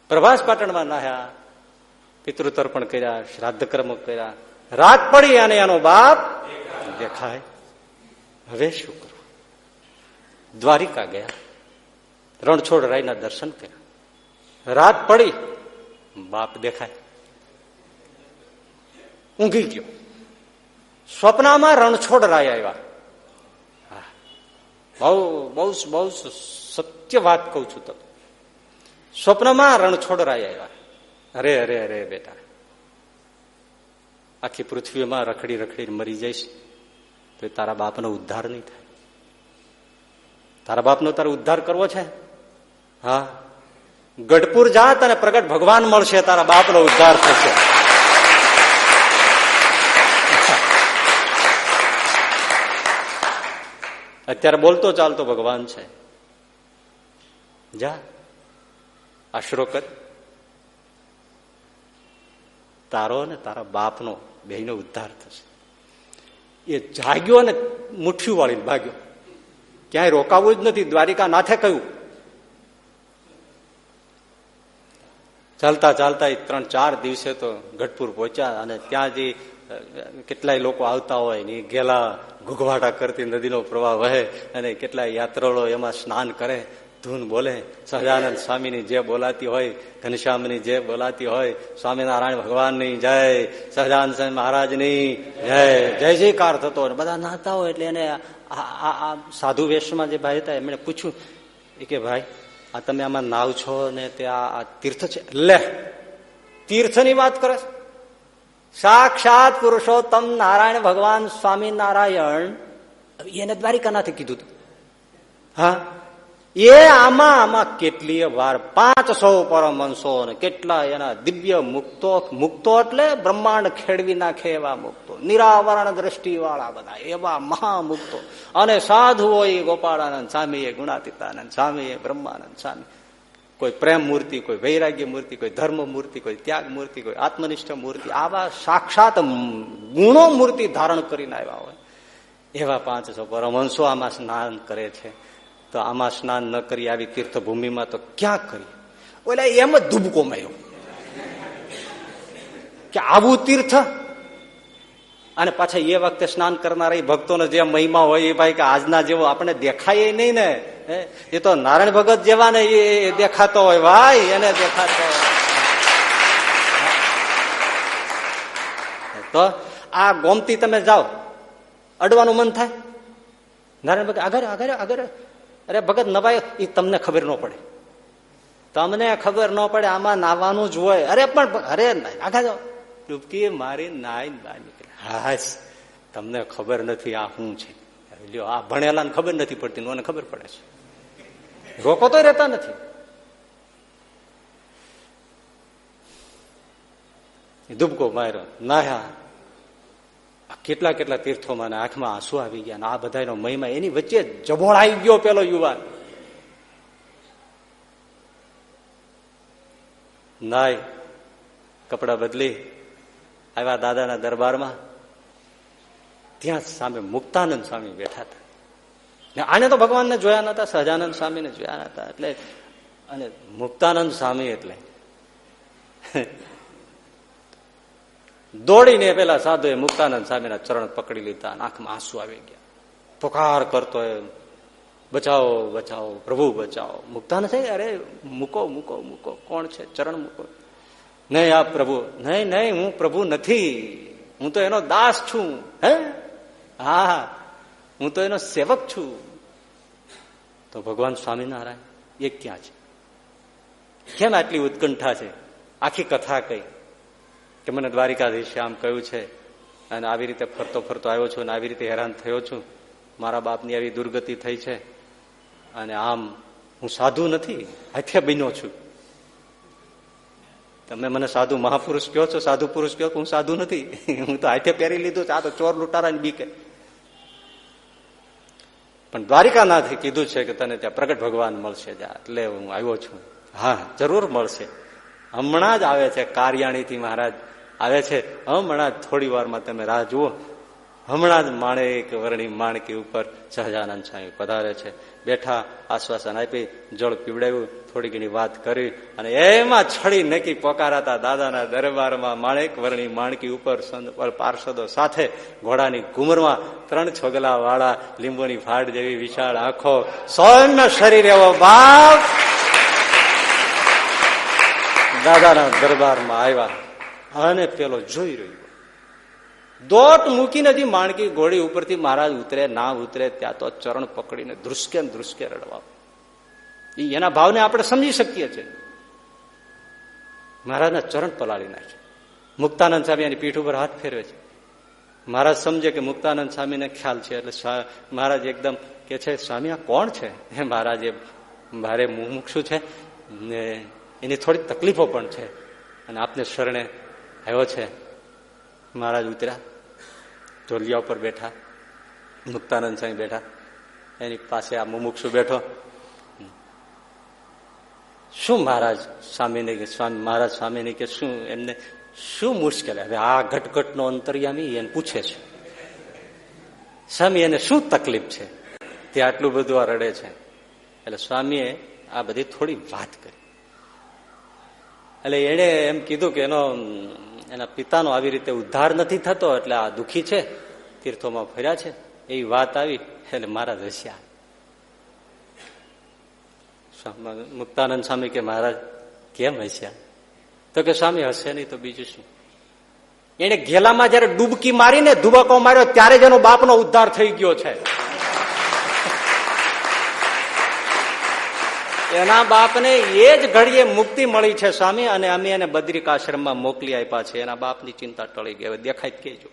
[SPEAKER 1] પ્રભાસ પાટણમાં નાહ્યા, પિતૃતર્પણ કર્યા, શ્રાદ્ધ કર્મ કર્યા, રાત પડી અને એનો બાપ દેખાય. હવે શું કરવું? દ્વારિકા ગયા. રણછોડ રાયના દર્શન કર્યા. રાત પડી, બાપ દેખાય. ઊંઘી ગયો. સ્વપ્નમાં રણછોડ રાય આવ્યા. બહુ બહુ બહુ સત્ય વાત કઉ છું તમે સ્વપ્નમાં રણછોડ રાય આવ્યા. અરે અરે અરે, બેટા. આખી પૃથ્વીમાં રખડી રખડી મરી જઈશ, તો તારા બાપનો ઉદ્ધાર નહીં થાય. તારા બાપનો તારો ઉદ્ધાર કરવો છે? હા? ગઢપુર જાત અને પ્રગટ ભગવાન મળશે, તારા બાપનો ઉદ્ધાર થશે. અત્યારે બોલતો ચાલતો ભગવાન છે. જા, આશરો કર. તારો ને તારા બાપનો બેનો ઉદ્ધાર થશે. એ જાગ્યો ને મુઠ્ઠી વાળીને ભાગ્યો. ક્યાંય રોકાવું જ નથી. દ્વારિકા નાથે કહ્યું ચાલતા ચાલતા ત્રણ ચાર દિવસે તો ગઢપુર પહોંચ્યા અને ત્યાં જે કેટલાય લોકો આવતા હોય ને ગેલા ઘુઘવાટા કરતી નદીનો પ્રવાહ વહે અને કેટલાય યાત્રાળો એમાં સ્નાન કરે, ધૂન બોલે. સહજાનંદ સ્વામીની જે બોલાતી હોય, ઘનશ્યામની જે બોલાતી હોય, સ્વામિનારાયણ ભગવાનની જય, સહજાનંદ સ્વામી મહારાજની જય જય જયકાર થતો હોય. બધા નાતા હોય એટલે એને આ સાધુ વેશમાં જે ભાઈ હતા એમણે પૂછ્યું કે ભાઈ આ તમે આમાં નાવ છો ને તે આ તીર્થ છે. લે, તીર્થની વાત કરે સાક્ષાત પુરુષોત્તમ નારાયણ ભગવાન સ્વામિનારાયણ એને દ્વારિકાનાથી કીધું હા? એ આમાં આમાં કેટલી વાર પાંચસો પરમહંસો કેટલા એના દિવ્ય મુક્તો મુક્તો એટલે બ્રહ્માંડ ખેડવી નાખે એવા મુક્તો. નિરાવરણ દ્રષ્ટિ વાળા બધા એવા મહામુક્તો. અને સાધુઓ એ ગોપાળાનંદ સ્વામી એ ગુણાતીતાનંદ સ્વામી એ બ્રહ્માનંદ સ્વામી. કોઈ પ્રેમ મૂર્તિ, કોઈ વૈરાગ્ય મૂર્તિ, કોઈ ધર્મ મૂર્તિ, કોઈ ત્યાગ મૂર્તિ, કોઈ આત્મનિષ્ઠ મૂર્તિ, આવા સાક્ષાત ગુણો મૂર્તિ ધારણ કરીને આવ્યા હોય. એવા પાંચસો પરમહંસો આમાં સ્નાન કરે છે. તો આમાં સ્નાન ન કરી, આવી તીર્થભૂમિમાં તો ક્યાં કરી? ઓલા એમ જ ધુબકો માર્યો. કે આવું તીર્થ? અને પાછા એ વખતે સ્નાન કરનારા ભક્તોનો જે મહિમા હોય એ ભાઈ કે આજના જેવો આપણે દેખાય નહીં ને એ તો નારાયણ ભગત જેવા ને એ દેખાતો હોય, ભાઈ, એને દેખાતો તો આ ગોમતી તમે જાઓ. અડવાનું મન થાય? નારાયણ ભગત આગળ આગળ આગળ અરે ભગત નવાય એ તમને ખબર ન પડે. તમને ખબર ન પડે, આમાં નાવાનું જ હોય. અરે પણ, અરે આખા જાઓ. ડૂબકી મારી નાઈ બહાર નીકળે. હા તમને ખબર નથી આ શું છે. લ્યો, આ ભણેલા ખબર નથી પડતી મને ખબર પડે છે. રોકો તો રહેતા નથી. ડૂબકો માર્યો. નાહ્યા કેટલા કેટલા તીર્થોમાં આંખમાં આંસુ આવી ગયા આ બધાનો મહિમા એની વચ્ચે જબોળાઈ ગયો પેલો યુવાન. નાય, કપડા બદલી, આવ્યા દાદાના દરબારમાં. ત્યાં સામે મુક્તાનંદ સ્વામી બેઠા હતા. આને તો ભગવાનને જોયા નતા, સહજાનંદ સ્વામીને જોયા નતા, એટલે અને મુક્તાનંદ સ્વામી એટલે દોડીને પેલા સાધુએ મુક્તાનંદ સ્વામીના ચરણ પકડી લીધા આંખમાં આંસુ આવી ગયા. પોકાર કરતો એ બચાવો બચાવો, પ્રભુ, બચાવો. મુક્તાનંદ છે અરે, મૂકો મૂકો મૂકો. કોણ છે? ચરણ મૂકો. નહીં આ પ્રભુ. નહીં નહીં, હું પ્રભુ નથી. હું તો એનો દાસ છું. હે, હા. હું તો એનો સેવક છું. તો ભગવાન સ્વામિનારાયણ, એ ક્યાં છે? કેમ આટલી ઉત્કંઠા છે? આખી કથા કઈ? કે મને દ્વારિકાધીશે આમ કહ્યું છે અને આવી રીતે ફરતો ફરતો આવ્યો છું અને આવી રીતે હેરાન થયો છું. મારા બાપની આવી દુર્ગતિ થઈ છે અને આમ હું સાધુ નથી હથિયા બન્યો છું. તમે મને સાધુ મહાપુરુષ કહો છો, સાધુ પુરુષ કહો હું સાધુ નથી. હું તો હાથે પહેરી લીધું છે, આ તો ચોર લૂંટારા બીકે પણ દ્વારિકાનાથે કીધું છે કે તને ત્યાં પ્રગટ ભગવાન મળશે જા, એટલે હું આવ્યો છું. હા, જરૂર મળશે. હમણાં જ આવે છે કાર્યાણીથી મહારાજ. આવે છે. હમણાં જ થોડી વારમાં તમે રાહ જુઓ. હમણાં જ માણેક વર્ણી માણકી ઉપર સહજાનંદ સ્વામી પધારે છે. બેઠા આશ્વાસન આપી, જળ પીવડાવ્યું, થોડી ઘણી વાત કરી અને એમાં છડી નક્કી પોકારાતા દાદાના દરબારમાં માણેક વર્ણી માણકી ઉપર પાર્ષદો સાથે ઘોડાની ઘુમરમાં ત્રણ છોગલા વાળા લીંબુની ફાટ જેવી વિશાળ આંખો સૌમ્ય શરીર એવો બાપ! દાદાના દરબારમાં આવ્યા. અને પેલો જોઈ રહ્યો. દોટ મૂકીને હજી માણકી ઘોડી ઉપરથી મહારાજ ઉતરે ના ઉતરે, ત્યાં તો ચરણ પકડીને ધ્રુસકે ધ્રુસકે રડવા. એના ભાવને આપણે સમજી શકીએ છીએ. મહારાજના ચરણ પલાળી નાખે. મુક્તાનંદ સ્વામી એની પીઠ ઉપર હાથ ફેરવે છે. મહારાજ સમજે કે મુક્તાનંદ સ્વામીને ખ્યાલ છે, એટલે મહારાજ એકદમ કે છે, સ્વામી, આ કોણ છે? હે મહારાજ એ ભારે મુમુક્ષુ છે ને એની થોડી તકલીફો પણ છે. અને આપને શરણે આવ્યો છે? મહારાજ ઉતર્યા. ઢોલિયા ઉપર બેઠા. મુક્તાનંદ સ્વામી બેઠા. એની પાસે આ મુમુક્ષુ બેઠો. શું મહારાજ સ્વામીને કે સ્વામી મહારાજ સ્વામીને કે શું એમને શું મુશ્કેલ? હવે આ ઘટઘટનો અંતર્યામી એને પૂછે છે. સ્વામી, એને શું તકલીફ છે? તે આટલું બધું આ રડે છે. એટલે સ્વામીએ આ બધી થોડી વાત કરી. એટલે એણે એમ કીધું કે એનો એના પિતાનો આવી રીતે ઉદ્ધાર નથી થતો, એટલે આ દુઃખી છે, તીર્થોમાં ફર્યા છે, એવી વાત આવી, એટલે મહારાજ હસ્યા મુક્તાનંદ સ્વામી કે, મહારાજ, કેમ હસ્યા? તો કે, સ્વામી, હશે નહીં તો બીજું શું? એને ઘેલામાં જયારે ડૂબકી મારીને ધુબકો માર્યો, ત્યારે જ એનો બાપનો ઉદ્ધાર થઈ ગયો છે. એના બાપને એ જ ઘડીએ મુક્તિ મળી છે, સ્વામી, અને અમે એને બદ્રિકાશ્રમમાં મોકલી આપ્યા છે. એના બાપની ચિંતા ટળી ગઈ. હવે દેખાય કેજો.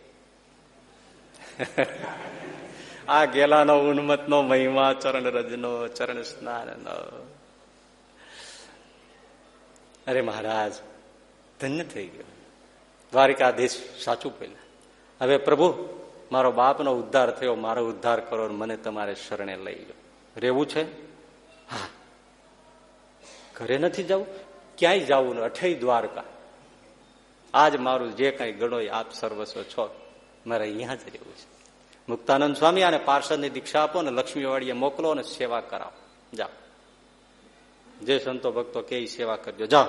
[SPEAKER 1] (laughs) આ ગેલાનો ઉન્મતનો મહિમા, ચરણ રજનો, ચરણ સ્નાન અરે મહારાજ, ધન્ય થઈ ગયો. દ્વારિકાધીશ સાચું પહેલા હવે પ્રભુ, મારો બાપનો ઉદ્ધાર થયો, મારો ઉદ્ધાર કરો મને તમારે શરણે લઈ લો. રહેવું છે? હા. ઘરે નથી જવું ક્યાંય જવું અઠઈ દ્વારકા. આજ મારું જે કઈ ગણો આપ સર્વસ્વ છો, મારે અહીંયા જ રહેવું છે. મુક્તાનંદ સ્વામી અને પાર્ષદની દીક્ષા આપો ને લક્ષ્મીવાડીએ મોકલો અને સેવા કરાવો. જાઓ. જે સંતો ભક્તો કે સેવા કરજો. જાઓ.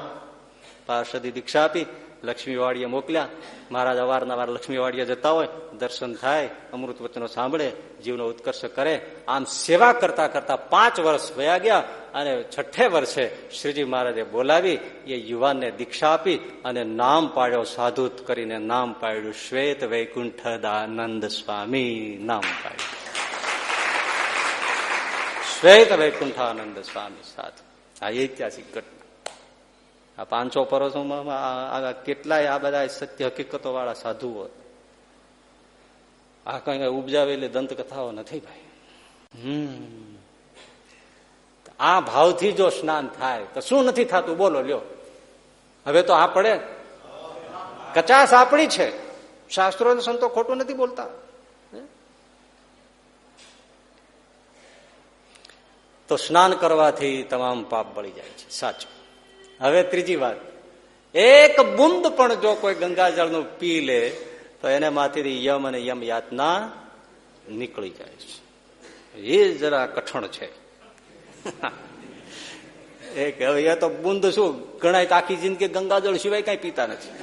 [SPEAKER 1] પાર્ષદી દીક્ષા આપી. લક્ષ્મીવાડીએ મોકલ્યા. મહારાજ અવારનવાર લક્ષ્મીવાડીએ જતા હોય, દર્શન થાય, અમૃત વચનો સાંભળે, જીવનો ઉત્કર્ષ કરે. આમ સેવા કરતા કરતા પાંચ વર્ષ વયા ગયા અને છઠ્ઠે વર્ષે શ્રીજી મહારાજે બોલાવી, એ યુવાનને દીક્ષા આપી અને નામ પાડ્યો, સાધુત કરીને નામ પાડ્યું, શ્વેત વૈકુંઠ દાનંદ સ્વામી નામ પાડ્યું. શ્વેત વૈકુંઠાનંદ સ્વામી સાધુ. આ ઐતિહાસિક ઘટના. આ પાંચસો પરસોમાં કેટલાય આ બધા સત્ય હકીકતો વાળા સાધુઓ આ કઈ ઉપજાવેલી દંતકથાઓ નથી ભાઈ. હમ. આ ભાવથી જો સ્નાન થાય, તો શું નથી થતું? બોલો, લ્યો. હવે તો આ પડે. કચાસ આપણી છે. શાસ્ત્રો સંતો ખોટું નથી બોલતા. તો સ્નાન કરવાથી તમામ પાપ બળી જાય છે. સાચું. હવે ત્રીજી વાત. એક બુંદ પણ જો કોઈ ગંગાજળનું પી લે, તો એને માંથી યમ અને યમ યાતના નીકળી જાય છે. એ જરા કઠણ છે. (laughs) એક, હવે એ તો બુંદ શું ગણાય આખી જિંદગી ગંગાજળ સિવાય કઈ પીતા નથી. (laughs)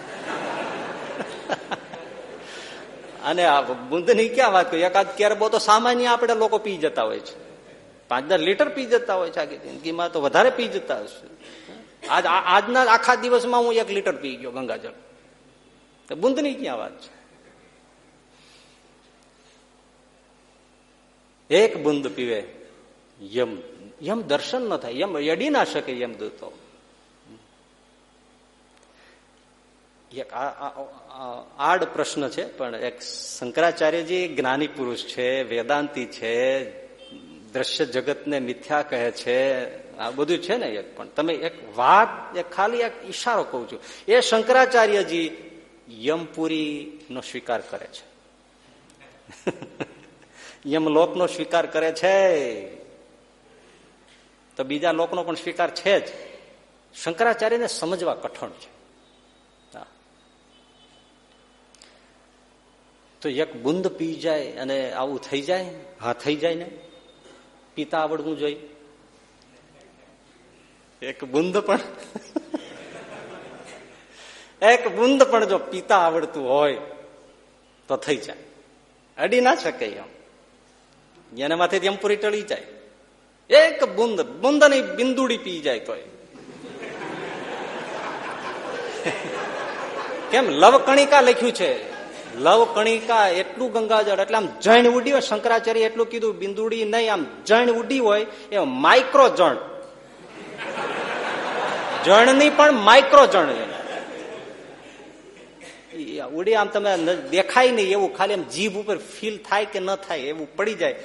[SPEAKER 1] અને આ બુંદની ક્યાં વાત કરી એકાદ કેરબો તો સામાન્ય આપણે લોકો પી જતા હોય છે. પાંચ દસ લીટર પી જતા હોય છે આખી જિંદગીમાં, તો વધારે પી જતા હશે. આજ આજના આખા દિવસમાં હું એક લીટર પી ગયો ગંગાજળ. તો બુંદની ક્યાં વાત છે? એક બુંદ પીવે, યમ. યમ દર્શન ન થાય. યમ અડી ના શકે યમ દૂતો. એક આડ પ્રશ્ન છે, પણ એક શંકરાચાર્યજી જ્ઞાની પુરુષ છે, વેદાંતિ છે, દ્રશ્ય જગતને મિથ્યા કહે છે આ બધું છે ને એક પણ. તમે એક વાત, એક ખાલી એક ઈશારો કહું છું. એ શંકરાચાર્યજી યમપુરી નો સ્વીકાર કરે છે. (laughs) યમલોક નો સ્વીકાર કરે છે. તો બીજા લોકનો પણ સ્વીકાર છે જ. શંકરાચાર્યને સમજવા કઠણ છે. તો એક બુંદ પી જાય અને આવું થઈ જાય? હા, થઈ જાય ને? પિતા આવડવું જોઈએ. એક બુંદ પણ. એક બુંદ પણ જો પિતા આવડતું હોય, તો થઈ જાય. અડી ના શકે એમ. એના માથેથી એમ પૂરી ટળી જાય. એક બુંદ બુંદની બિંદુડી પી જાય તો કેમ, લવકણિકા લખ્યું છે. લવકણિકા એટલું ગંગાજળ, એટલે આમ જણ ઉડી હોય, શંકરાચાર્ય એટલું કીધું, બિંદુડી નહીં, આમ જણ ઉડી હોય, એ માઇક્રો જણ જણની પણ માઇક્રો જણ ઉડી આમ તમે દેખાય નહીં એવું, ખાલી આમ જીભ ઉપર ફીલ થાય કે ન થાય એવું પડી જાય.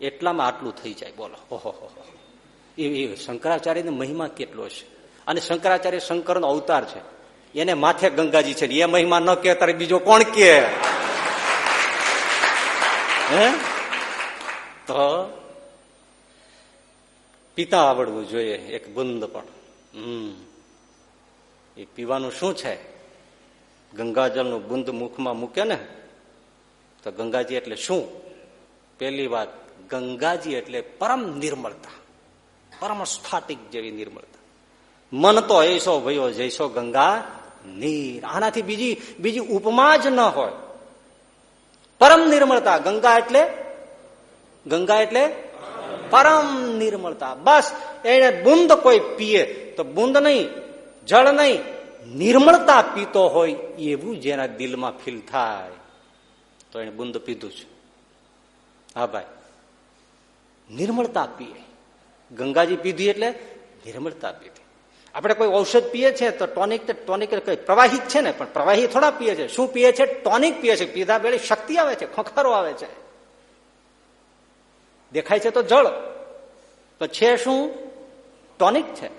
[SPEAKER 1] એટલામાં આટલું થઈ જાય. બોલો. ઓહો એ શંકરાચાર્યની મહિમા કેટલો છે? અને શંકરાચાર્ય શંકરનો અવતાર છે. એને માથે ગંગાજી છે એ મહિમા ન કે તારે બીજો કોણ કે હે? તો પિતા આવડવું જોઈએ, એક બુંદ પણ. હમ. એ પીવાનું શું છે? ગંગાજળનું બુંદ મુખમાં મૂકે ને, તો ગંગાજી એટલે શું? પેલી વાત, ગંગાજી એટલે પરમ નિર્મળતા. પરમ સ્ફાટિક જેવી નિર્મળતા. મન તો એસો ભયો જૈસો ગંગા નીર. આનાથી બીજી બીજી ઉપમા જ ન હોય. પરમ નિર્મળતા. ગંગા એટલે ગંગા એટલે પરમ નિર્મળતા. બસ એને બુંદ કોઈ પીએ તો બુંદ નહીં, જળ નહીં, નિર્મળતા પીતો હોય એવું જેના દિલમાં ફીલ થાય. તો એને બુંદ પીધું છે. હા ભાઈ. નિર્મળતા પીએ. ગંગાજી પીધી એટલે નિર્મળતા પીધી. આપણે કોઈ ઔષધ પીએ છીએ તો ટોનિક ટોનિક પ્રવાહિત છે ને, પણ પ્રવાહી થોડા પીએ છે. શું પીએ છે? ટોનિક પીએ છે. પીધા વેળી શક્તિ આવે છે, ખોખરો આવે છે. દેખાય છે તો જળ. તો છે શું? ટોનિક છે.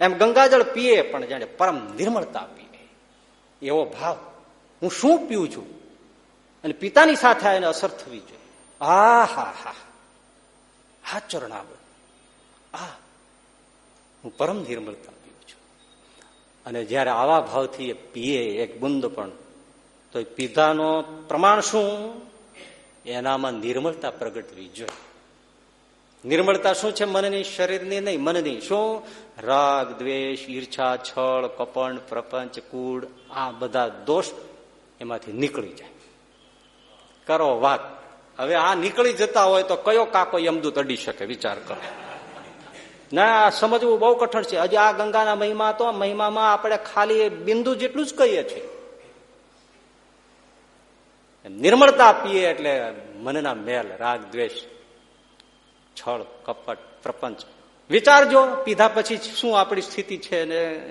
[SPEAKER 1] એમ ગંગાજળ પીએ પણ જાણે પરમ નિર્મળતા પીએ. એવો ભાવ. હું શું પીઉં છું? અને પિતાની સાથે એને અસર થવી જોઈએ. આ હા હા. હા ચરણાવ આ હું પરમ નિર્મળતા પીવું છું. અને જયારે આવા ભાવથી એ પીએ એક બુંદ પણ, તો એ પીધાનો પ્રમાણ શું? એનામાં નિર્મળતા પ્રગટવી જોઈએ. નિર્મળતા શું છે મનની? શરીરની નહીં, મનની. શું? રાગ, દ્વેષ, ઈર્ષા, છળ, કપણ, પ્રપંચ કુળ આ બધા દોષ એમાંથી નીકળી જાય. કરો વાત. હવે આ નીકળી જતા હોય તો કયો કાકો યમદૂત અડી શકે? વિચાર કરો. ના સમજવું બહુ કઠણ છે. હજી આ ગંગાના મહિમા તો મહિમામાં આપણે ખાલી બિંદુ જેટલું જ કહીએ છીએ. નિર્મળતા પીએ એટલે મનના મેલ, રાગ, દ્વેષ. છળ, કપટ, પ્રપંચ. વિચારજો, પીધા પછી શું આપણી સ્થિતિ છે ને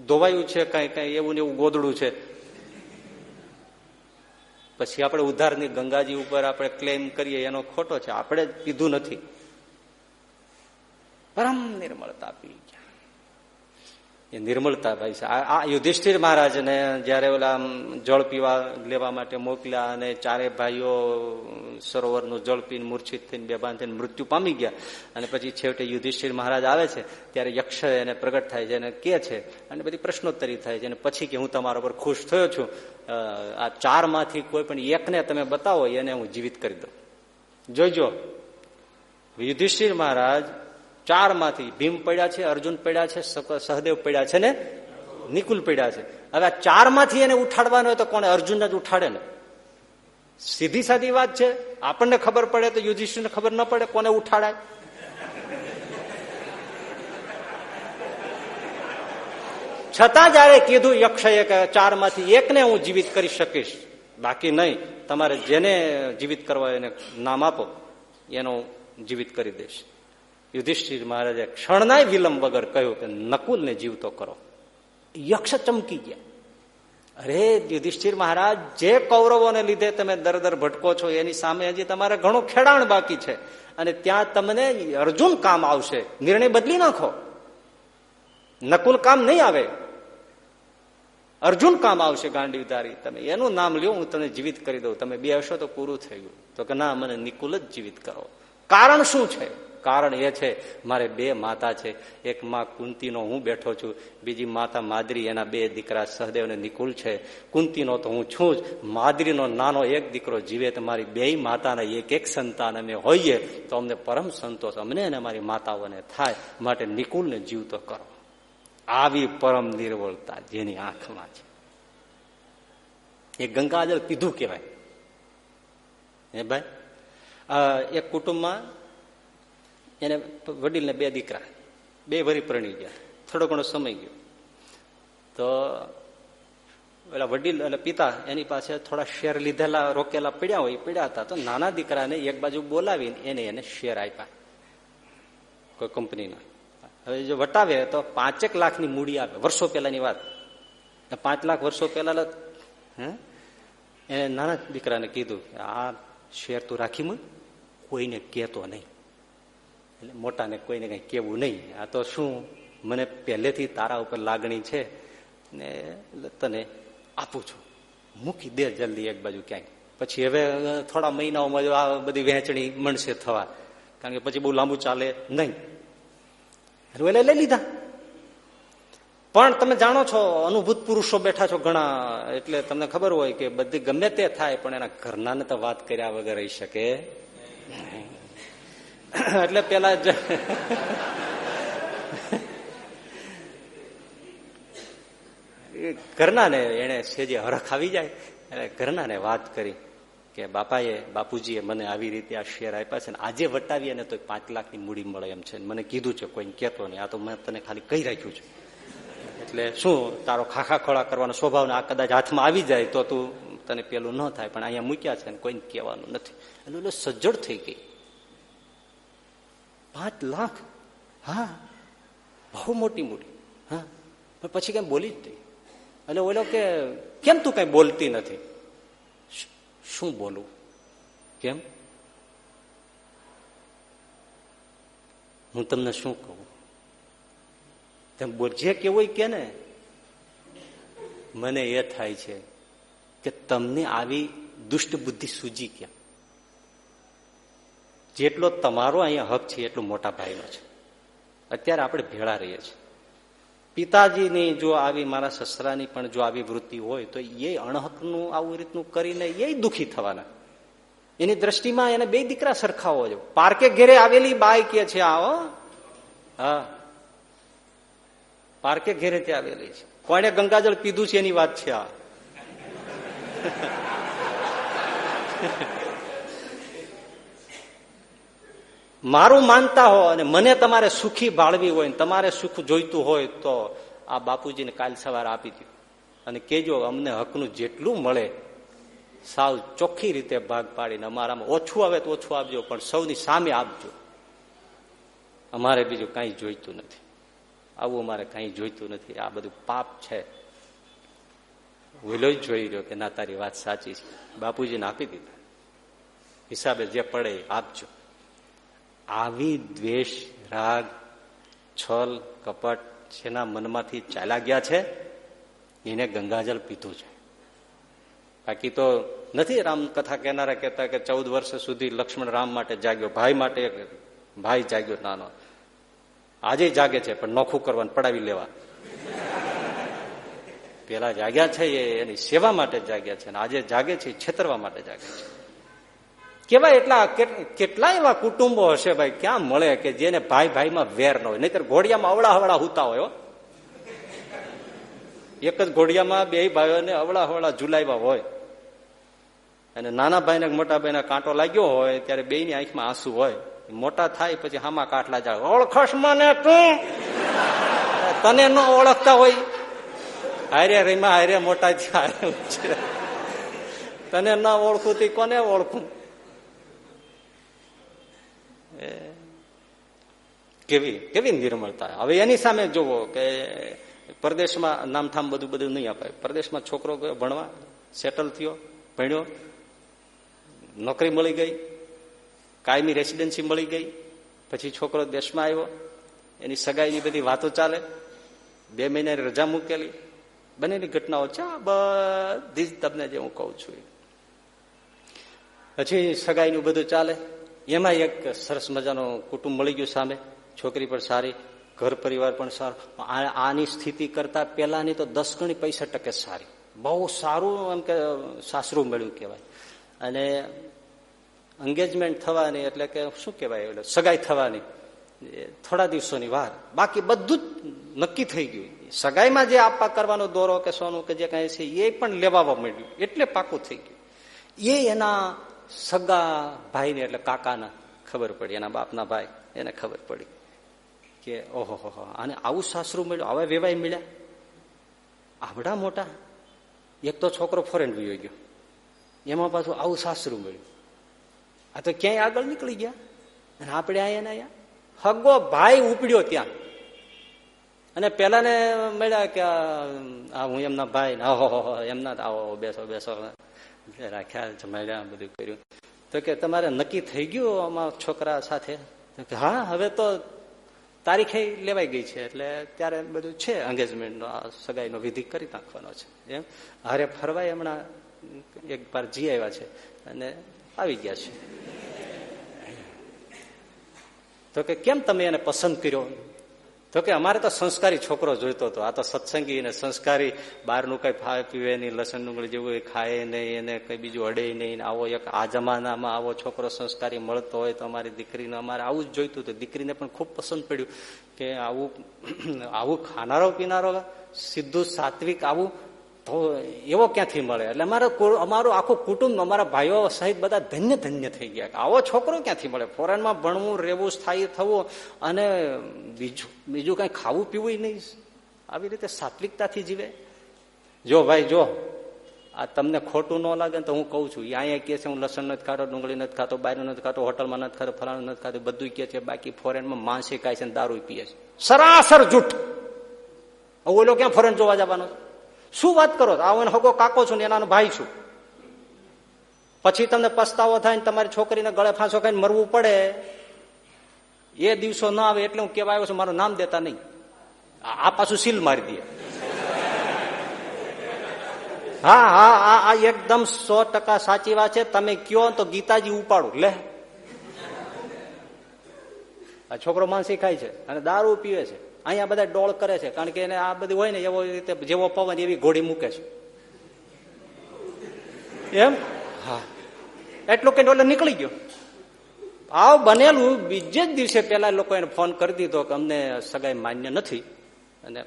[SPEAKER 1] ધોવાયું છે કઈ કઈ, એવું ને એવું ગોદડું છે. પછી આપણે ઉધારની ગંગાજી ઉપર આપણે ક્લેમ કરીએ, એનો ખોટો છે. આપણે પીધું નથી. પરમ નિર્મળતા પી ગયા. એ નિર્મળતા ભાઈ છે. આ યુધિષ્ઠિર મહારાજને જયારે ઓલા જળ પીવા લેવા માટે મોકલ્યા અને ચારે ભાઈઓ સરોવરનું જળ પીને મૂર્છિત થઈને બેભાન થઈને મૃત્યુ પામી ગયા અને પછી છેવટે યુધિષ્ઠિર મહારાજ આવે છે, ત્યારે યક્ષ એને પ્રગટ થાય છે અને કે છે અને બધી પ્રશ્નોત્તરી થાય છે અને પછી કે હું તમારા પર ખુશ થયો છું આ ચારમાંથી કોઈ પણ એકને તમે બતાવો, એને હું જીવિત કરી દઉં. જોઈજો યુધિષ્ઠિર મહારાજ ચારમાંથી ભીમ પડ્યા છે, અર્જુન પડ્યા છે સહદેવ પડ્યા છે ને નિકુલ પડ્યા છે. હવે આ ચારમાંથી એને ઉઠાડવાનો હોય તો કોને અર્જુન જ ઉઠાડે ને. સીધી સાદી વાત છે. આપણને ખબર પડે તો યુધિષ્ઠિરને ખબર ન પડે કોને ઉઠાડાય. છતાં જયારે કીધું યક્ષએ કે ચારમાંથી એકને હું જીવિત કરી શકીશ. બાકી નહીં. તમારે જેને જીવિત કરવા એને નામ આપો. એનો જીવિત કરી દઈશ. યુધિષ્ઠિર મહારાજે ક્ષણના વિલંબ વગર કહ્યું કે નકુલને જીવતો કરો. યક્ષ ચમકી ગયા. અરે યુધિષ્ઠિર મહારાજ, જે કૌરવોને લીધે તમે દર દર ભટકો છો, એની સામે હજી તમારે ઘણું ખેડાણ બાકી છે અને ત્યાં તમને અર્જુન કામ આવશે. નિર્ણય બદલી નાખો. નકુલ કામ નહીં આવે. અર્જુન કામ આવશે ગાંડીધારી તમે એનું નામ લ્યો, હું તમને જીવિત કરી દઉં. તમે બે હશો તો પૂરું થઈ ગયું તો કે ના, મને નિકુલ જ જીવિત કરો. કારણ શું છે? કારણ એ છે, મારે બે માતા છે. એક માં કુંતીનો હું બેઠો છું, બીજી માતા માદરી, એના બે દીકરા સહદેવ અને નિકુલ છે. કુંતીનો તો હું છું જ, માદરીનો નાનો એક દીકરો જીવે તો મારી બે માતાના એક એક સંતાન અમે હોઈએ, તો અમને પરમ સંતોષ, અમને અને મારી માતાઓને થાય, માટે નિકુલને જીવતો કરો. આવી પરમ નિર્વળતા જેની આંખમાં છે. એ ગંગાજળ પીધું કહેવાય. હે ભાઈ? એક કુટુંબમાં એને વડીલને બે દીકરા, બે વરી પરણી ગયા. થોડો ઘણો સમય ગયો. તો પેલા વડીલ એટલે પિતા એની પાસે થોડા શેર લીધેલા, રોકેલા પડ્યા હોય, પડ્યા હતા, તો નાના દીકરાને એક બાજુ બોલાવીને એને એને શેર આપ્યા. કોઈ કંપનીના. હવે જો વટાવે તો પાંચેક લાખની મૂડી આપે, વર્ષો પહેલાની વાત. પાંચ લાખ વર્ષો પહેલા હે? એને નાના દીકરાને કીધું આ શેર તું રાખી મૂક, કોઈને કહેતો નહીં. એટલે મોટાને કોઈને કંઈ કહેવું નહીં. આ તો શું મને પહેલેથી તારા ઉપર લાગણી છે ને તને આપું છું. મૂકી દે જલ્દી એક બાજુ ક્યાંય. પછી હવે થોડા મહિનાઓમાં આ બધી વહેંચણી મળશે થવા. કારણ કે પછી બહુ લાંબુ ચાલે નહીં. એટલે લઈ લીધા. પણ તમે જાણો છો, અનુભૂત પુરુષો બેઠા છો ઘણા. એટલે તમને ખબર હોય કે બધી ગમે તે થાય, પણ એના ઘરનાને તો વાત કર્યા વગર રહી શકે (coughs) એટલે પેલા ઘરના ને એને સેજે હરખ આવી જાય. એટલે ઘરના ને વાત કરી કે, બાપાએ, બાપુજીએ મને આવી રીતે આ શેર આપ્યા છે આજે વટાવીએ ને તો પાંચ લાખની મૂડી મળે એમ છે મને કીધું છે કોઈ કહેતો નહીં. આ તો મેં તને ખાલી કહી રાખ્યું છે. એટલે શું, તારો ખાખા ખોળા કરવાનો સ્વભાવ આ કદાચ હાથમાં આવી જાય તો તું તને પેલું ન થાય, પણ અહીંયા મૂક્યા છે ને કોઈને કહેવાનું નથી. એટલે સજ્જડ થઈ ગઈ. પાંચ લાખ? હા. બહુ મોટી મૂડી. હા. પણ પછી કઈ બોલી જ નહીં. એટલે ઓલો કે કેમ તું કઈ બોલતી નથી? શું બોલું? કેમ? હું તમને શું કહું? તેમ જે કેવું કે ને. મને એ થાય છે કે તમને આવી દુષ્ટ બુદ્ધિ સૂજી કેમ જેટલો તમારો અહીંયા હક છે, એટલો મોટા ભાઈનો છે. અત્યારે આપણે ભેળા રહીએ છીએ. પિતાજીની જો આવી, મારા સસરાની પણ જો આવી વૃત્તિ હોય, તો એ અણહકનું આવું રીતનું કરીને એ દુઃખી થવાના. એની દ્રષ્ટિમાં એને બે દીકરા સરખાવો જો પાર્કે ઘેરે આવેલી બાય કે છે, આવો. હા. પાર્કે ઘેરે ત્યાં આવેલી છે. કોને ગંગાજળ પીધું છે એની વાત છે, આ. મારું માનતા હો અને મને તમારે સુખી બાળવી હોય તમારે સુખ જોઈતું હોય તો આ બાપુજીને કાલ સવારે આપી દો અને કેજો અમને હકનું જેટલું મળે, સાવ ચોખ્ખી રીતે ભાગ પાડીને અમારામાં ઓછું આવે તો ઓછું આપજો, પણ સૌની સામે આપજો. અમારે બીજું કઈ જોઈતું નથી. આવું અમારે કઈ જોઈતું નથી. આ બધું પાપ છે. વિલો જોઈ રહ્યો કે ના, તારી વાત સાચી છે. બાપુજીને આપી દીધા. હિસાબે જે પડે આપજો. આવી દ્વેષ, રાગ, છલ, કપટ જેના મનમાંથી ચાલ્યા ગયા છે? એને ગંગાજલ પીધું છે. બાકી તો નથી રામ કથા કહેનારા કહેતા કે ચૌદ વર્ષ સુધી લક્ષ્મણ રામ માટે જાગ્યો, ભાઈ માટે ભાઈ જાગ્યો નાનો. આજે જાગે છે, પણ નોખું કરવાનું, પડાવી લેવા. પેલા જાગ્યા છે એ, એની સેવા માટે જાગ્યા છે અને આજે જાગે છે, છેતરવા માટે જાગે છે. કેવા એટલા કેટલા એવા કુટુંબો હશે ભાઈ, ક્યાં મળે કે જેને ભાઈ ભાઈમાં વેર ન હોય? નહીતર ઘોડિયામાં અવળા હવળા હોય એક જ ઘોડિયામાં બે ભાઈઓને અવળા હવળા ઝુલાવ્યા હોય. અને નાના ભાઈને મોટા ભાઈને કાંટો લાગ્યો હોય, ત્યારે બે ની આંખમાં આંસુ હોય. મોટા થાય પછી હામાં કાટલા જાય ઓળખશ મને તું? તને ન ઓળખતા હોય. હારે રહીમાં હારે મોટા તને ન ઓળખું તી કોને ઓળખું? કેવી કેવી નિર્મળતા? હવે એની સામે જોવો કે પરદેશમાં નામથામ બધું બધું નહીં અપાય. પરદેશમાં છોકરો ભણવા સેટલ થયો, ભણ્યો, નોકરી મળી ગઈ, કાયમી રેસિડેન્સી મળી ગઈ, પછી છોકરો દેશમાં આવ્યો, એની સગાઈની બધી વાતો ચાલે, બે મહિનાની રજા મૂકેલી. બંનેની ઘટનાઓ છે બધી જ તમને જે હું કહું છું પછી સગાઈનું બધું ચાલે એમાં એક સરસ મજાનો કુટુંબ મળી ગયું સામે. છોકરી પણ સારી, ઘર પરિવાર પણ સારો. આની સ્થિતિ કરતા પેલાની તો દસ ગણી પૈસા ટકે સારી. બહુ સારું એમ કે સાસરું મળ્યું કહેવાય. અને એંગેજમેન્ટ થવાની એટલે કે શું કહેવાય એટલે સગાઈ થવાની. થોડા દિવસોની વાર. બાકી બધું જ નક્કી થઈ ગયું. સગાઈમાં જે આપવા કરવાનો દોરો કે સોનું કે જે કાંઈ છે, એ પણ લેવાવા મળ્યું. એટલે પાકું થઈ ગયું. એ એના સગા ભાઈને, એટલે કાકાના ખબર પડી, એના બાપના ભાઈ, એને ખબર પડી કે, ઓહો, હો અને આવું સાસરું મળ્યું, આવા વેવાય મળ્યા? આવડા મોટા? એક તો છોકરો ફોરેન વયો ગયો. એમાં પાછું આવું સાસરું મળ્યું. આ તો ક્યાંય આગળ નીકળી ગયા? અને આપણે અહીંયા અહીંયા? હગો ભાઈ ઉપડ્યો ત્યાં. અને પેલા ને મળ્યા કે આ હું એમના ભાઈ ને હો એમના આવો, બેસો બેસો. રાખ્યા, જમાડ્યા, બધું કર્યું. તો કે તમારે નક્કી થઈ ગયું આમાં છોકરા સાથે? હા, હવે તો તારીખે લેવાઈ ગઈ છે, એટલે ત્યારે બધું છે એંગેજમેન્ટનો સગાઈનો વિધિ કરી નાખવાનો છે. એમ? હારે ફરવાય હમણાં એક વાર જી આવ્યા છે અને આવી ગયા છે. તો કે કેમ તમે એને પસંદ કર્યો? તો કે અમારે તો સંસ્કારી છોકરો જોઈતો હતો. આ તો સત્સંગી અને સંસ્કારી, બહારનું કઈ ફાવે પીવે નહીં, લસણ ડુંગળી જેવું ખાય નહીં, એને કઈ બીજું અડે નહીં. આવો એક આ જમાનામાં આવો છોકરો સંસ્કારી મળતો હોય તો અમારી દીકરીને અમારે આવું જ જોઈતું હતું. દીકરીને પણ ખૂબ પસંદ પડ્યું કે આવું આવું ખાનારો પીનારો સીધું સાત્વિક આવું તો એવો ક્યાંથી મળે? એટલે અમારે અમારું આખું કુટુંબ, અમારા ભાઈઓ સહિત બધા ધન્ય ધન્ય થઈ ગયા આવો છોકરો ક્યાંથી મળે? ફોરેનમાં ભણવું, રહેવું, સ્થાયી થવું અને બીજું બીજું કઈ ખાવું, પીવું નહીં. આવી રીતે સાત્વિકતાથી જીવે. જો ભાઈ, જો, આ તમને ખોટું ન લાગે તો હું કઉ છું અહીંયા કે છે, હું લસણ નથી ખાતો, ડુંગળી નથી ખાતો બાયનું નથી ખાતો, હોટલમાં નથી ખાતો, ફલાણું નથી ખાતું બધું કે છે, બાકી ફોરેનમાં માંસે ખાય છે દારૂ પીએ છે. સરાસર જૂઠ. ઓલો ક્યાં ફોરેન જોવા જવાનો શું વાત કરો? આવો હગો કાકો છું ને એના ભાઈ છું. પછી તમને પસ્તાવો થાય ને તમારી છોકરીને ગળે ફાંસો ખાઈને મરવું પડે. એ દિવસો ના આવે એટલે હું કેવા આવ્યો છું, મારું નામ દેતા નહીં. આ પાછું સીલ મારી દે. હા હા, આ આ એકદમ સો ટકા સાચી વાત છે. તમે કયો તો ગીતાજી ઉપાડું. લે. આ છોકરો માનસી ખાય છે અને દારૂ પીવે છે. અહીંયા બધા ડોળ કરે છે, કારણ કે એને આ બધું હોય ને એવો રીતે જેવો પવન એવી ઘોડી મૂકે છે. એમ? હા. એટલું કઈ ડોલર નીકળી ગયો. આવ બનેલું બીજે જ દિવસે પેલા લોકો એને ફોન કરી દીધો કે અમને સગાઈ માન્ય નથી. અને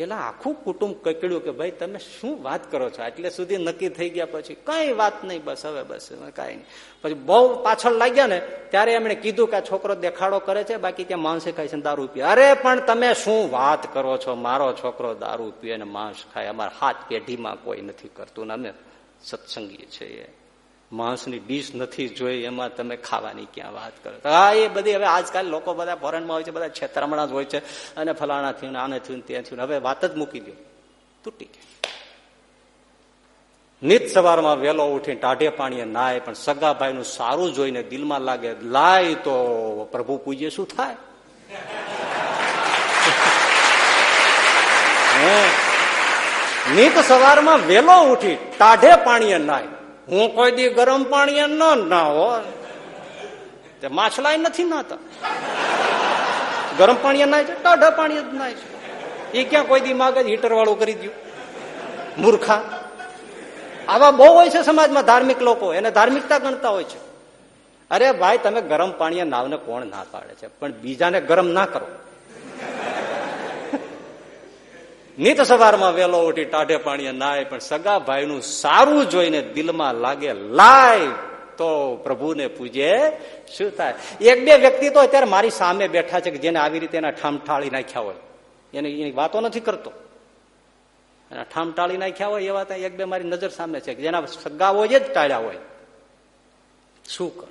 [SPEAKER 1] પેલા આખું કુટુંબ કકડ્યું કે ભાઈ, તમે શું વાત કરો છો? એટલે સુધી નક્કી થઈ ગયા પછી કઈ વાત નહીં, બસ, હવે બસ કઈ નહીં. પછી બહુ પાછળ લાગ્યા ને, ત્યારે એમણે કીધું કે આ છોકરો દેખાડો કરે છે, બાકી ત્યાં માંસે ખાય છે દારૂ પીએ. અરે, પણ તમે શું વાત કરો છો? મારો છોકરો દારૂ પીએ અને માંસ ખાય. અમારા હાથ પેઢીમાં કોઈ નથી કરતું ને અમે સત્સંગી છીએ માંસની ડીશ નથી જોઈ, એમાં તમે ખાવાની ક્યાં વાત કરો? હા, એ બધી હવે આજકાલ લોકો બધા ફોરેનમાં હોય છે, બધા છેતરામણા જ હોય છે, અને ફલાણા થયું આને થયું ત્યાં થયું હવે વાત જ મૂકી દો. તૂટી ગઈ. નિત સવારમાં વેલો ઉઠીને ટાઢે પાણીએ નાય, પણ સગાભાઈ નું સારું જોઈને દિલમાં લાગે, લાય તો પ્રભુ પૂજ્ય શું થાય? નિત સવારમાં વેલો ઉઠી ટાઢે પાણીએ નાય હું કોઈ દી ગરમ પાણી ન ના તે માછલા નથી નાતા. ગરમ પાણી નાય છે ટાઢા પાણી જ નાય છે. એ ક્યાં કોઈ દી માગે હીટર વાળું કરી દઉં મૂર્ખા. આવા બહુ હોય છે સમાજમાં ધાર્મિક લોકો, એને ધાર્મિકતા ગણતા હોય છે. અરે ભાઈ, તમે ગરમ પાણીએ નાવને કોણ ના પાડે છે? પણ બીજાને ગરમ ના કરો. નિત સવારમાં વેલો ઉઠી ટાઢે પાણીએ નાય, પણ સગા ભાઈનું સારું જોઈને દિલમાં લાગે, લાય, તો પ્રભુને પૂજે શું થાય? એક બે વ્યક્તિ તો અત્યારે મારી સામે બેઠા છે કે જેને આવી રીતે એના ઠામઠાળી નાખ્યા હોય. એને એની વાતો નથી કરતો. એના ઠામટાળી નાખ્યા હોય એવા ત્યાં એક બે મારી નજર સામે છે કે જેના સગા હોય જ ટાળ્યા હોય. શું કરો?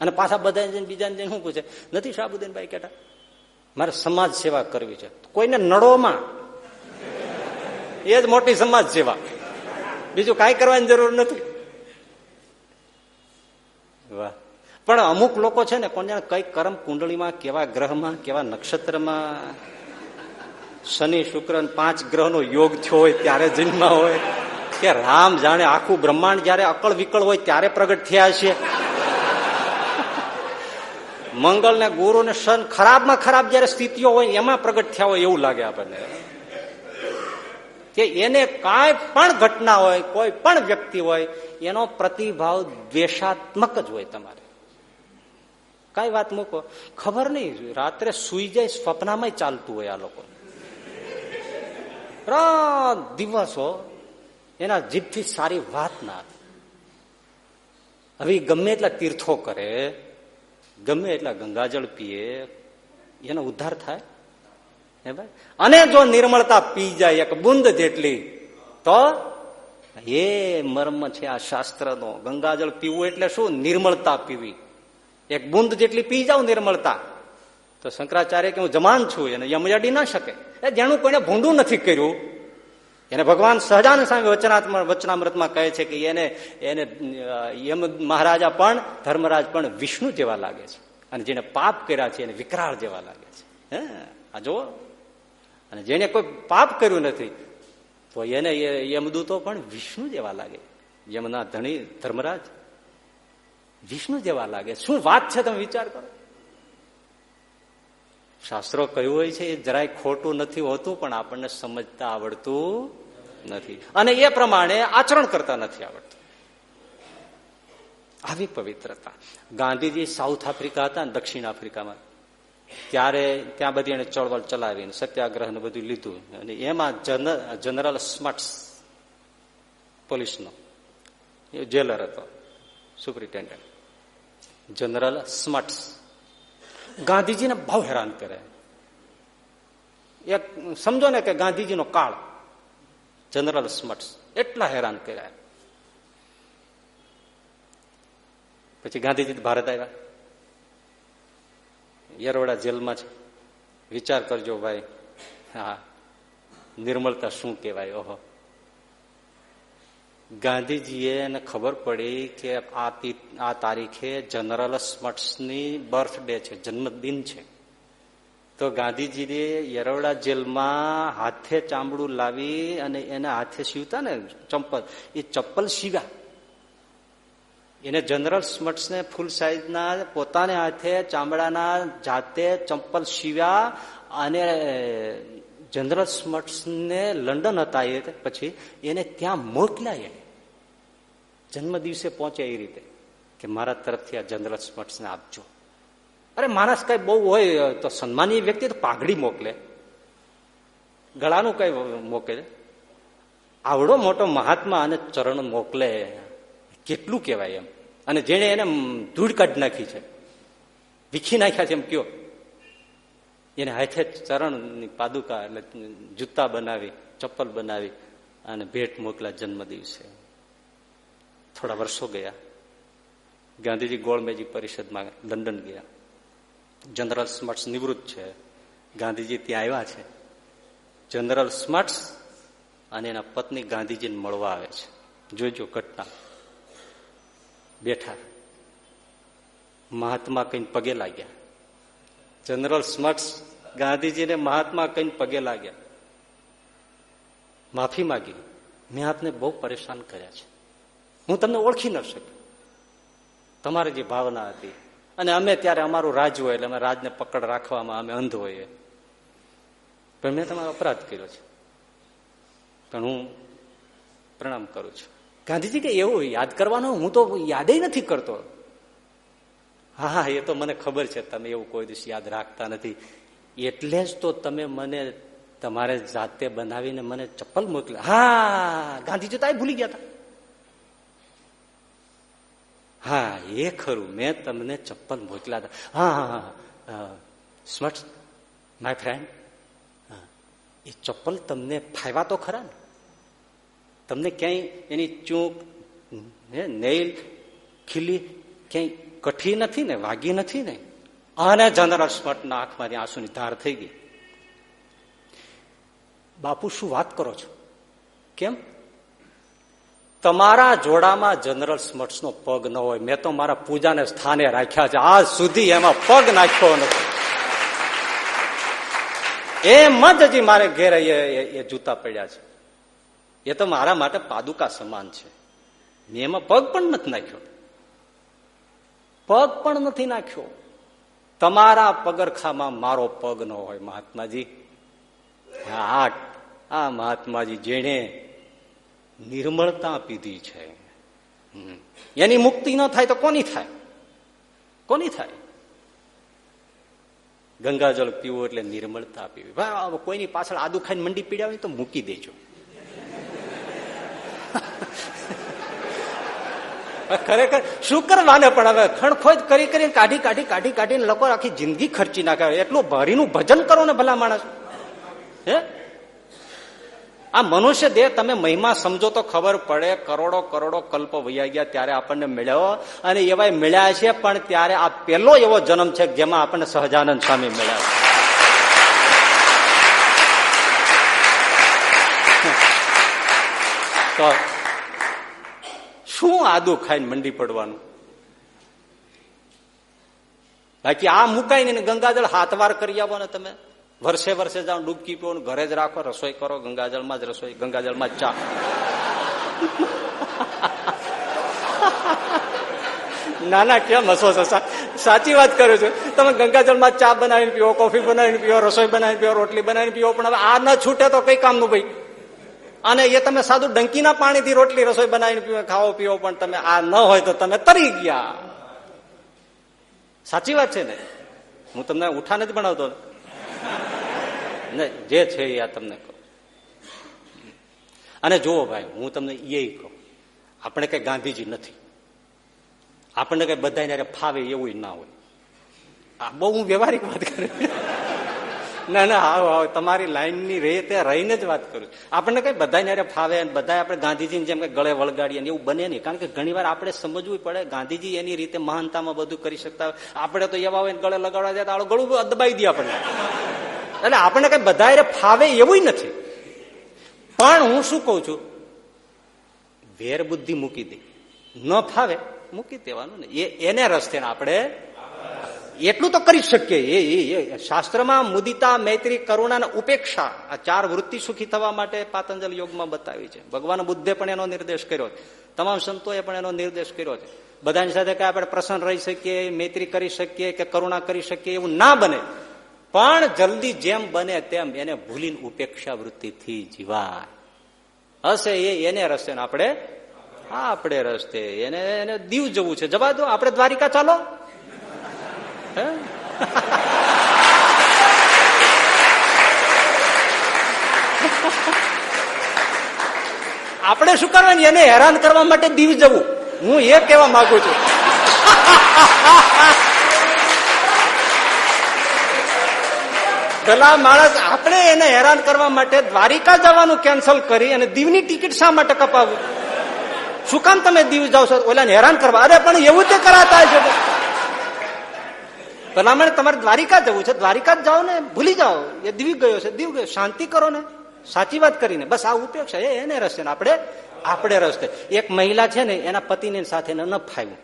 [SPEAKER 1] અને પાછા બધા બીજાને શું પૂછે? નથી શાહબુદ્દીનભાઈ કેટા? મારે સમાજ સેવા કરવી છે. કોઈને નડોમાં. એ જ મોટી સમાજ સેવા. બીજું કાંઈ કરવાની જરૂર નથી. વાહ. પણ અમુક લોકો છે ને કોને કઈ કર્મ કુંડળીમાં, કેવા ગ્રહમાં, કેવા નક્ષત્રમાં, શનિ, શુક્ર પાંચ ગ્રહનો યોગ થયો હોય, ત્યારે જન્મ હોય, કે રામ જાણે આખું બ્રહ્માંડ જયારે અકળ વિકળ હોય, ત્યારે પ્રગટ થયા છે. મંગળ ને ગુરુ ને સન ખરાબમાં ખરાબ જયારે સ્થિતિઓ હોય, એમાં પ્રગટ થયા હોય એવું લાગે આપણને. કે એને કાંઈ પણ ઘટના હોય, કોઈ પણ વ્યક્તિ હોય, એનો પ્રતિભાવ દ્વેષાત્મક જ હોય તમારે. કઈ વાત મૂકો. ખબર નહીં, રાત્રે સુઈ જાય સ્વપ્નમાં ચાલતું હોય આ લોકો. દિવસો એના જીભથી સારી વાત ના હવે ગમે એટલા તીર્થો કરે ગમે એટલા ગંગાજળ પીએ, એનો ઉદ્ધાર થાય. હે ભાઈ? અને જો નિર્મળતા પી જાય એક બુંદ જેટલી, તો એ મર્મ છે આ શાસ્ત્રનો. ગંગાજળ પીવું એટલે શું? નિર્મળતા પીવી. એક બુંદ જેટલી પી જાવ નિર્મળતા. તો શંકરાચાર્ય કે હું જમાન છું, એને યમયડી ના શકે. એ જેનું કોઈને ભૂંડું નથી કર્યું એને ભગવાન સહજાન સામે વચનાત્મા વચનામૃતમાં કહે છે કે એને એને યમ મહારાજા પણ, ધર્મરાજ પણ વિષ્ણુ જેવા લાગે છે. અને જેને પાપ કર્યા છે એને વિકરાળ જેવા લાગે છે. હે? આ જુઓ. અને જેને કોઈ પાપ કર્યું નથી, તો એને યમદૂતો પણ વિષ્ણુ જેવા લાગે. યમના ધણી ધર્મરાજ વિષ્ણુ જેવા લાગે. શું વાત છે તમે વિચાર કરો? શાસ્ત્રો કયું હોય છે, એ જરાય ખોટું નથી હોતું, પણ આપણને સમજતા આવડતું નથી. અને એ પ્રમાણે આચરણ કરતા નથી આવડતું. આવી પવિત્રતા. ગાંધીજી સાઉથ આફ્રિકા હતા ને દક્ષિણ આફ્રિકામાં. ત્યારે ત્યાં બધી એને ચળવળ ચલાવીને, સત્યાગ્રહ બધું લીધું. અને એમાં જનરલ સ્મટ્સ પોલીસનો. જેલર હતો, સુપ્રિન્ટેન્ડન્ટ. જનરલ સ્મટ્સ ગાંધીજીને બહુ હેરાન કરે. એક સમજો ને કે ગાંધીજીનો કાળ જનરલ સ્મટ્સ એટલા હેરાન કર્યા. પછી ગાંધીજી ભારત આવ્યા. યરવડા જેલમાં છે. વિચાર કરજો ભાઈ, હા નિર્મળતા શું કહેવાય? ઓહો. ગાંધીજીએ એને ખબર પડી કે આ આ તારીખે જનરલ સ્મટ્સની બર્થડે છે, જન્મદિન છે. તો ગાંધીજીએ યરવડા જેલમાં હાથે ચામડું લાવી અને એને હાથે સીવતા ને ચંપલ, એ ચપ્પલ સીવ્યા. એને જનરલ સ્મટ્સને ફૂલ સાઈઝના પોતાને હાથે ચામડાના જાતે ચંપલ સીવ્યા અને જનરલ સ્મટ્સને લંડન હતા એ પછી એને ત્યાં મોકલ્યા જન્મ દિવસે પહોંચે એ રીતે કે મારા તરફથી આ જનરલ સ્પર્શને આપજો. અરે માણસ કઈ બહુ હોય તો સન્માનીય વ્યક્તિ તો પાઘડી મોકલે. ગળાનું કઈ મોકલે. આવડો મોટો મહાત્મા અને ચરણ મોકલે. કેટલું કહેવાય એમ. અને જેને એને ધૂળ કાઢી નાખી છે. વીખી નાખ્યા છે એમ કયો. એને હાથે ચરણની પાદુકા એટલે જૂતા બનાવી, ચપ્પલ બનાવી અને ભેટ મોકલા જન્મ દિવસે થોડા વર્ષો ગયા. ગાંધીજી ગોળમેજી પરિષદમાં લંડન ગયા. જનરલ સ્મર્ટ્સ નિવૃત્ત છે. ગાંધીજી ત્યાં આવ્યા છે. જનરલ સ્મર્ટ્સ અને એના પત્ની ગાંધીજીને મળવા આવે છે. જોજો ઘટના. બેઠા. મહાત્મા કઈ પગે લાગ્યા. જનરલ સ્મર્ટ્સ ગાંધીજીને મહાત્મા કઈ પગે લાગ્યા. માફી માગી. મેં આપને બહુ પરેશાન કર્યા છે. હું તમને ઓળખી ન શક્યો. તમારી જે ભાવના હતી. અને અમે ત્યારે અમારું રાજ હોય એટલે અમે રાજને પકડ રાખવામાં અમે અંધ હોઈએ. પણ મેં તમારો અપરાધ કર્યો છે. પણ હું પ્રણામ કરું છું. ગાંધીજી કે એવું યાદ કરવાનો? હું તો યાદે નથી કરતો. હા હા, એ તો મને ખબર છે. તમે એવું કોઈ દિવસ યાદ રાખતા નથી. એટલે જ તો તમે મને તમારે જાતે બનાવીને મને ચપ્પલ મોકલ્યા. હા, ગાંધીજી તો ભૂલી ગયા હતા. હા, એ ખરું. મેં તમને ચપ્પલ મોકલા હતા. હા હા હા. સ્મટ માય ફ્રેન્ડ એ ચપ્પલ તમને ફાયવા તો ખરા ને? તમને ક્યાંય એની ચૂંક નેલ ખીલી ક્યાંય કઠી નથી ને, વાગી નથી ને? અને જનરલ સ્મટના આંખમાંથી આંસુની ધાર થઈ ગઈ. બાપુ, શું વાત કરો છો? કેમ? તમારા જોડામાં જનરલ સ્મટ્સ નો પગ ન હોય. મેં તો મારા પૂજાને સ્થાને રાખ્યા છે. આજ સુધી એમાં પગ નાખ્યો નથી. એમ જ હજી મારે ઘેર એ જૂતા પડ્યા છે. એ તો મારા માટે પાદુકા સમાન છે. મેં એમાં પગ પણ નથી નાખ્યો. પગ પણ નથી નાખ્યો. તમારા પગરખામાં મારો પગ ન હોય મહાત્માજી. આ આ મહાત્માજી જેણે નિર્મળતા પીધી છે. એની મુક્તિ ન થાય તો કોની થાય? કોની થાય? ગંગાજળ પીવું એટલે નિર્મળતા પીવી. ભાઈ કોઈની પાછળ આદુ ખાઈને મંડી પીડાવે તો મૂકી દેજો. ખરેખર શું કરવાને પણ હવે? ખણખોજ કરી કરીને કાઢી કાઢી કાઢી, કાઢીને લોકો આખી જિંદગી ખર્ચી નાખે. એટલું ભરીનું ભજન કરો ને ભલા માણસ. હે? આ મનુષ્ય દેહ તમે મહિમા સમજો તો ખબર પડે, કરોડો કરોડો કલ્પ વૈયા ગયા ત્યારે આપણને મળ્યો અને એવાય મળ્યા છે, પણ ત્યારે આ પેલો એવો જન્મ છે જેમાં આપણને સહજાનંદ સ્વામી મળ્યા તો શું આદુ ખાઈને મંડી પડવાનું? બાકી આ મુકાઈને ગંગાજળ હાથવાર કરી આવો ને તમે. વર્ષે વર્ષે જાઓ ડૂબકી પીવો ઘરે જ રાખો, રસોઈ કરો, ગંગાજળમાં જ રસોઈ, ગંગાજળમાં જ ચા. ના ના કેમ હસો સાચી વાત કરું છું. તમે ગંગાજળમાં ચા બનાવીને પીવો કોફી બનાવીને પીવો રસોઈ બનાવીને પીવો રોટલી બનાવીને પીવો પણ હવે આ ન છૂટે તો કઈ કામનું ભાઈ? અને એ તમે સાદું ડંકીના પાણીથી રોટલી રસોઈ બનાવીને પીવો ખાવો પીવો પણ તમે આ ન હોય તો તમે તરી ગયા. સાચી વાત છે ને? હું તમને ઉઠા નથી ભણાવતો જે છે એ આ તમને કહું. અને જુઓ ભાઈ, હું તમને એ કહું. આપણે કઈ ગાંધીજી નથી. આપણને કઈ બધા ફાવે એવું ના હોય. આ બહુ હું વ્યવહારિક વાત કરું. ના ના, આવો આવો, તમારી લાઈનની ત્યાં રહીને જ વાત કરું આપણને કઈ બધા ફાવે બધા આપણે ગાંધીજીને જેમ કે ગળે વળગાડીએ એવું બને નહીં. કારણ કે ઘણી વાર આપણે સમજવું પડે, ગાંધીજી એની રીતે મહાનતામાં બધું કરી શકતા આપણે તો એવા હોય ગળે લગાડવા જાય તો ગળું દબાઈ દે આપણને. એટલે આપણને કઈ બધા ફાવે એવું નથી. પણ હું શું કઉ છું? વેર બુદ્ધિ મૂકી દે. ન ફાવે, મૂકી દેવાનું ને એને રસ્તે આપણે એટલું તો કરી શકીએ. એ શાસ્ત્રમાં મુદિતા, મૈત્રી કરુણા ઉપેક્ષા આ ચાર વૃત્તિ સુખી થવા માટે પાતંજલ યોગમાં બતાવી છે. ભગવાન બુદ્ધે પણ એનો નિર્દેશ કર્યો છે. તમામ સંતોએ પણ એનો નિર્દેશ કર્યો છે. બધાની સાથે કઈ આપણે પ્રસન્ન રહી શકીએ, મૈત્રી કરી શકીએ કે કરુણા કરી શકીએ એવું ના બને. પણ જલ્દી જેમ બને તેમ એને ભૂલીને ઉપેક્ષા વૃત્તિથી જીવાય. હશે એ, એને રસ્તે આપણે આપણે રસ્તે એને એને દીવ જવું છે. જવા દો, આપણે દ્વારિકા ચાલો. આપણે શું કરવાની? એને હેરાન કરવા માટે દીવ જવું. હું એ કહેવા માંગુ છું. પેલા માણસ, આપણે એને હેરાન કરવા માટે દ્વારિકા જવાનું કેન્સલ કરી અને દીવની ટિકિટ શા માટે કપાવવું? શું કામ તમે દીવ જાવ છો? ઓલાને હેરાન કરવા? અરે, પણ એવું તે કરાતા છે ભલામણ તમારે દ્વારિકા જવું છે. દ્વારિકા જ જાઓ ને, ભૂલી જાઓ. એ દીવ ગયો છે, દીવ ગયો શાંતિ કરો ને. સાચી વાત કરીને. બસ આ ઉપેક્ષા. એ એને રસ્તે આપણે આપણે રસ્તે એક મહિલા છે ને, એના પતિની સાથે ન ફાવ્યું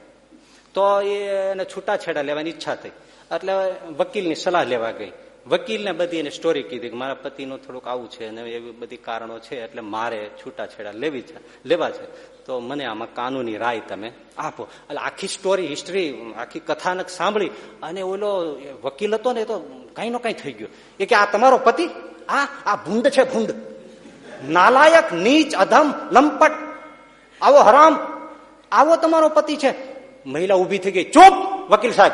[SPEAKER 1] તો એને છૂટાછેડા લેવાની ઈચ્છા થઈ. એટલે વકીલની સલાહ લેવા ગઈ. વકીલને બધી એને સ્ટોરી કીધી કે મારા પતિનું થોડુંક આવું છે અને એવી બધી કારણો છે, એટલે મારે છૂટાછેડા લેવી છે, લેવા છે. તો મને આમાં કાનૂની રાય તમે આપો. એટલે આખી સ્ટોરી હિસ્ટ્રી આખી કથાનક સાંભળી અને ઓલો વકીલ હતો ને તો કઈ નો કઈ થઈ ગયો. એ કે, આ તમારો પતિ? આ આ ભૂંડ છે ભૂંડ. નાલાયક, નીચ, અધમ, લંપટ. આવો હરામ. આવો તમારો પતિ છે. મહિલા ઊભી થઈ ગઈ. ચૂપ, વકીલ સાહેબ.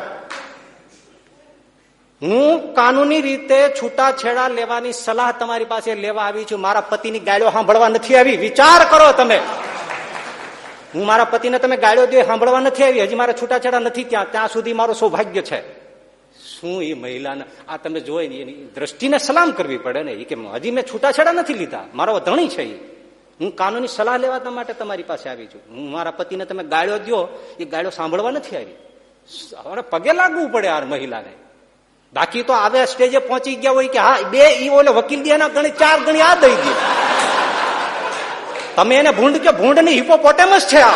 [SPEAKER 1] હું કાનૂની રીતે છૂટાછેડા લેવાની સલાહ તમારી પાસે લેવા આવી છું. મારા પતિની ગાળ્યો સાંભળવા નથી આવી. વિચાર કરો તમે. હું મારા પતિને તમે ગાળ્યો દે સાંભળવા નથી આવી. હજી મારા છૂટાછેડા નથી ત્યાં. ત્યાં સુધી મારું સૌભાગ્ય છે. શું એ મહિલાને આ તમે જોઈ ને એની દ્રષ્ટિને સલામ કરવી પડે ને? એ કે હજી મેં છૂટાછેડા નથી લીધા. મારો ધણી છે એ હું કાનૂની સલાહ લેવા માટે તમારી પાસે આવી છું. હું મારા પતિને તમે ગાળ્યો દો એ ગાળ્યો સાંભળવા નથી આવી. હવે પગે લાગવું પડે આ મહિલાને. બાકી તો આવે સ્ટેજે પહોંચી ગયા હોય કે હા, બે ઈ ઓલે વકીલ દે ગણી ચાર ગણી આ દઈ દે. તમે એને ભૂંડ કે ભૂંડની હિપોપોટેમસ છે આ.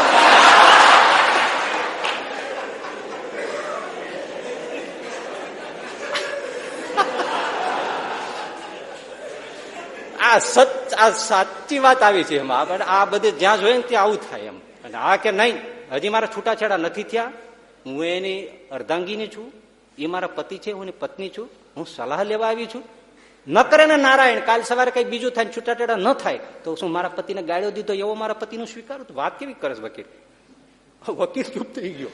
[SPEAKER 1] સચ આ સાચી વાત આવી છે એમાં, પણ આ બધે જ્યાં જોઈએ ત્યાં આવું થાય એમ. અને આ કે નહીં, હજી મારા છૂટાછેડા નથી થયા. હું એની અર્ધાંગીની છું, એ મારા પતિ છે, હું એની પત્ની છું, હું સલાહ લેવા આવી છું. ન કરે ને નારાયણ, કાલ સવારે કઈ બીજું થાય છૂટાછેડા ન થાય, તો શું મારા પતિને ગાળ્યો દીધો એવો મારા પતિનું સ્વીકાર? વાત કેવી કરે વકીલ? વકીલ ચૂપ થઈ ગયો.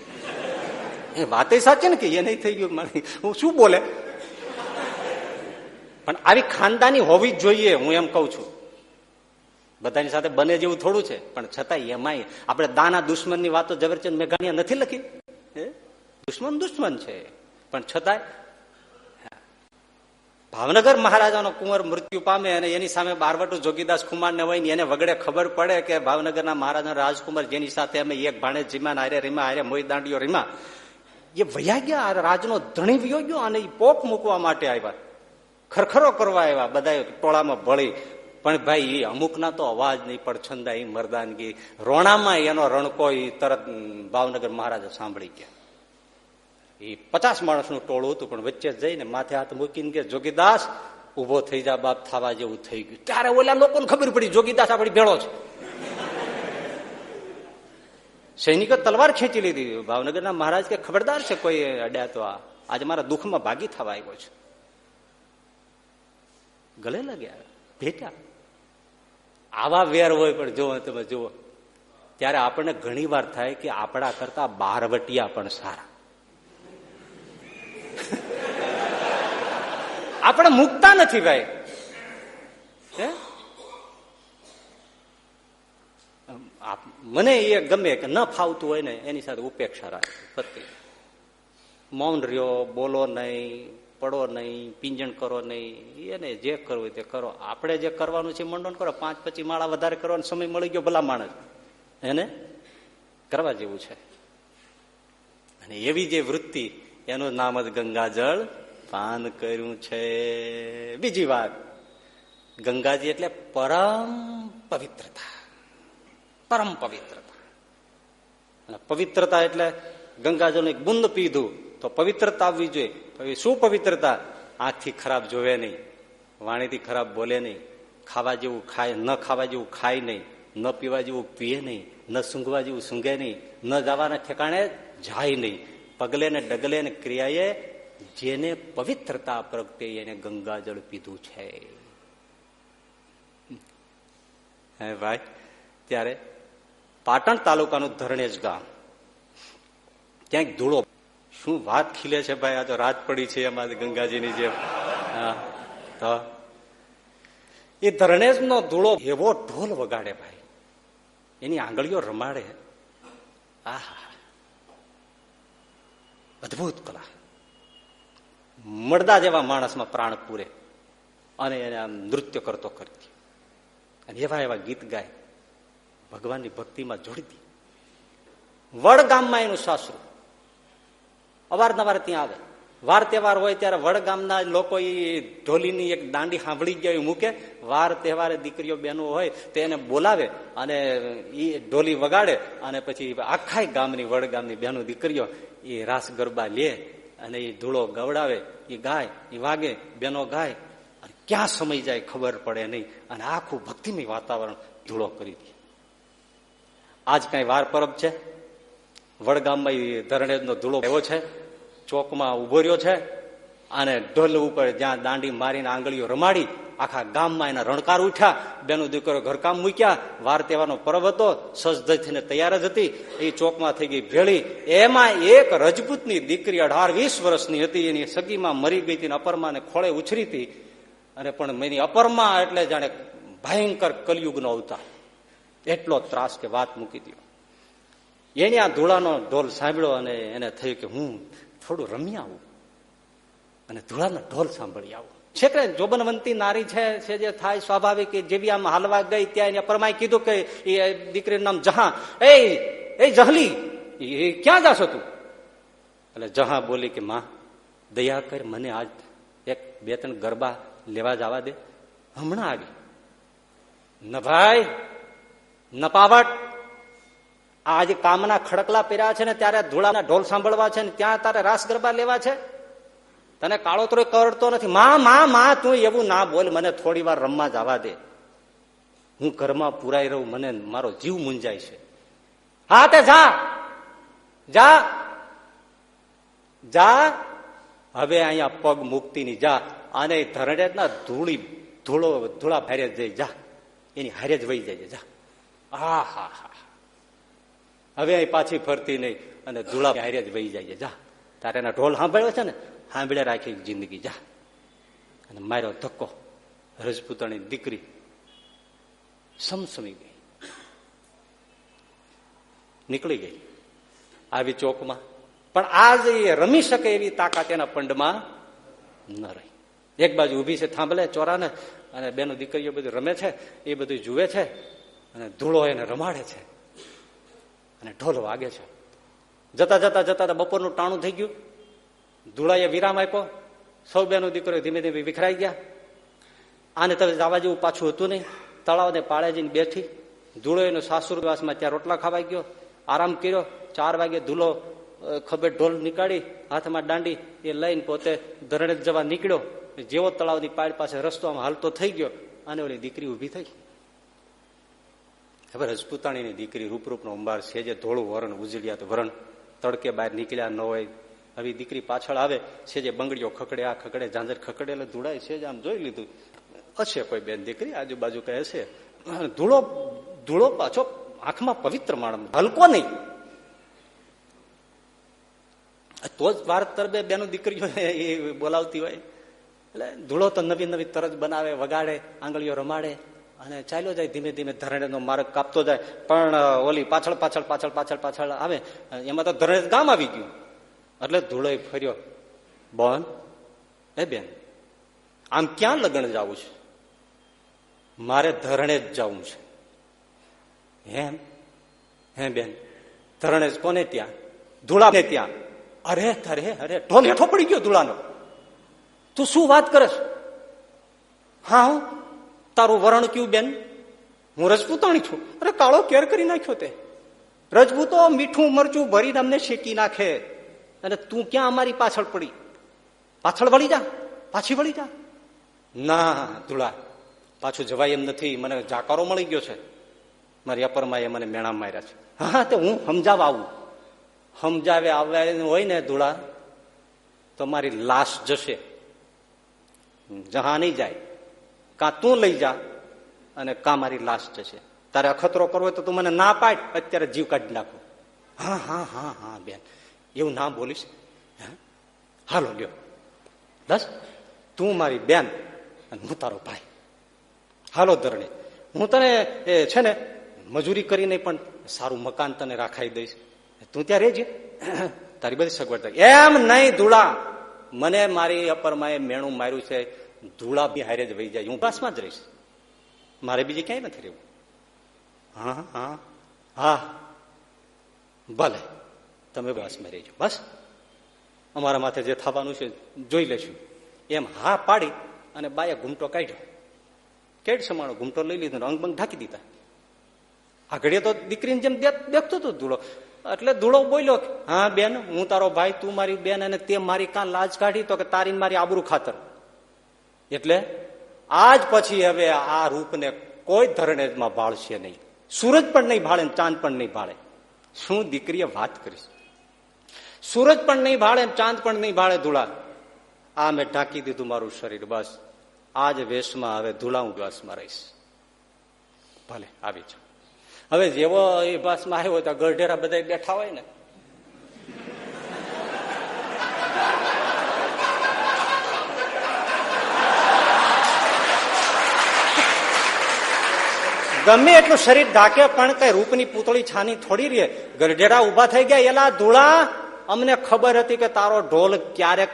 [SPEAKER 1] એ વાતે સાચી ને કે એ નહીં થઈ ગયું? હું શું બોલે? પણ આવી ખાનદાની હોવી જ જોઈએ, હું એમ કઉ છું. બધાની સાથે બને જેવું થોડું છે, પણ છતાંય એમાંય આપણે દાના દુશ્મનની વાતો ઝવેરચંદ મેઘાણીએ નથી લખી? દુશ્મન દુશ્મન છે. પણ છતાંય ભાવનગર મહારાજાનો કુંવર મૃત્યુ પામે અને એની સામે બારવટુ જોગીદાસ કુમાર ને હોય ને એને વગડે ખબર પડે કે ભાવનગરના મહારાજા રાજકુમાર જેની સાથે અમે એક ભાણે જીમા આરે રીમા આરે મોઈ દાંડીઓ રીમા, એ વયા ગયા રાજનો ધણી વ્યો ગયો અને એ પોપ મૂકવા માટે આવ્યા. ખરખરો કરવા આવ્યા બધા ટોળામાં ભળી. પણ ભાઈ એ અમુકના તો અવાજ નહીં પણ એ મરદાનગી. રોણામાં એનો રણકો તરત ભાવનગર મહારાજા સાંભળી ગયા. એ પચાસ માણસનું ટોળું હતું, પણ વચ્ચે જઈને માથે હાથ મૂકીને કે, જોગીદાસ ઊભો થઈ જા, બાપ થવા જેવું થઈ ગયું. ત્યારે ઓલા લોકોને ખબર પડી, જોગીદાસ આપણી ભેળો છે. સૈનિકો તલવાર ખેંચી લીધી. ભાવનગરના મહારાજ કે, ખબરદાર છે કોઈ અડ્યા તો આ. આજે મારા દુઃખમાં ભાગી થવા આવ્યો છે. ગલે લાગ્યા, ભેટ્યા. આવા વેર હોય પણ જુઓ, તમે જુઓ. ત્યારે આપણને ઘણી થાય કે આપણા કરતા બારવટિયા પણ સારા. આપણે મૂકતા નથી ભાઈ. મને એ ગમે કે ન ફાવતું હોય ને એની સાથે ઉપેક્ષા રાખે પતિ મૌન રહ્યો, બોલો નહીં, પડો નહીં, પિંજણ કરો નહીં, એને જે કરવું તે કરો. આપણે જે કરવાનું છે મંડન કરો. પાંચ પછી માળા વધારે કરવાનો સમય મળી ગયો ભલા માણસ. એને કરવા જેવું છે. અને એવી જે વૃત્તિ એનું નામ જ ગંગાજળ પાન કર્યું છે. બીજી વાત ગંગાજી એટલે પરમ પવિત્રતા. પરમ પવિત્રતા. અને પવિત્રતા એટલે ગંગાજળ એક બુંદ પીધું તો પવિત્રતા આવવી જોઈએ. શું પવિત્રતા? આંખથી ખરાબ જોવે નહીં, વાણીથી ખરાબ બોલે નહીં, ખાવા જેવું ખાય, ન ખાવા જેવું ખાય નહીં, ન પીવા જેવું પીએ નહીં, ન સૂંઘવા જેવું સૂંઘે નહીં, ન જવાના ઠેકાણે જાય નહીં. પગલે ને ડગલે ને ક્રિયાએ જેને પવિત્રતા પ્રગટે એને ગંગાજળ પીધું છે. ભાઈ, ત્યારે પાટણ તાલુકાનું ધરણેજ ગામ. ક્યાંક ધૂળો. શું વાત ખીલે છે ભાઈ, આ તો રાત પડી છે અમારી ગંગાજીની જેમ. એ ધરણેજ નો ધૂળો એવો ઢોલ વગાડે ભાઈ. એની આંગળીઓ રમાડે. આહા. અદભુત કલા. મળદા જેવા માણસમાં પ્રાણ પૂરે અને એને આમ નૃત્ય કરતો કરતી અને એવા એવા ગીત ગાય. ભગવાનની ભક્તિમાં જોડી દી. વડ એનું સાસરું. અવારનવાર ત્યાં આવે. વાર તહેવાર હોય ત્યારે વડગામના લોકો એ ઢોલીની એક દાંડી સાંભળી ગયા મૂકે વાર તહેવારે દીકરીઓ બહેનો હોય તો એને બોલાવે અને એ ઢોલી વગાડે અને પછી આખા ગામની વડગામની બહેનો દીકરીઓ એ રાસ ગરબા લે અને એ ધૂળો ગવડાવે એ ગાય એ વાગે, બેનો ગાય. અને ક્યાં સમય જાય ખબર પડે નહીં. અને આખું ભક્તિમય વાતાવરણ ધૂળો કરી દે. આજ કઈ વાર પરબ છે. વડગામમાં ધરણેજનો ધૂળો એવો છે. ચોકમાં ઊભો રહ્યો છે. અને ઢોલ ઉપર જ્યાં દાંડી મારીને આંગળીઓ રમાડી આખા ગામમાં એના રણકાર ઉઠ્યા, બેનો દીકરો ઘરકામ મૂક્યા, વાર તહેવારનો પર્વ હતો થઈને તૈયાર જ હતી. એ ચોકમાં થઈ ગઈ ભેળી. એમાં એક રજપૂતની દીકરી અઢાર વીસ વર્ષની હતી, એની સગીમાં મરી ગઈ હતી અપરમાને ખોળે ઉછરી હતી. અને પણ એની અપરમા એટલે જાણે ભયંકર કલયુગનો અવતાર. એટલો ત્રાસ કે વાત મૂકી દો એને આ ધૂળાનો ઢોલ સાંભળ્યો અને એને થયું કે હું થોડું રમી આવું. અને ધૂળાનો ઢોલ સાંભળી આવું. છે કે જોબનવંતી નારી છે જે થાય સ્વાભાવિક જેવી આમ હાલવા ગઈ ત્યાં એને પરમાએ કીધું કે એ દીકરીનું નામ જહા. એ એ જહલી, એ ક્યાં જાશો તું? એટલે જહા બોલી કે, માં, દયા કર, મને આજ એક બે ત્રણ ગરબા લેવા જવા દે. હમણાં આવી. ન ભાઈ, ન પાવટ. આ જે કામના ખડકલા પહેર્યા છે ને, ત્યારે ધૂળાના ઢોલ સાંભળવા છે ને, ત્યાં તારે રાસ ગરબા લેવા છે? તને કાળો તોય કરતો નથી. માં માં માં, તું એવું ના બોલ, મને થોડી વાર રમવા જવા દે. હું ઘરમાં પુરાઈ રહું, મને મારો જીવ મુંજાય છે. હા, તે જા. જા. જા. હવે અહીંયા પગ મુક્તિ ની જા. અને ધરણે ના ધૂળી, ધૂળો ધૂળા ભારે જઈ જા. એની હારે જ વહી જાય જા. હા હા હા હવે અહીં પાછી ફરતી નહીં અને ધૂળા હારે જ વહી જાય જા. તારે એના ઢોલ સાંભળ્યો છે ને? સાંભળ્યા રાખી જિંદગી જા. અને માર્યો ધક્કો, રજપૂતાની દીકરી સમસમી ગઈ. નીકળી ગઈ આવી ચોકમાં. પણ આજ એ રમી શકે એવી તાકાત એના પંડમાં ન રહી. એક બાજુ ઊભી છે, થાંભલે, ચોરાને, અને બેનો દીકરીઓ બધું રમે છે, એ બધું જુએ છે, અને ધૂળો એને રમાડે છે. અને ઢોલ વાગે છે. જતા જતા જતા બપોરનું ટાણું થઈ ગયું. ધૂળાએ વિરામ આપ્યો. સૌ બેનો દીકરો ધીમે ધીમે વિખરાઈ ગયા. આને તમે જવા જેવું પાછું હતું નહીં. તળાવને પાળે જઈને બેઠી. ધૂળો એનો સાસુરવાસમાં ત્યાં રોટલા ખાવાઈ ગયો. આરામ કર્યો. ચાર વાગે ધૂલો ખભે ઢોલ નીકાળી, હાથમાં દાંડી એ લઈને પોતે ધરણે જવા નીકળ્યો. જેવો તળાવની પાડ પાસે રસ્તો આમ હાલતો થઈ ગયો અને ઓલી દીકરી ઊભી થઈ. હવે રજપૂતાણીની દીકરી રૂપરૂપનો અંબાર છે જે ધોળું વરણ ઉજળ્યા તો વરણ. તડકે બહાર નીકળ્યા ન હોય હવે દીકરી પાછળ આવે, છે જે બંગડીઓ ખકડે, આ ખકડે, ઝાંઝર ખકડે, એટલે ધૂળાય છે જ, આમ જોઈ લીધું. હશે કોઈ બેન દીકરી, આજુબાજુ કહે છે, ધૂળો ધૂળો પાછો આંખમાં પવિત્ર માણમ હલકો નહીં. તો જ ભારત તરબે બેનો દીકરીઓ એ બોલાવતી હોય. એટલે ધૂળો તો નવી નવી તરજ બનાવે, વગાડે, આંગળીઓ રમાડે અને ચાલ્યો જાય, ધીમે ધીમે ધરણેનો માર્ગ કાપતો જાય. પણ ઓલી પાછળ પાછળ પાછળ પાછળ પાછળ આવે, એમાં તો ધરણે ગામ આવી ગયું. એટલે ધૂળો ફર્યો. બોન એ બેન, આમ ક્યાં લગ્ન જવું છે? મારે ધરણે જ જવું છે. હેમ? હે બેન, ધરણે જ કોને ત્યાં? ધૂળાને ત્યાં. અરે અરે અરે, ઢોલ હેઠો પડી ગયો ધૂળાનો. તું શું વાત કરશ હા, હું? તારું વરણ કયું બેન? હું રજપૂતાણી છું. અરે, કાળો કેર કરી નાખ્યો તે. રજપૂતો મીઠું મરચું ભરીને અમને શેકી નાખે. અને તું ક્યાં અમારી પાછળ પડી? પાછળ વળી જા. પાછી વળી જા. ના, ધૂળા. પાછું જવાય એમ નથી. મને જાકારો મળી ગયો છે. મારી અપરમાએ મને મેણા માર્યા છે. હા, તો હું સમજાવવા આવું. સમજાવે આવ્યા હોય ને, ધૂળા, તો મારી લાશ જશે. જહા નહીં જાય. કાં તું લઈ જા અને કા મારી લાશ જશે. તારે અખતરો કરવો તો તું મને ના પાડ. અત્યારે જીવ કાઢી નાખો. હા હા હા હા, બેન. એવું ના બોલીશ? હાલો, લ્યો. બસ? તું મારી બેન અને હું તારો ભાઈ. હાલો, ધરણી. હું તને છે ને મજૂરી કરીને પણ સારું મકાન તને રાખાઈ દઈશ. તું ત્યાં રહેજે. (coughs) તારી બધી સગવડ એમ નહીં, ધૂળા. મને મારી અપરમાએ મેણું માર્યું છે. ધૂળા બી હારે જ વહી જાય. હું પાસમાં જ રહીશ. મારે બીજે ક્યાંય નથી રહેવું. હા હા. હા. ભલે. તમે વાસમાં રહેજો. બસ. અમારા માથે જે થવાનું છે, જોઈ લેશું એમ હા પાડી અને બાએ ઘૂમટો કાઢ્યો. કેડ સમાણો ઘૂમટો લઈ લીધો અંગબંગ ઢાંકી દીધા. આ ઘડીએ તો દીકરીને જેમ દેખતો હતો ધૂળો. એટલે ધૂળો બોલ્યો હા, બેન, હું તારો ભાઈ, તું મારી બેન અને તે મારી કાં લાજ કાઢી તો કે તારી મારી આબરૂ ખાતર. એટલે આજ પછી હવે આ રૂપને કોઈ ધરણે ભાળશે નહીં. સૂરજ પણ નહીં ભાળે ચાંદ પણ નહીં ભાળે. શું દીકરીએ વાત કરીશ? સૂરજ પણ નહીં ભાળે, ચાંદ પણ નહીં ભાળે ધૂળા આ મેં ઢાંકી દીધું મારું શરીર, બસ. આ જ વેશમાં હવે ધૂળા હું વાસમાં રહીશ. ભલે, આવી જાઉં હવે જેવો એ વાસમાં આવ્યો તો ગઢેરા બધા બેઠા હોય ને. ગમે એટલું શરીર ઢાકે, પણ કઈ રૂપની પૂતળી છાની થોડી રહે. ગરઢેરા ઊભા થઈ ગયા, એલા ધૂળા. અમને ખબર હતી કે તારો ઢોલ ક્યારેક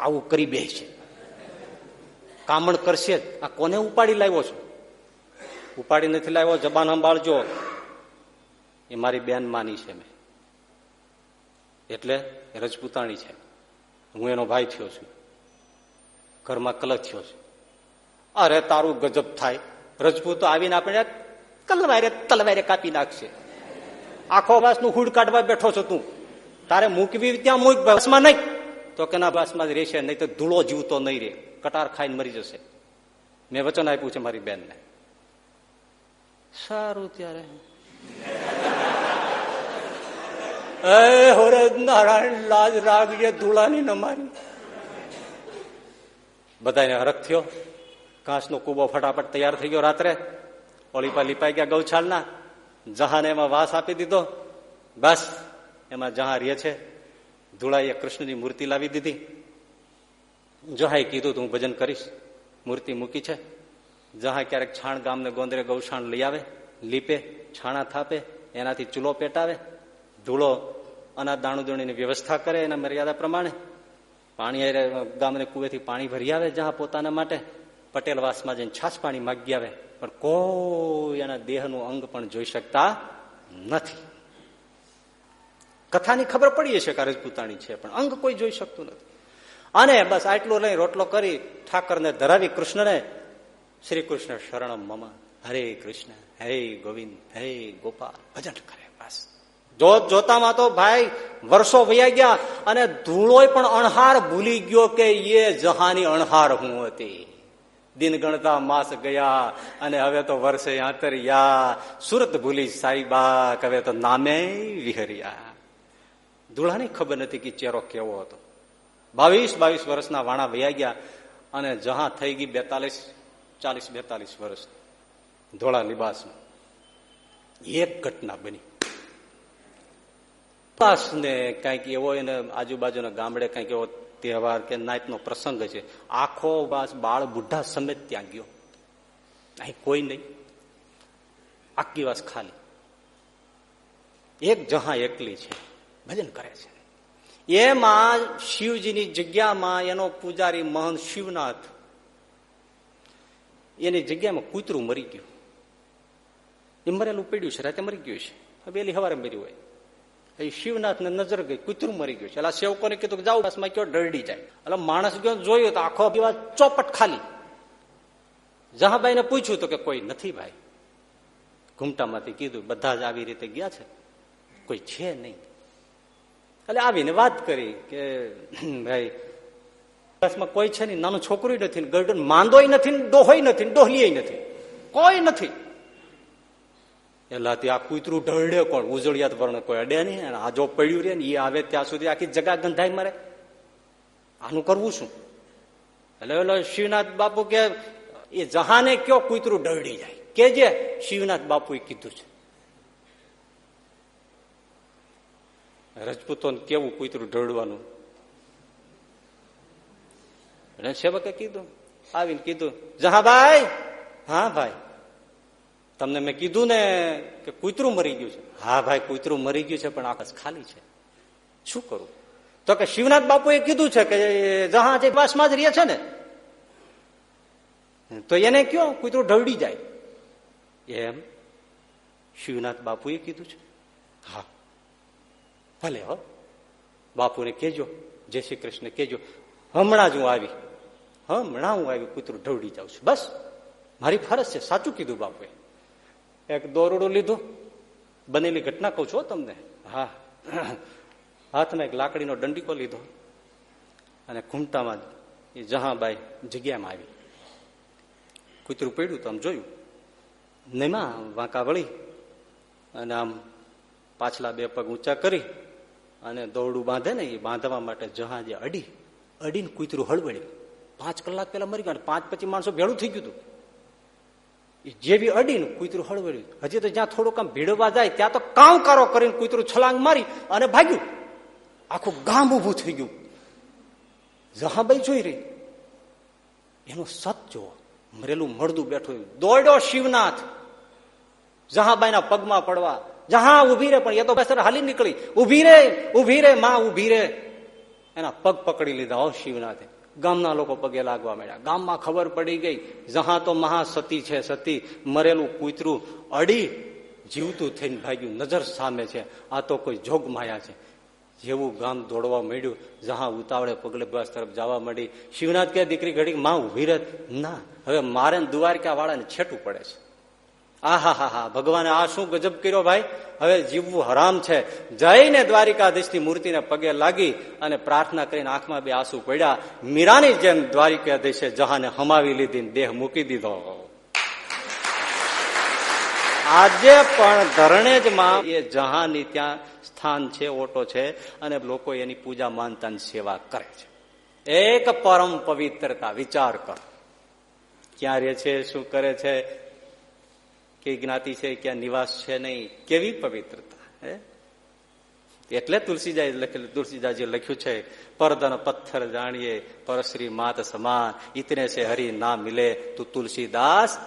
[SPEAKER 1] આવું કરી બે છે. કામણ કરશે આ કોને ઉપાડી લાવ્યો છો? ઉપાડી નથી લાવ્યો, જબાન સંભાળજો. એ મારી બેન માની છે મેં. એટલે રજપૂતાણી છે. હું એનો ભાઈ થયો છું. ઘરમાં કલક થયો છું. અરે તારું ગજબ થાય. રજપૂતો આવીને આપણે તલવારે તલવારે કાપી નાખશે. આખો નું હુડ કાઢવા બેઠો છો તું. તારે મૂકવી ત્યાં મૂક બસમાં નહીં. તો કે ના બસમાં જ રહેશે નહીં તો ધૂળો જીવતો નહીં રે કટાર ખાઈને મરી જશે. મેં વચન આપ્યું છે મારી બેનને. સારું ત્યારે. (laughs) એ હોરે નારાયણ લાજ રાગીએ ધૂળાની નમારી મારી. બધાને હરખ થયો. ઘાસનો કૂબો ફટાફટ તૈયાર થઈ ગયો રાત્રે. ઓલીપા લીપાઈ ગયા ગૌછાલના જહાને એમાં વાસ આપી દીધો. બસ. એમાં જહા રે છે, ધૂળાઈએ કૃષ્ણની મૂર્તિ લાવી દીધી. જહાએ કીધું હું ભજન કરીશ. મૂર્તિ મૂકી છે. જહા ક્યારેક છાણ ગામને ગોંદરે ગૌછાણ લઈ આવે, લીપે, છાણા થાપે, એનાથી ચૂલો પેટાવે, ધૂળો અનાજ દાણું દોણીની વ્યવસ્થા કરે એના મર્યાદા પ્રમાણે. પાણી ગામને કુવેથી પાણી ભરી આવે જહા પોતાના માટે. પટેલ વાસમાં જઈને છાસ પાણી માગી આવે, પણ કોઈ એના દેહનું અંગ પણ જોઈ શકતા નથી. કથાની ખબર પડી હશે કે રજપૂતાણી છે, પણ અંગ કોઈ જોઈ શકતું નથી. અને બસ આટલું લઈ રોટલો કરી ઠાકરને ધરાવી કૃષ્ણને શ્રી કૃષ્ણ શરણમ મમ. હરે કૃષ્ણ હે ગોવિંદ, હે ગોપાલ. ભજન કરે બસ. જોત જોતામાં તો ભાઈ વર્ષો વયા ગયા અને ધૂળોય પણ અણહાર ભૂલી ગયો કે એ જહાની અણહાર હું હતી. દિન ગણતા માસ ગયા અને હવે તો વર્ષે આંતરિયા. સુરત ભૂલી સાઈબા હવે તો નામે વિહર્યા. ધૂળાની ખબર નથી કે ચહેરો કેવો હતો. બાવીસ બાવીસ વર્ષના વાણા વયા ગયા અને જહા થઈ ગઈ બેતાલીસ, ચાલીસ બેતાલીસ વર્ષ ધોળા લિબાસમાં. એક ઘટના બની. ને કંઈક એવો એને આજુબાજુના ગામડે કંઈક એવો તહેવાર કે નાઈટનો પ્રસંગ છે. આખો બાસ બાળ બુઢા સમેત ત્યાં ગયો. અહીં કોઈ નહીં. આખી વાસ ખાલી. એક જહા એકલી છે. ભજન કરે છે. એમાં શિવજીની જગ્યામાં એનો પૂજારી મહંત શિવનાથ, એની જગ્યામાં કૂતરું મરી ગયું. એ મરેલું પડ્યું છે, રાતે મરી ગયું છે. વેલી હવારે મર્યું હોય. એ શિવનાથ ને નજર ગઈ, કૂતરું મરી ગયું છે. એટલે સેવકોને કીધું જાઓ બસમાં કયો ડરડી જાય. એટલે માણસ ગયો જોયું તો આખો ચોપટ ખાલી. જહાબાઈ ને પૂછ્યું તો કે કોઈ નથી ભાઈ. ઘૂમટામાંથી કીધું, બધા જ આવી રીતે ગયા છે. કોઈ છે નહીં. એટલે આવીને વાત કરી કે, ભાઈ, બસમાં કોઈ છે નહીં, નાનું છોકરું નથી ગરડન માંદોય નથી ડોહોય નથી ડોહલીય નથી. કોઈ નથી. એટલે આ કૂતરું ઢળડે કોણ? ઉજળિયાત વર્ણ કોઈ અડે નહીં, અને આ જો પડ્યું રે ને એ આવે ત્યાં સુધી આખી જગા ગંધાઈ મારે. આનું કરવું શું? એટલે એટલે શિવનાથ બાપુ કે, એ જહાને કયો કૂતરું ઢળડી જાય? કે જે શિવનાથ બાપુએ કીધું છે? રજપૂતો કેવું કૂતરું ઢળવાનું? એટલે સેવકે કીધું, આવીને કીધું જહાભાઈ હા ભાઈ, તમને મેં કીધું ને કે કૂતરું મરી ગયું છે. હા ભાઈ, કૂતરું મરી ગયું છે, પણ આકાશ ખાલી છે. શું કરું? તો કે શિવનાથ બાપુએ કીધું છે કે જહા જે વાસમાં જ રહે છે ને, તો એને કયો કૂતરું ઢળડી જાય. એમ? શિવનાથ બાપુએ કીધું છે? હા. ભલે હો. બાપુને કેજો જય શ્રી કૃષ્ણ કેજો હમણાં જ હું આવી, હમણાં હું આવી કૂતરું ઢવડી જાઉં છું. બસ, મારી ફરજ છે, સાચું કીધું બાપુએ. એક દોરડું લીધું. બનેલી ઘટના કહું છો તમને. હા હાથમાં એક લાકડીનો દંડીકો લીધો અને ઘૂમટામાં એ જહાબાઈ જગ્યામાં આવી. કૂતરું પડ્યું તો આમ જોયું. નેમાં વાંકા વળી અને આમ પાછલા બે પગ ઊંચા કરી અને દોરડું બાંધે ને એ બાંધવા માટે જહાજે અડી, અડીને કૂતરું હળવડ્યું પાંચ કલાક પેલા મરી ગયા પાંચ પછી માણસો ભેળું થઈ ગયું હતું. જેવી અડીને કૂતરું હળવડ્યું હજી તો જ્યાં થોડુંક આમ ભીડવા જાય, ત્યાં તો કારો કરીને કૂતરું છલાંગ મારી અને ભાગ્યું. આખું ગામ ઉભું થઈ ગયું. જહાબાઈ જોઈ રહી. એનો સત જો મરેલું મળદું બેઠું. દોડ્યો શિવનાથ. જહાબાઈના પગમાં પડવા. જહા ઊભી રે પણ એ તો બેસર હાલી નીકળી. ઊભી રે ઊભી રે માં ઊભી રે એના પગ પકડી લીધા, હો શિવનાથે. ગામના લોકો પગે લાગવા માંડ્યા. ગામમાં ખબર પડી ગઈ, જહા તો મહાસતી છે, સતી. મરેલું કૂતરું અડી જીવતું થઈને ભાગ્યું, નજર સામે છે. આ તો કોઈ જોગ માયા છે. જેવું ગામ દોડવા માંડ્યું, જહા ઉતાવળે પગલે બસ તરફ જવા માંડી. શિવનાથ કે દીકરી ઘડી માં ઊભી રહે ના, હવે મારે દ્વારકા વાળાને છેટું પડે છે. આહા હા ભગવાને આ શું ગજબ કર્યો ભાઈ? હવે જીવવું હરામ છે. જઈને દ્વારિકાધીશની મૂર્તિને પગે લાગી અને પ્રાર્થના કરીને આંખમાં બે આંસુ પડ્યા. મીરાની જેમ દ્વારિકાધીશે જહાને હમાવી લીધી દેહ મૂકી દીધો. આજે પણ ધરણેજમાં એ જહાની ત્યાં સ્થાન છે, ઓટો છે અને લોકો એની પૂજા માનતાની સેવા કરે છે. એક પરમ પવિત્રતા વિચાર કર. ક્યાં રહે છે, શું કરે છે કે જ્ઞાતિ છે, ક્યાં નિવાસ છે નહીં, કેવી પવિત્રતા, હે? એટલે તુલસીદાસ લખેલું તુલસીદાસજી લખ્યું છે પરદન પથ્થર જાણીએ પરશ્રી માત સમાન, ઇતને છે હરી ના મિલે, તું તુલસીદાસ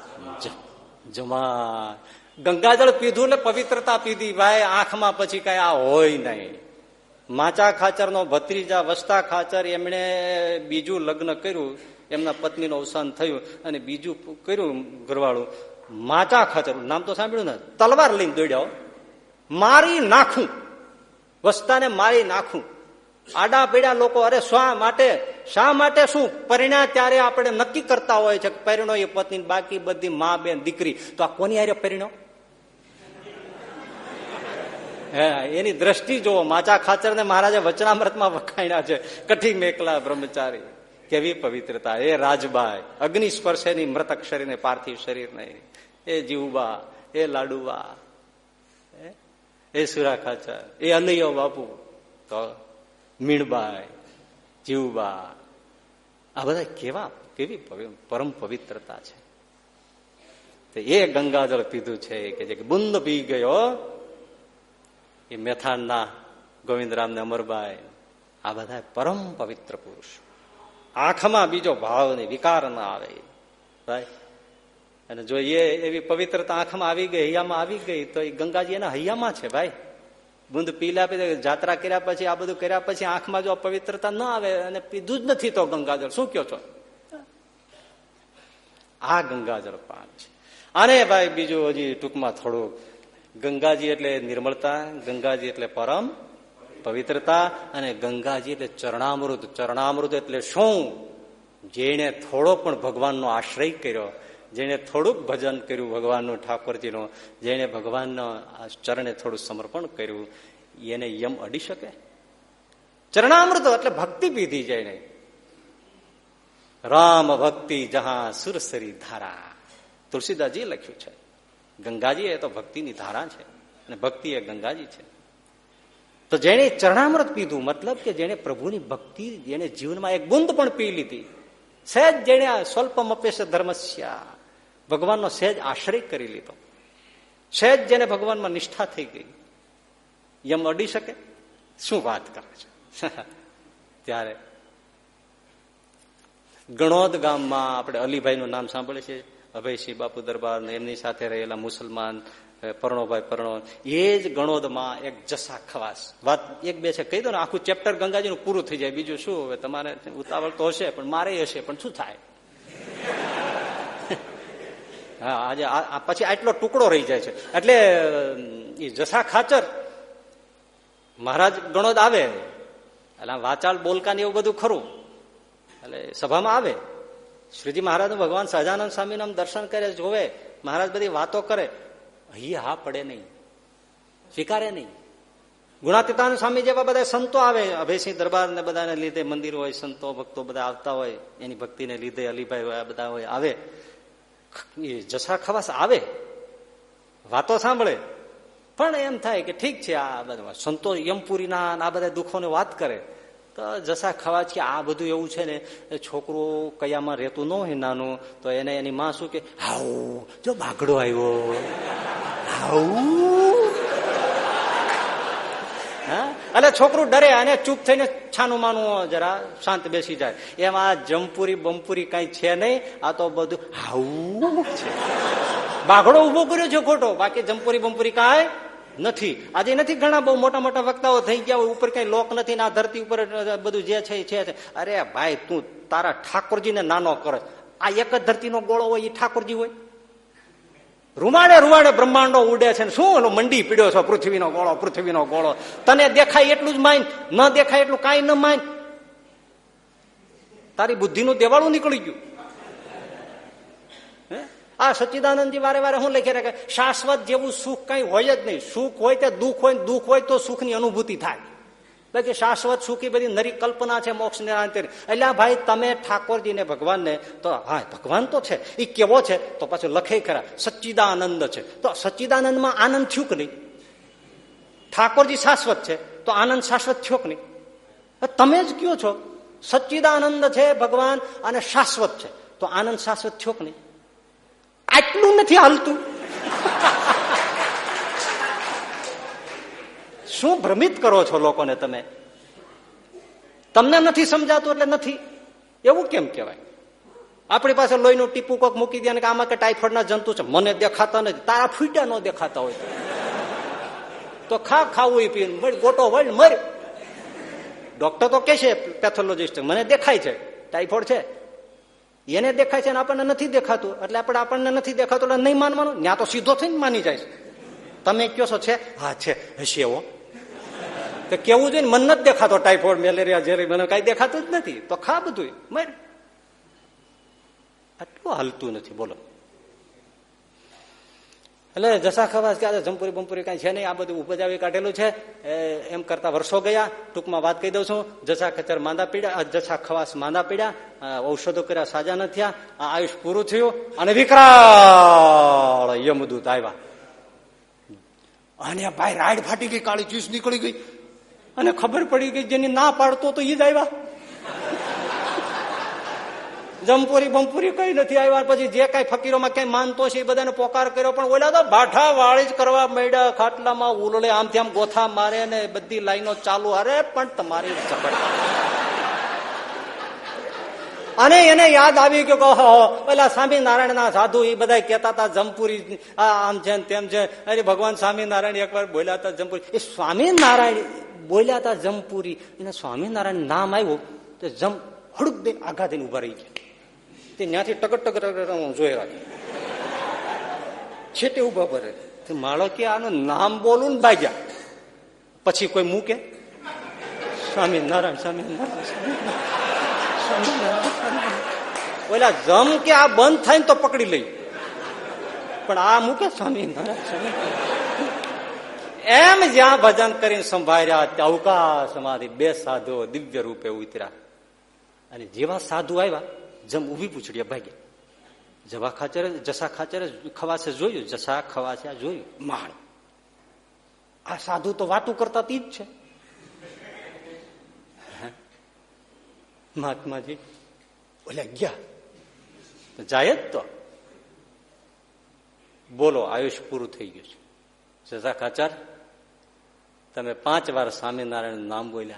[SPEAKER 1] જમા ગંગાજળ પીધું ને પવિત્રતા પીધી, ભાઈ, આંખમાં પછી કઈ આ હોય નહીં. માચા ખાચર નો ભત્રીજા, વસ્તા ખાચર, એમણે બીજું લગ્ન કર્યું, એમના પત્નીનું અવસાન થયું અને બીજું કર્યું ઘરવાળું. માચા ખાચર, નામ તો સાંભળ્યું ને, તલવાર લઈને દોડ્યો. મારી નાખું. વસ્તાને મારી નાખું. આડા પીડા લોકો, અરે શા માટે શા માટે શું? પરિણા ત્યારે આપણે નક્કી કરતા હોય છે પરિણો એ પત્ની બાકી બધી મા બેન દીકરી. તો આ કોની આર્યો પરિણો? હે, એની દ્રષ્ટિ જોવો, માચા ખાચર ને મહારાજે વચનામૃતમાં વખાણ્યા છે. કઠી મેકલા બ્રહ્મચારી. કેવી પવિત્રતા. એ રાજબાઈ અગ્નિ સ્પર્શેની મૃતક શરીરને પાર્થિવ શરીર નહીં. એ જીવબા એ લાડુબા એ સુરા ખાચર, એ અનૈયો બાપુ, તો મીણબાઈ જીવબા આ બધા કેવા, કેવી પરમ પવિત્રતા છે. એ ગંગાજળ પીધું છે કે જે બુંદ પી ગયો, એ મેથાણના ગોવિંદરામ ને અમરબાઈ, આ બધા પરમ પવિત્ર પુરુષ. આંખમાં બીજો ભાવ ને વિકાર ના આવે. ભાઈ અને જો એ એવી પવિત્રતા આંખમાં આવી ગઈ, હૈયામાં આવી ગઈ, તો એ ગંગાજી એના હૈયામાં છે ભાઈ. બુંદ પીલા જાત્રા કર્યા પછી, આ બધું કર્યા પછી આંખમાં જો પવિત્રતા ન આવે અને પીધું જ નથી તો ગંગાજળ, શું કયો છો? આ ગંગાજળ પાન છે. અને ભાઈ બીજું હજી ટૂંકમાં થોડું ગંગાજી એટલે નિર્મળતા, ગંગાજી એટલે પરમ પવિત્રતા, અને ગંગાજી એટલે ચરણામૃત. ચરણામૃત એટલે શું? જેને થોડો પણ ભગવાનનો આશ્રય કર્યો. જેને થોડુંક ભજન કર્યું ભગવાનનું ઠાકોરજીનું જેને ભગવાનના ચરણે થોડું સમર્પણ કર્યું, એને યમ અડી શકે? ચરણામૃત એટલે ભક્તિ પીધી જઈને રામ ભક્તિ જહા સુરસરી ધારા. તુલસીદાસજી લખ્યું છે. ગંગાજી એ તો ભક્તિની ધારા છે અને ભક્તિ એ ગંગાજી છે. તો જેને ચરણામૃત પીધું, મતલબ કે જેને પ્રભુની ભક્તિ જેને જીવનમાં એક બુંદ પણ પી લીધી. સહેજ જેને સ્વલ્પમ અપેશ ધર્મસ્યા ભગવાનનો સહેજ આશ્રય કરી લીધો. સહેજ જેને ભગવાનમાં નિષ્ઠા થઈ ગઈ, યમ અડી શકે? શું વાત કરે છે? (laughs) ત્યારે ગણોદ ગામમાં આપણે અલીભાઈ નું નામ સાંભળે છે, અભયસિંહ બાપુ દરબાર એમની સાથે રહેલા મુસલમાન પરણોભાઈ પરણો, એ જ ગણોદમાં એક જસા ખવાસ. વાત એક બે છે, કહી દો ને, આખું ચેપ્ટર ગંગાજીનું પૂરું થઈ જાય. બીજું શું? હવે તમારે ઉતાવળ તો હશે, પણ મારે હશે, પણ શું થાય? હા, આજે પછી આટલો ટુકડો રહી જાય છે. એટલે એ જસા ખાચર. મહારાજ ગણોદ આવે. એટલે વાચાલ બોલકા એવું બધું ખરું. એટલે સભામાં આવે. શ્રીજી મહારાજ ભગવાન સહજાનંદ સ્વામી દર્શન કરે, જોવે. મહારાજ બધી વાતો કરે. હી હા પડે નહીં. સ્વીકારે નહીં. ગુણાતીતાન સ્વામી જેવા બધા સંતો આવે. અભયસિંહ દરબાર ને બધાને લીધે મંદિર હોય, સંતો ભક્તો બધા આવતા હોય. એની ભક્તિને લીધે અલીભાઈ હોય બધા હોય, આવે. જસા ખવાસ આવે. વાતો સાંભળે. પણ એમ થાય કે ઠીક છે, આ બધા સંતો યમપુરીના આ બધા દુઃખોને વાત કરે. તો જસા ખાવા છે આ બધું એવું છે ને છોકરું કયામાં રહેતું ન હોય નાનું, તો એને એની માં શું કે, હાઉ, જો બાગડો આવ્યો. હાઉ. હા? એટલે છોકરું ડરે અને ચૂપ થઈને છાનું માનું જરા શાંત બેસી જાય. એમાં જમપુરી બમપુરી કઈ છે નહીં, આ તો બધું હાવું છે. બાઘડો ઊભો કર્યો છે ખોટો. બાકી જમપુરી બમપુરી કાંઈ નથી. આજે નથી ઘણા બહુ મોટા મોટા વક્તાઓ થઈ ગયા ઉપર કઈ લોક નથી ના ધરતી ઉપર બધું જે છે છે અરે ભાઈ, તું તારા ઠાકોરજીને નાનો કરે. આ એક જ ધરતીનો ગોળો હોય એ ઠાકોરજી હોય? રૂમાડે રૂમાડે બ્રહ્માંડો ઉડે છે શું એનો મંડી પીડ્યો છો? પૃથ્વીનો ગોળો પૃથ્વીનો ગોળો. તને દેખાય એટલું જ માઇન, ન દેખાય એટલું કાંઈ ન માઇન. તારી બુદ્ધિનું દેવાળું નીકળી ગયું. આ સચ્ચિદાનંદજી વારે વારે શું લખી રાખે શાશ્વત જેવું સુખ કઈ હોય જ નહીં. સુખ હોય તે દુઃખ હોય દુઃખ હોય તો સુખની અનુભૂતિ થાય. બાકી શાશ્વત સુખી બધી નરી કલ્પના છે, મોક્ષ ને એટલે ભાઈ તમે ઠાકોરજીને, ભગવાનને, તો હા, ભગવાન તો છે એ કેવો છે, તો પાછું લખે ખરા, સચ્ચિદાનંદ છે. તો સચ્ચિદાનંદમાં આનંદ થયું કે નહીં? ઠાકોરજી શાશ્વત છે, તો આનંદ શાશ્વત થયો કે નહીં? તમે જ કયો છો, સચ્ચિદાનંદ છે, ભગવાન, અને શાશ્વત છે. તો આનંદ શાશ્વત થયો કે નહીં? આટલું નથી હાલતું. શું ભ્રમિત કરો છો લોકોને તમે? તમને નથી સમજાતું એટલે નથી. એવું કેમ કહેવાય? આપણી પાસે લોહીનું ટીપું કોક મૂકી દે કે આમાં કે ટાઈફોઈડના જંતુ છે. મને દેખાતા નથી. તારા ફૂટ્યા ન દેખાતા હોય તો. ખા, ખાવું પી મળ, ગોટો વળ, મર. ડોક્ટર તો કે છે પેથોલોજીસ્ટ, મને દેખાય છે. ટાઈફોઈડ છે. એને દેખાય છે અને આપણને નથી દેખાતું. એટલે આપણે આપણને નથી દેખાતું એટલે નહીં માનવાનું. ત્યાં તો સીધો થઈને માની જાય તમે કયો છો, છે. હા, છે. હશે એવો. તો કેવું જોઈએ મન નથી દેખાતો ટાઈફોઈડ મેલેરિયા ઝેરી, મને કઈ દેખાતું જ નથી. તો ખા બધું મર. આટલું હાલતું નથી? બોલો. એટલે જસા ખવાસ કે જમપુરી બમપુરી કઈ છે નહીં? આ બધું ઉપજાવી કાઢેલું છે. એમ કરતા વર્ષો ગયા. ટૂંકમાં વાત કહી દઉં છું. જસા ખચર માંદા પીડ્યા જસા ખવાસ માંદા પીડ્યા. ઔષધો કર્યા, સાજા ન થયા. આ આયુષ પૂરું થયું અને વિકરાળ યમદૂત આવ્યા. અને ભાઈ રાઈડ ફાટી ગઈ, કાળી ચીસ નીકળી ગઈ. અને ખબર પડી કે જેની ના પાડતો તો એ જ આવ્યા. જમપુરી બમપુરી કઈ નથી આવ્યા. પછી જે કઈ ફકીરોમાં કઈ માનતો છે એ બધાને પોકાર કર્યો. પણ ઓલા તો ભાઠા વાળી જ કરવા માંડ્યા. ખાટલામાં ઉલળે આમથી આમ ગોથા મારે ને બધી લાઈનો ચાલુ. અરે, પણ તમારી અને એને યાદ આવી કે પેલા સ્વામિનારાયણ ના સાધુ એ બધા કેતા હતા, જમપુરી આમ છે તેમ છે અરે, ભગવાન સ્વામિનારાયણ એકવાર બોલ્યા હતા જમપુરી. એ સ્વામિનારાયણ બોલ્યા હતા જમપુરી એને સ્વામિનારાયણ નામ આવ્યું, તો જમ હડુક દે આઘા દઈને ઊભા રહી ગયા. તે ત્યાંથી ટકટ ટકટ જોઈ રાખે છેટે ઊભા ભરે માળો કે આનું નામ બોલું ને ભાગ્યા પછી કોઈ મૂકે સ્વામિનારાયણ સ્વામિનારાયણ ઓલા જમ કે આ બંધ થાય ને તો પકડી લઈ પણ આ મૂકે સ્વામિનારાયણ એમ જ્યાં ભજન કરીને સંભાળ્યા ત્યાં અવકાશમાંથી બે સાધુઓ દિવ્ય રૂપે ઉતર્યા. અને જેવા સાધુ આવ્યા, જમ ઊભી પૂછડી ભાગ્યા. જવા ખાચરે, જસા ખાચરે ખવાસે જોયું, જસા ખવાસે જોયું. માણ. આ સાધુ તો વાતું કરતા તી જ છે. મહાત્માજી, ઓલે ગયા. જાય જ તો. બોલો આયુષ પૂરું થઈ ગયું છે. જસા ખાચર તમે પાંચ વાર સ્વામિનારાયણ નામ બોલ્યા.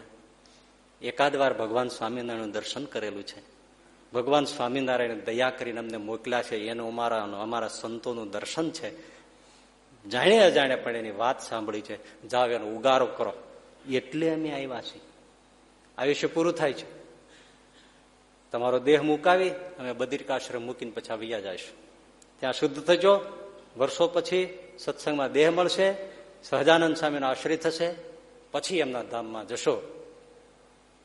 [SPEAKER 1] એકાદ વાર ભગવાન સ્વામિનારાયણનું દર્શન કરેલું છે. ભગવાન સ્વામિનારાયણ દયા કરીને અમને મોકલ્યા છે. એનું અમારા અમારા સંતોનું દર્શન છે. જાણે અજાણે પણ એની વાત સાંભળી છે. જાઓ એનો ઉગારો કરો. એટલે અમે આવ્યા છીએ. આયુષ્ય પૂરું થાય છે. તમારો દેહ મુકાવી અમે બદ્રિકાશ્રમ મૂકીને પછી વૈયા જઈશું. ત્યાં શુદ્ધ થજો. વર્ષો પછી સત્સંગમાં દેહ મળશે. સહજાનંદ સ્વામીનો આશ્રય થશે, પછી એમના ધામમાં જશો.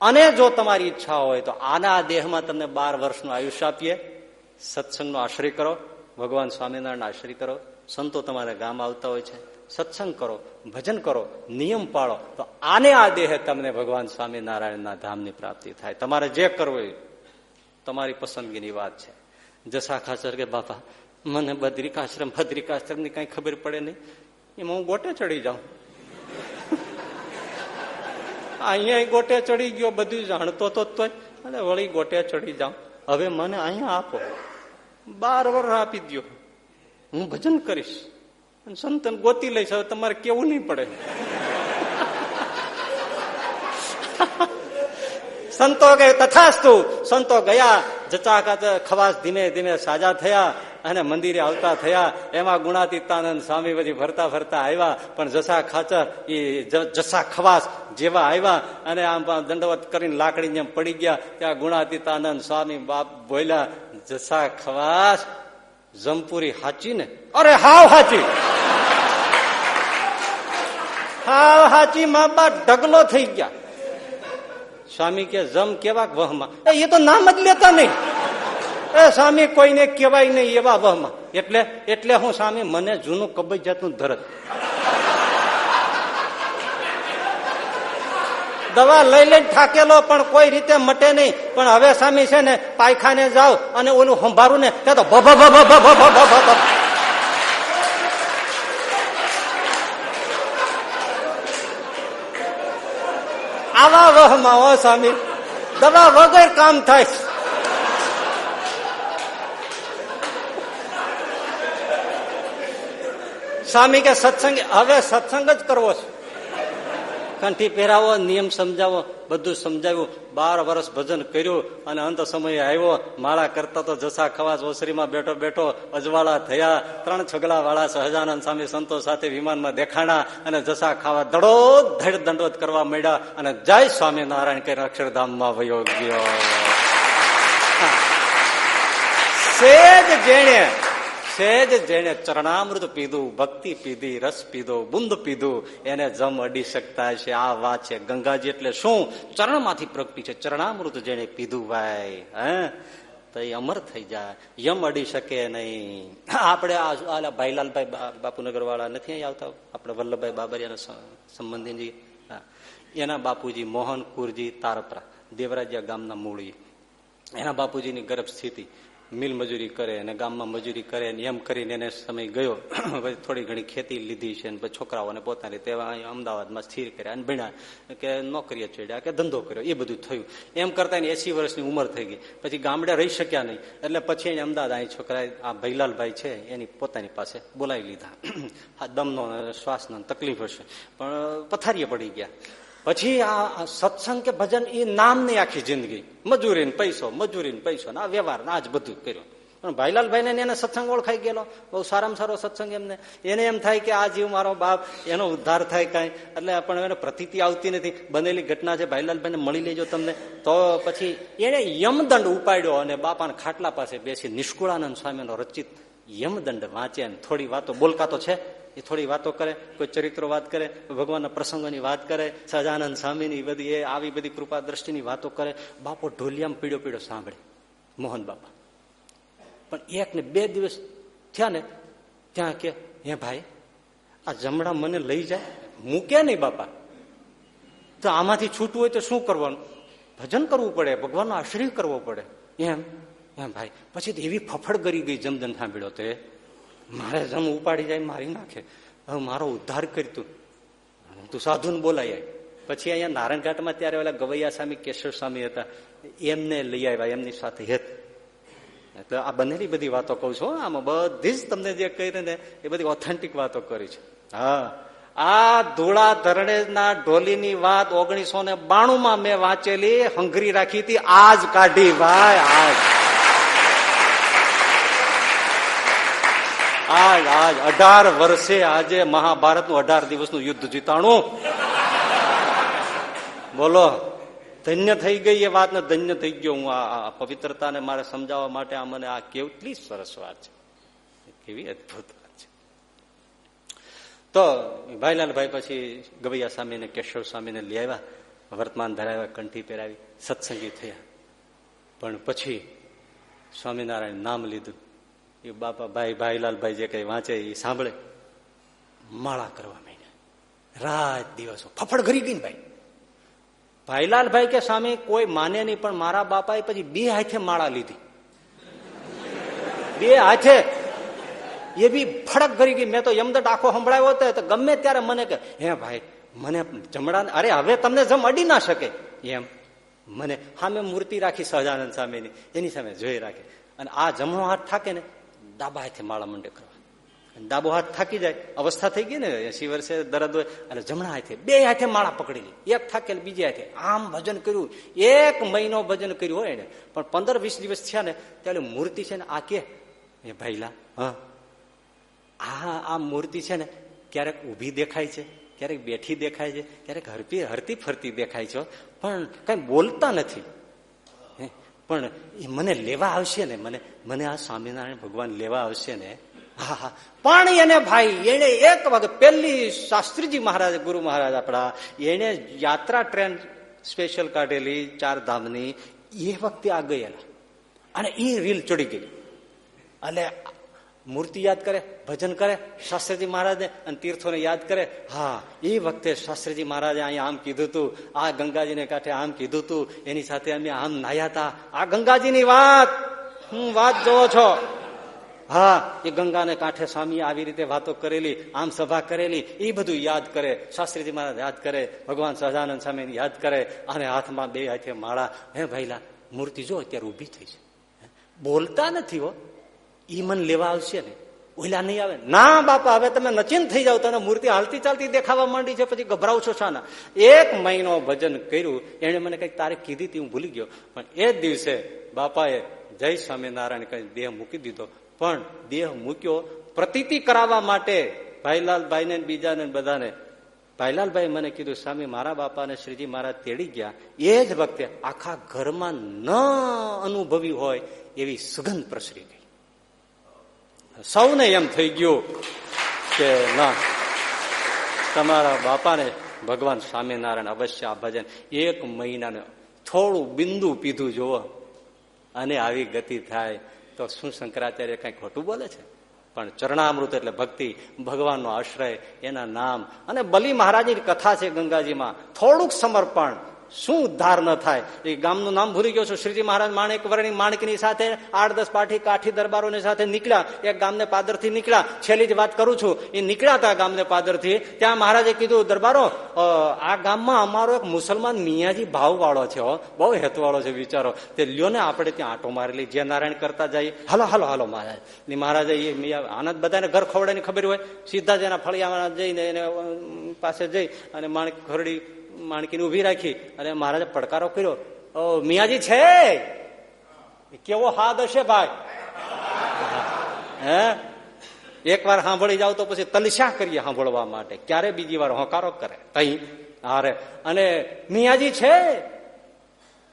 [SPEAKER 1] અને જો તમારી ઈચ્છા હોય તો આના દેહમાં તમને બાર વર્ષનું આયુષ્ય આપીએ. સત્સંગનો આશ્રય કરો, ભગવાન સ્વામિનારાયણ આશ્રય કરો. સંતો તમારા ગામ આવતા હોય છે. સત્સંગ કરો, ભજન કરો, નિયમ પાળો, તો આને આ દેહ તમને ભગવાન સ્વામિનારાયણના ધામની પ્રાપ્તિ થાય. તમારે જે કરવું એ તમારી પસંદગીની વાત છે. જસા ખાચર કે, બાપા, મને બદ્રિકાશ્રમ ભદ્રિકાશ્રમની કઈ ખબર પડે નહીં. એમાં હું ગોટે ચડી જાઉં. અહીંયા ગોટે ચડી ગયો, બધું જાણતો તો તોય. અને વળી ગોટે ચડી જાઉં. હવે મને અહીંયા આપો. બાર વર્ષ આપી દો હું ભજન કરીશ. અને સંતન ગોતી લઈશ. હવે તમારે કેવું નહીં પડે. સંતો કે તથાસ્તુ. સંતો ગયા જચા ખવાસ ધીમે ધીમે સાજા થયા. અને મંદિરે આવતા થયા, એમાં ગુણાતીતાનંદ સ્વામી પછી ફરતા ફરતા આવ્યા, પણ જસા ખાચર એ જસા ખવાસ જેવા આવ્યા, અને આમ દંડવત કરીને લાકડી જેમ પડી ગયા, ત્યાં ગુણાતીતાનંદ સ્વામી બાપ બોલ્યા, જસા ખવાસ, જમપુરી હાચી ને? અરે, હાવ હાચી. હાવ હાચી મા બાપ ઢગલો થઈ ગયા. સ્વામી કે, જમ કેવા વહમાં? એ તો નામ જ લેતા નહીં. એ સ્વામી કોઈને કહેવાય નહીં એવા વહમાં. એટલે એટલે હું સ્વામી મને જૂનું કબજિયાતનું ધરત. દવા લઈ લઈને થાકેલો પણ કોઈ રીતે મટે નહીં. પણ હવે સ્વામી છે ને, પાયખાને જાવ અને ઓલું સંભારું ને, ત્યાં તો ભભ ભભ ભભ ભભ ભભ આવા વહમાં ઓ સ્વામી દવા વગર કામ થાય. સ્વામી કે સત્સંગ હવે સત્સંગ જ કરવો છે. કંઠી પહેરાવો, નિયમ સમજાવો, બધું સમજાવ્યું. બાર વર્ષ ભજન કર્યું અને અંત સમયે આવ્યો. માળા કરતા તો જસા ખવાસ ઓસરીમાં બેઠો બેઠો અજવાળા થયા. ત્રણ છગલા વાળા સહજાનંદ સ્વામી સંતો સાથે વિમાનમાં દેખાણા અને જસા ખાવા દડો ધડ દંડોત કરવા માંડ્યા અને જય સ્વામિનારાયણ કે અક્ષરધામમાં વયો ગયો. સેજ જેણે સેજ જેને ચરણામૃત પીધું, ભક્તિ પીધી, રસ પીધો, બુંદ પીધું, એને જમ અડી શકતા છે આ વાત છે ગંગાજી એટલે શું? ચરણમાંથી પ્રગટી છે. ચરણામૃત જેને પીધું ભાઈ, હે? તો એ અમર થઈ જાય. યમ અડી શકે નહીં. આપણે આ ભાઈલાલભાઈ બાપુનગર વાળા નથી આવતા? આપણે વલ્લભભાઈ બાબરિયાના સંબંધીજી એના બાપુજી મોહન કુરજી તારપરા, દેવરાજ્યા ગામના મૂળી. એના બાપુજીની ગર્ભ સ્થિતિ. મિલ મજૂરી કરે અને ગામમાં મજૂરી કરે ને એમ કરીને એને સમય ગયો. (clears throat) પછી થોડી ઘણી ખેતી લીધી છે અને છોકરાઓને પોતાની અહીં અમદાવાદમાં સ્થિર કર્યા અને ભણ્યા કે નોકરીએ ચડ્યા કે ધંધો કર્યો, એ બધું થયું. એમ કરતા એની એસી વર્ષની ઉંમર થઈ ગઈ. પછી ગામડે રહી શક્યા નહીં. એટલે પછી એને અમદાવાદ અહીં છોકરા, આ ભૈલાલભાઈ છે, એની પોતાની પાસે બોલાવી લીધા. (clears throat) આ દમનો શ્વાસનો તકલીફ હશે. પણ પથારીએ પડી ગયા. પછી આ સત્સંગ કે ભજન એ નામની આખી જિંદગી. મજૂરી પૈસો મજૂરી પૈસો આ વ્યવહાર આ જ બધું કર્યું. પણ ભાઈલાલભાઈ ને એને સત્સંગ ઓળખાઈ ગયેલો. બહુ સારામાં સારો સત્સંગ એમને. એને એમ થાય કે આ જીવ મારો બાપ, એનો ઉદ્ધાર થાય કાંઈ. એટલે પણ એને પ્રતિતિ આવતી નથી. બનેલી ઘટના છે ભાઈલાલભાઈ ને મળી લેજો તમને. તો પછી એને યમદંડ ઉપાડ્યો અને બાપાના ખાટલા પાસે બેસી નિષ્કુળાનંદ સ્વામીનો રચિત યમદંડ વાંચે થોડી વાતો બોલકા તો છે, એ થોડી વાતો કરે, કોઈ ચરિત્રો વાત કરે, ભગવાનના પ્રસંગોની વાત કરે, સજાનંદ સ્વામીની બધી એ આવી બધી કૃપા દ્રષ્ટિની વાતો કરે, બાપો ઢોલિયામાં પીડો પીડો સાંભળે, મોહન બાપા. પણ એક ને બે દિવસ થયા ને, ત્યાં કે, હે ભાઈ, આ જમણા મને લઈ જાય મૂકે નહીં બાપા. તો આમાંથી છૂટવું હોય તો શું કરવાનું? ભજન કરવું પડે, ભગવાનનો આશ્રય કરવો પડે. એમ એમ ભાઈ. પછી તો એવી ફફડ કરી ગઈ જમદન સાંભળ્યો તે મારે જમ ઉપાડી જાય, મારી નાખે. હવે મારો ઉદ્ધાર કર્યું તું. સાધુ ને બોલાય પછી અહીંયા નારાયણઘાટમાં ત્યારે ઓલા ગવૈયા સ્વામી, કેશવ સ્વામી હતા. એમને લઈ આવ્યા, એમની સાથે હેત. એટલે આ બનેલી બધી વાતો કહું છું આમાં બધી જ તમને જે કહી ને, એ બધી ઓથેન્ટિક વાતો કરી છે. હા. આ ધોળા ધરણેજના ઢોલીની વાત ઓગણીસો ને બાણું માં મેં વાંચેલી, હંગરી રાખી હતી. આજ કાઢી ભાઈ, આજ. આજ આજ, અઢાર વર્ષે આજે મહાભારતનું અઢાર દિવસનું યુદ્ધ જીતાણું. બોલો, ધન્ય થઈ ગઈ એ વાત ને ધન્ય થઈ ગયો હું આ પવિત્રતાને મારે સમજાવવા માટે આ મને આ કેટલી સરસ વાત છે. કેવી અદભુત વાત છે. તો ભાઈલાલભાઈ પછી ગવૈયા સ્વામીને, કેશવ સ્વામીને લઈ આવ્યા, વર્તમાન ધરાવ્યા, કંઠી પહેરાવી, સત્સંગી થયા. પણ પછી સ્વામિનારાયણ નામ લીધું. એ બાપા, ભાઈ ભાઈલાલભાઈ જે કઈ વાંચે એ સાંભળે. માળા કરવા માંડ્યા. રાત દિવસો. ફફડ ઘરી ગઈ ભાઈ. ભાઈલાલભાઈ કે સ્વામી, કોઈ માને નહીં, પણ મારા બાપાએ પછી બે હાથે માળા લીધી. બે હાથે. એ બી ફડક કરી ગઈ. મેં તો યમદટ આખો સંભળાયો હતો. તો ગમે ત્યારે મને કે, હે ભાઈ, મને જમણા અરે, હવે તમને જમ અડી ના શકે. એમ. મને સામે મૂર્તિ રાખી સહજાનંદ સામેની એની સામે જોઈ રાખે. અને આ જમણો હાથ થાકે ને ડાબા હાથે માળા મંડે કરવા. ડાબો હાથ થાકી જાય, અવસ્થા થઈ ગઈ ને એસી વર્ષે દરદ હોય એટલે જમણા હાથે, બે હાથે માળા પકડી લે. એક થાકે બીજી હાથે. આમ ભજન કર્યું. એક મહિનો ભજન કર્યું હોય ને પણ પંદર વીસ દિવસ થયા ને, ત્યારે મૂર્તિ છે ને, આ કે, એ ભાઈલા, હા, આ મૂર્તિ છે ને, ક્યારેક ઊભી દેખાય છે, ક્યારેક બેઠી દેખાય છે, ક્યારેક હરતી હરતી ફરતી દેખાય છે પણ કઈ બોલતા નથી. પણ એ મને લેવા આવશે ને, મને મને આ સ્વામિનારાયણ ભગવાન લેવા આવશે ને, હા હા. પણ એને ભાઈ, એને એક વખત પહેલી શાસ્ત્રીજી મહારાજ, ગુરુ મહારાજ આપણા, એને યાત્રા ટ્રેન સ્પેશિયલ કાઢેલી, ચાર ધામની, એ વખતે આ ગયેલા. અને એ રીલ ચડી ગઈ. એટલે મૂર્તિ યાદ કરે, ભજન કરે, શાસ્ત્રીજી મહારાજને અને તીર્થોને યાદ કરે. હા, એ વખતે શાસ્ત્રીજી મહારાજે અહીંયા આમ કીધું હતું આ ગંગાજીને કાંઠે આમ કીધું હતું એની સાથે અમે આમ નાયા હતા આ ગંગાજીની વાત, હું વાત જોવો છો? હા, એ ગંગાને કાંઠે સ્વામી આવી રીતે વાતો કરેલી, આમ સભા કરેલી, એ બધું યાદ કરે. શાસ્ત્રીજી મહારાજ યાદ કરે, ભગવાન સહજાનંદ સ્વામી યાદ કરે, અને હાથમાં બે હાથે માળા. હે ભાઈલા, મૂર્તિ જો અત્યારે ઊભી થઈ છે. બોલતા નથી હો. ઈ મન લેવા આવશે ને. ઓલા નહીં આવે. ના, બાપા, હવે તમે નચીન થઈ જાવ તને મૂર્તિ હાલતી ચાલતી દેખાવા માંડી છે, પછી ગભરાવ છો શાના. એક મહિનો ભજન કર્યું. એને મને કંઈક તારીખ કીધી હતી હું ભૂલી ગયો. પણ એ જ દિવસે બાપાએ જય સ્વામિનારાયણ કઈ દેહ મૂકી દીધો. પણ દેહ મૂક્યો પ્રતીતિ કરાવવા માટે ભાઈલાલભાઈ ને બીજાને બધાને. ભાઈલાલભાઈ મને કીધું, સ્વામી, મારા બાપાને શ્રીજી મહારાજ તેડી ગયા. એ જ વખતે આખા ઘરમાં ન અનુભવી હોય એવી સુગંધ પ્રસરી ગઈ. સૌને એમ થઈ ગયું કે ના, તમારા બાપાને ભગવાન સ્વામિનારાયણ અવશ્ય આ ભજન એક મહિનાને થોડું બિંદુ પીધું જુઓ, અને આવી ગતિ થાય તો શું શંકરાચાર્ય કઈ ખોટું બોલે છે? પણ ચરણામૃત એટલે ભક્તિ, ભગવાનનો આશ્રય, એના નામ. અને બલી મહારાજની કથા છે ગંગાજીમાં, થોડુંક સમર્પણ. શું ઉદ્ધાર ન થાય? એ ગામનું નામ ભૂલી ગયો છું. શ્રીજી મહારાજ માણેક વર્ણી માણકની સાથે આઠ દસ પાઠી કાઠી દરબારોની સાથે નીકળ્યા. એક ગામને પાદરથી નીકળ્યા. છેલ્લી જ વાત કરું છું. એ નીકળ્યા હતા ગામને પાદરથી. ત્યાં મહારાજે કીધું, દરબારો આ ગામમાં અમારો એક મુસલમાન મિયાજી ભાવ વાળો છે બહુ હેતુવાળો છે, વિચારો. તે લ્યો ને, આપણે ત્યાં આટો મારેલી જે નારાયણ કરતા જઈએ. હાલો હાલો હાલો, મહારાજ. ને મહારાજે એ મિયા, આનંદ બધાને ઘર ખવડાની ખબર હોય. સીધા જ એના ફળિયામાં જઈને એને પાસે જઈ અને માણક ખરડી માણકીને ઊભી રાખી. અને મહારાજે પડકારો કર્યો. ઓ, મિયાજી છે? કેવો હાદ હશે ભાઈ? હે? એક વાર સાંભળી જાવ તો પછી તલશા કરીએ સાંભળવા માટે. ક્યારે બીજી વાર હોકારો કરે? તહી હારે. અને મિયાજી છે?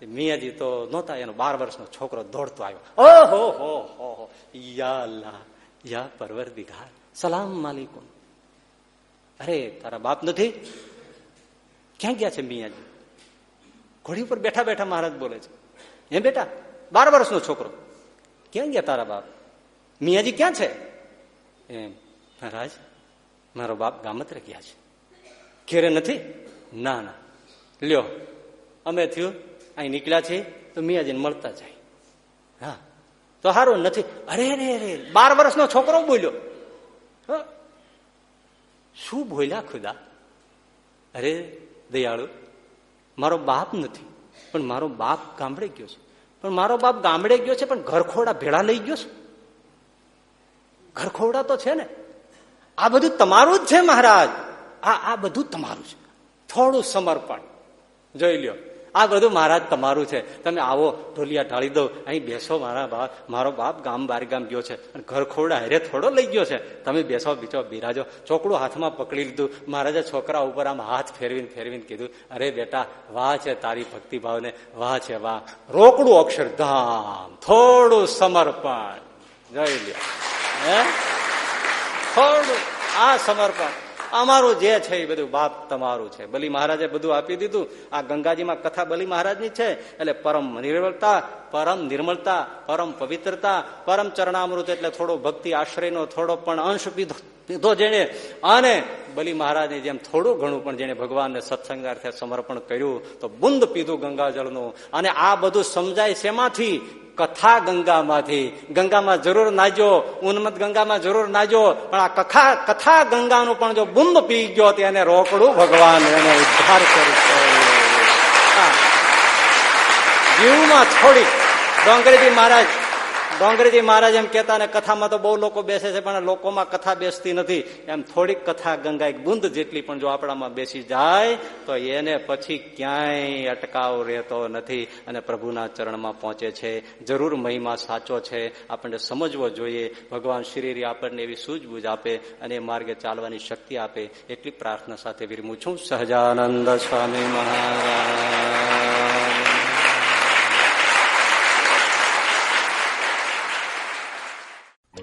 [SPEAKER 1] મિયાજી તો નહોતા, એનો બાર વર્ષનો છોકરો દોડતો આવ્યો. ઓહો હો હો યા યા પરવર દિઘાર સલામ માલિકુમ. અરે, તારા બાપ નથી? ક્યાં ગયા છે મિયાજી? ઘોડી ઉપર બેઠા બેઠા મહારાજ બોલે છે. એમ બેટા, બાર વર્ષનો છોકરો. ક્યાં ગયા તારા બાપ? મિયાજી ક્યાં છે? એમ, મહારાજ, મારો બાપ ગામત્રે ગયા છે. ઘેરે નથી? ના ના. લ્યો, અમે થયું, અહીં નીકળ્યા છીએ, તો મિયાજીને મળતા જાય. હા, તો સારું નથી. અરે રે રે બાર વર્ષનો છોકરો બોલ્યો. શું બોલ્યા ખુદા? અરે દયાળુ, મારો બાપ નથી, પણ મારો બાપ ગામડે ગયો છે. પણ મારો બાપ ગામડે ગયો છે, પણ ઘરખોડા ભેળા લઈ ગયો છે. ઘરખોડા તો છે ને. આ બધું તમારું જ છે, મહારાજ. આ આ બધું તમારું છે. થોડું સમર્પણ. જોઈ લ્યો. આ બધું મહારાજ તમારું છે. તમે આવો, ઢોલિયા ઢાળી દો. અહીં બેસો મારા બાપ મારો બાપ ગામ બાર ગામ ગયો છે. અને ઘર ખોરડા હેરે થોડો લઈ ગયો છે. તમે બેસો બીચો બિરાજો. ચોકડું હાથમાં પકડી લીધું. મહારાજે છોકરા ઉપર આમ હાથ ફેરવીને ફેરવીને કીધું, અરે બેટા, વાહ છે તારી ભક્તિભાવને. વાહ છે વાહ. રોકડું અક્ષરધામ. થોડું સમર્પણ. જોઈ લ્યો. હે? થોડું આ સમર્પણ. અમારું જે છે એ બધું બાપ તમારું છે. બલી મહારાજે બધું આપી દીધું. આ ગંગાજીમાં કથા બલી મહારાજની છે. એટલે પરમ નિર્મળતા પરમ નિર્મળતા, પરમ પવિત્રતા, પરમ ચરણામૃત એટલે થોડો ભક્તિ આશ્રયનો થોડો પણ અંશ પીધો પીધો જેને અને બલી મહારાજને જેમ થોડું ઘણું પણ જેને ભગવાનને સત્સંગાર્થે સમર્પણ કર્યું, તો બુંદ પીધું ગંગાજળનું. અને આ બધું સમજાય શેમાંથી? કથા ગંગામાંથી. ગંગામાં જરૂર નાજો ઉન્મત ગંગામાં જરૂર નાજો, પણ આ કથા કથા ગંગાનું પણ જો બુંદ પી ગયો તેને રોકડું ભગવાન એને ઉદ્ધાર કરી જીવમાં છોડી ડોંગરેજી મહારાજ ડોંગરેજી મહારાજ એમ કેતા ને કથામાં તો બહુ લોકો બેસે છે, પણ લોકોમાં કથા બેસતી નથી. એમ થોડીક કથા ગંગા એક બુંદ જેટલી પણ જો આપણામાં બેસી જાય, તો એને પછી ક્યાંય અટકાવ રહેતો નથી અને પ્રભુના ચરણમાં પહોંચે છે. જરૂર મહિમા સાચો છે. આપણને સમજવો જોઈએ. ભગવાન શ્રી આપણને એવી સૂઝબૂઝ આપે અને માર્ગે ચાલવાની શક્તિ આપે. એટલી પ્રાર્થના સાથે વિરમું છું. સહજાનંદ સ્વામી મહારાજ.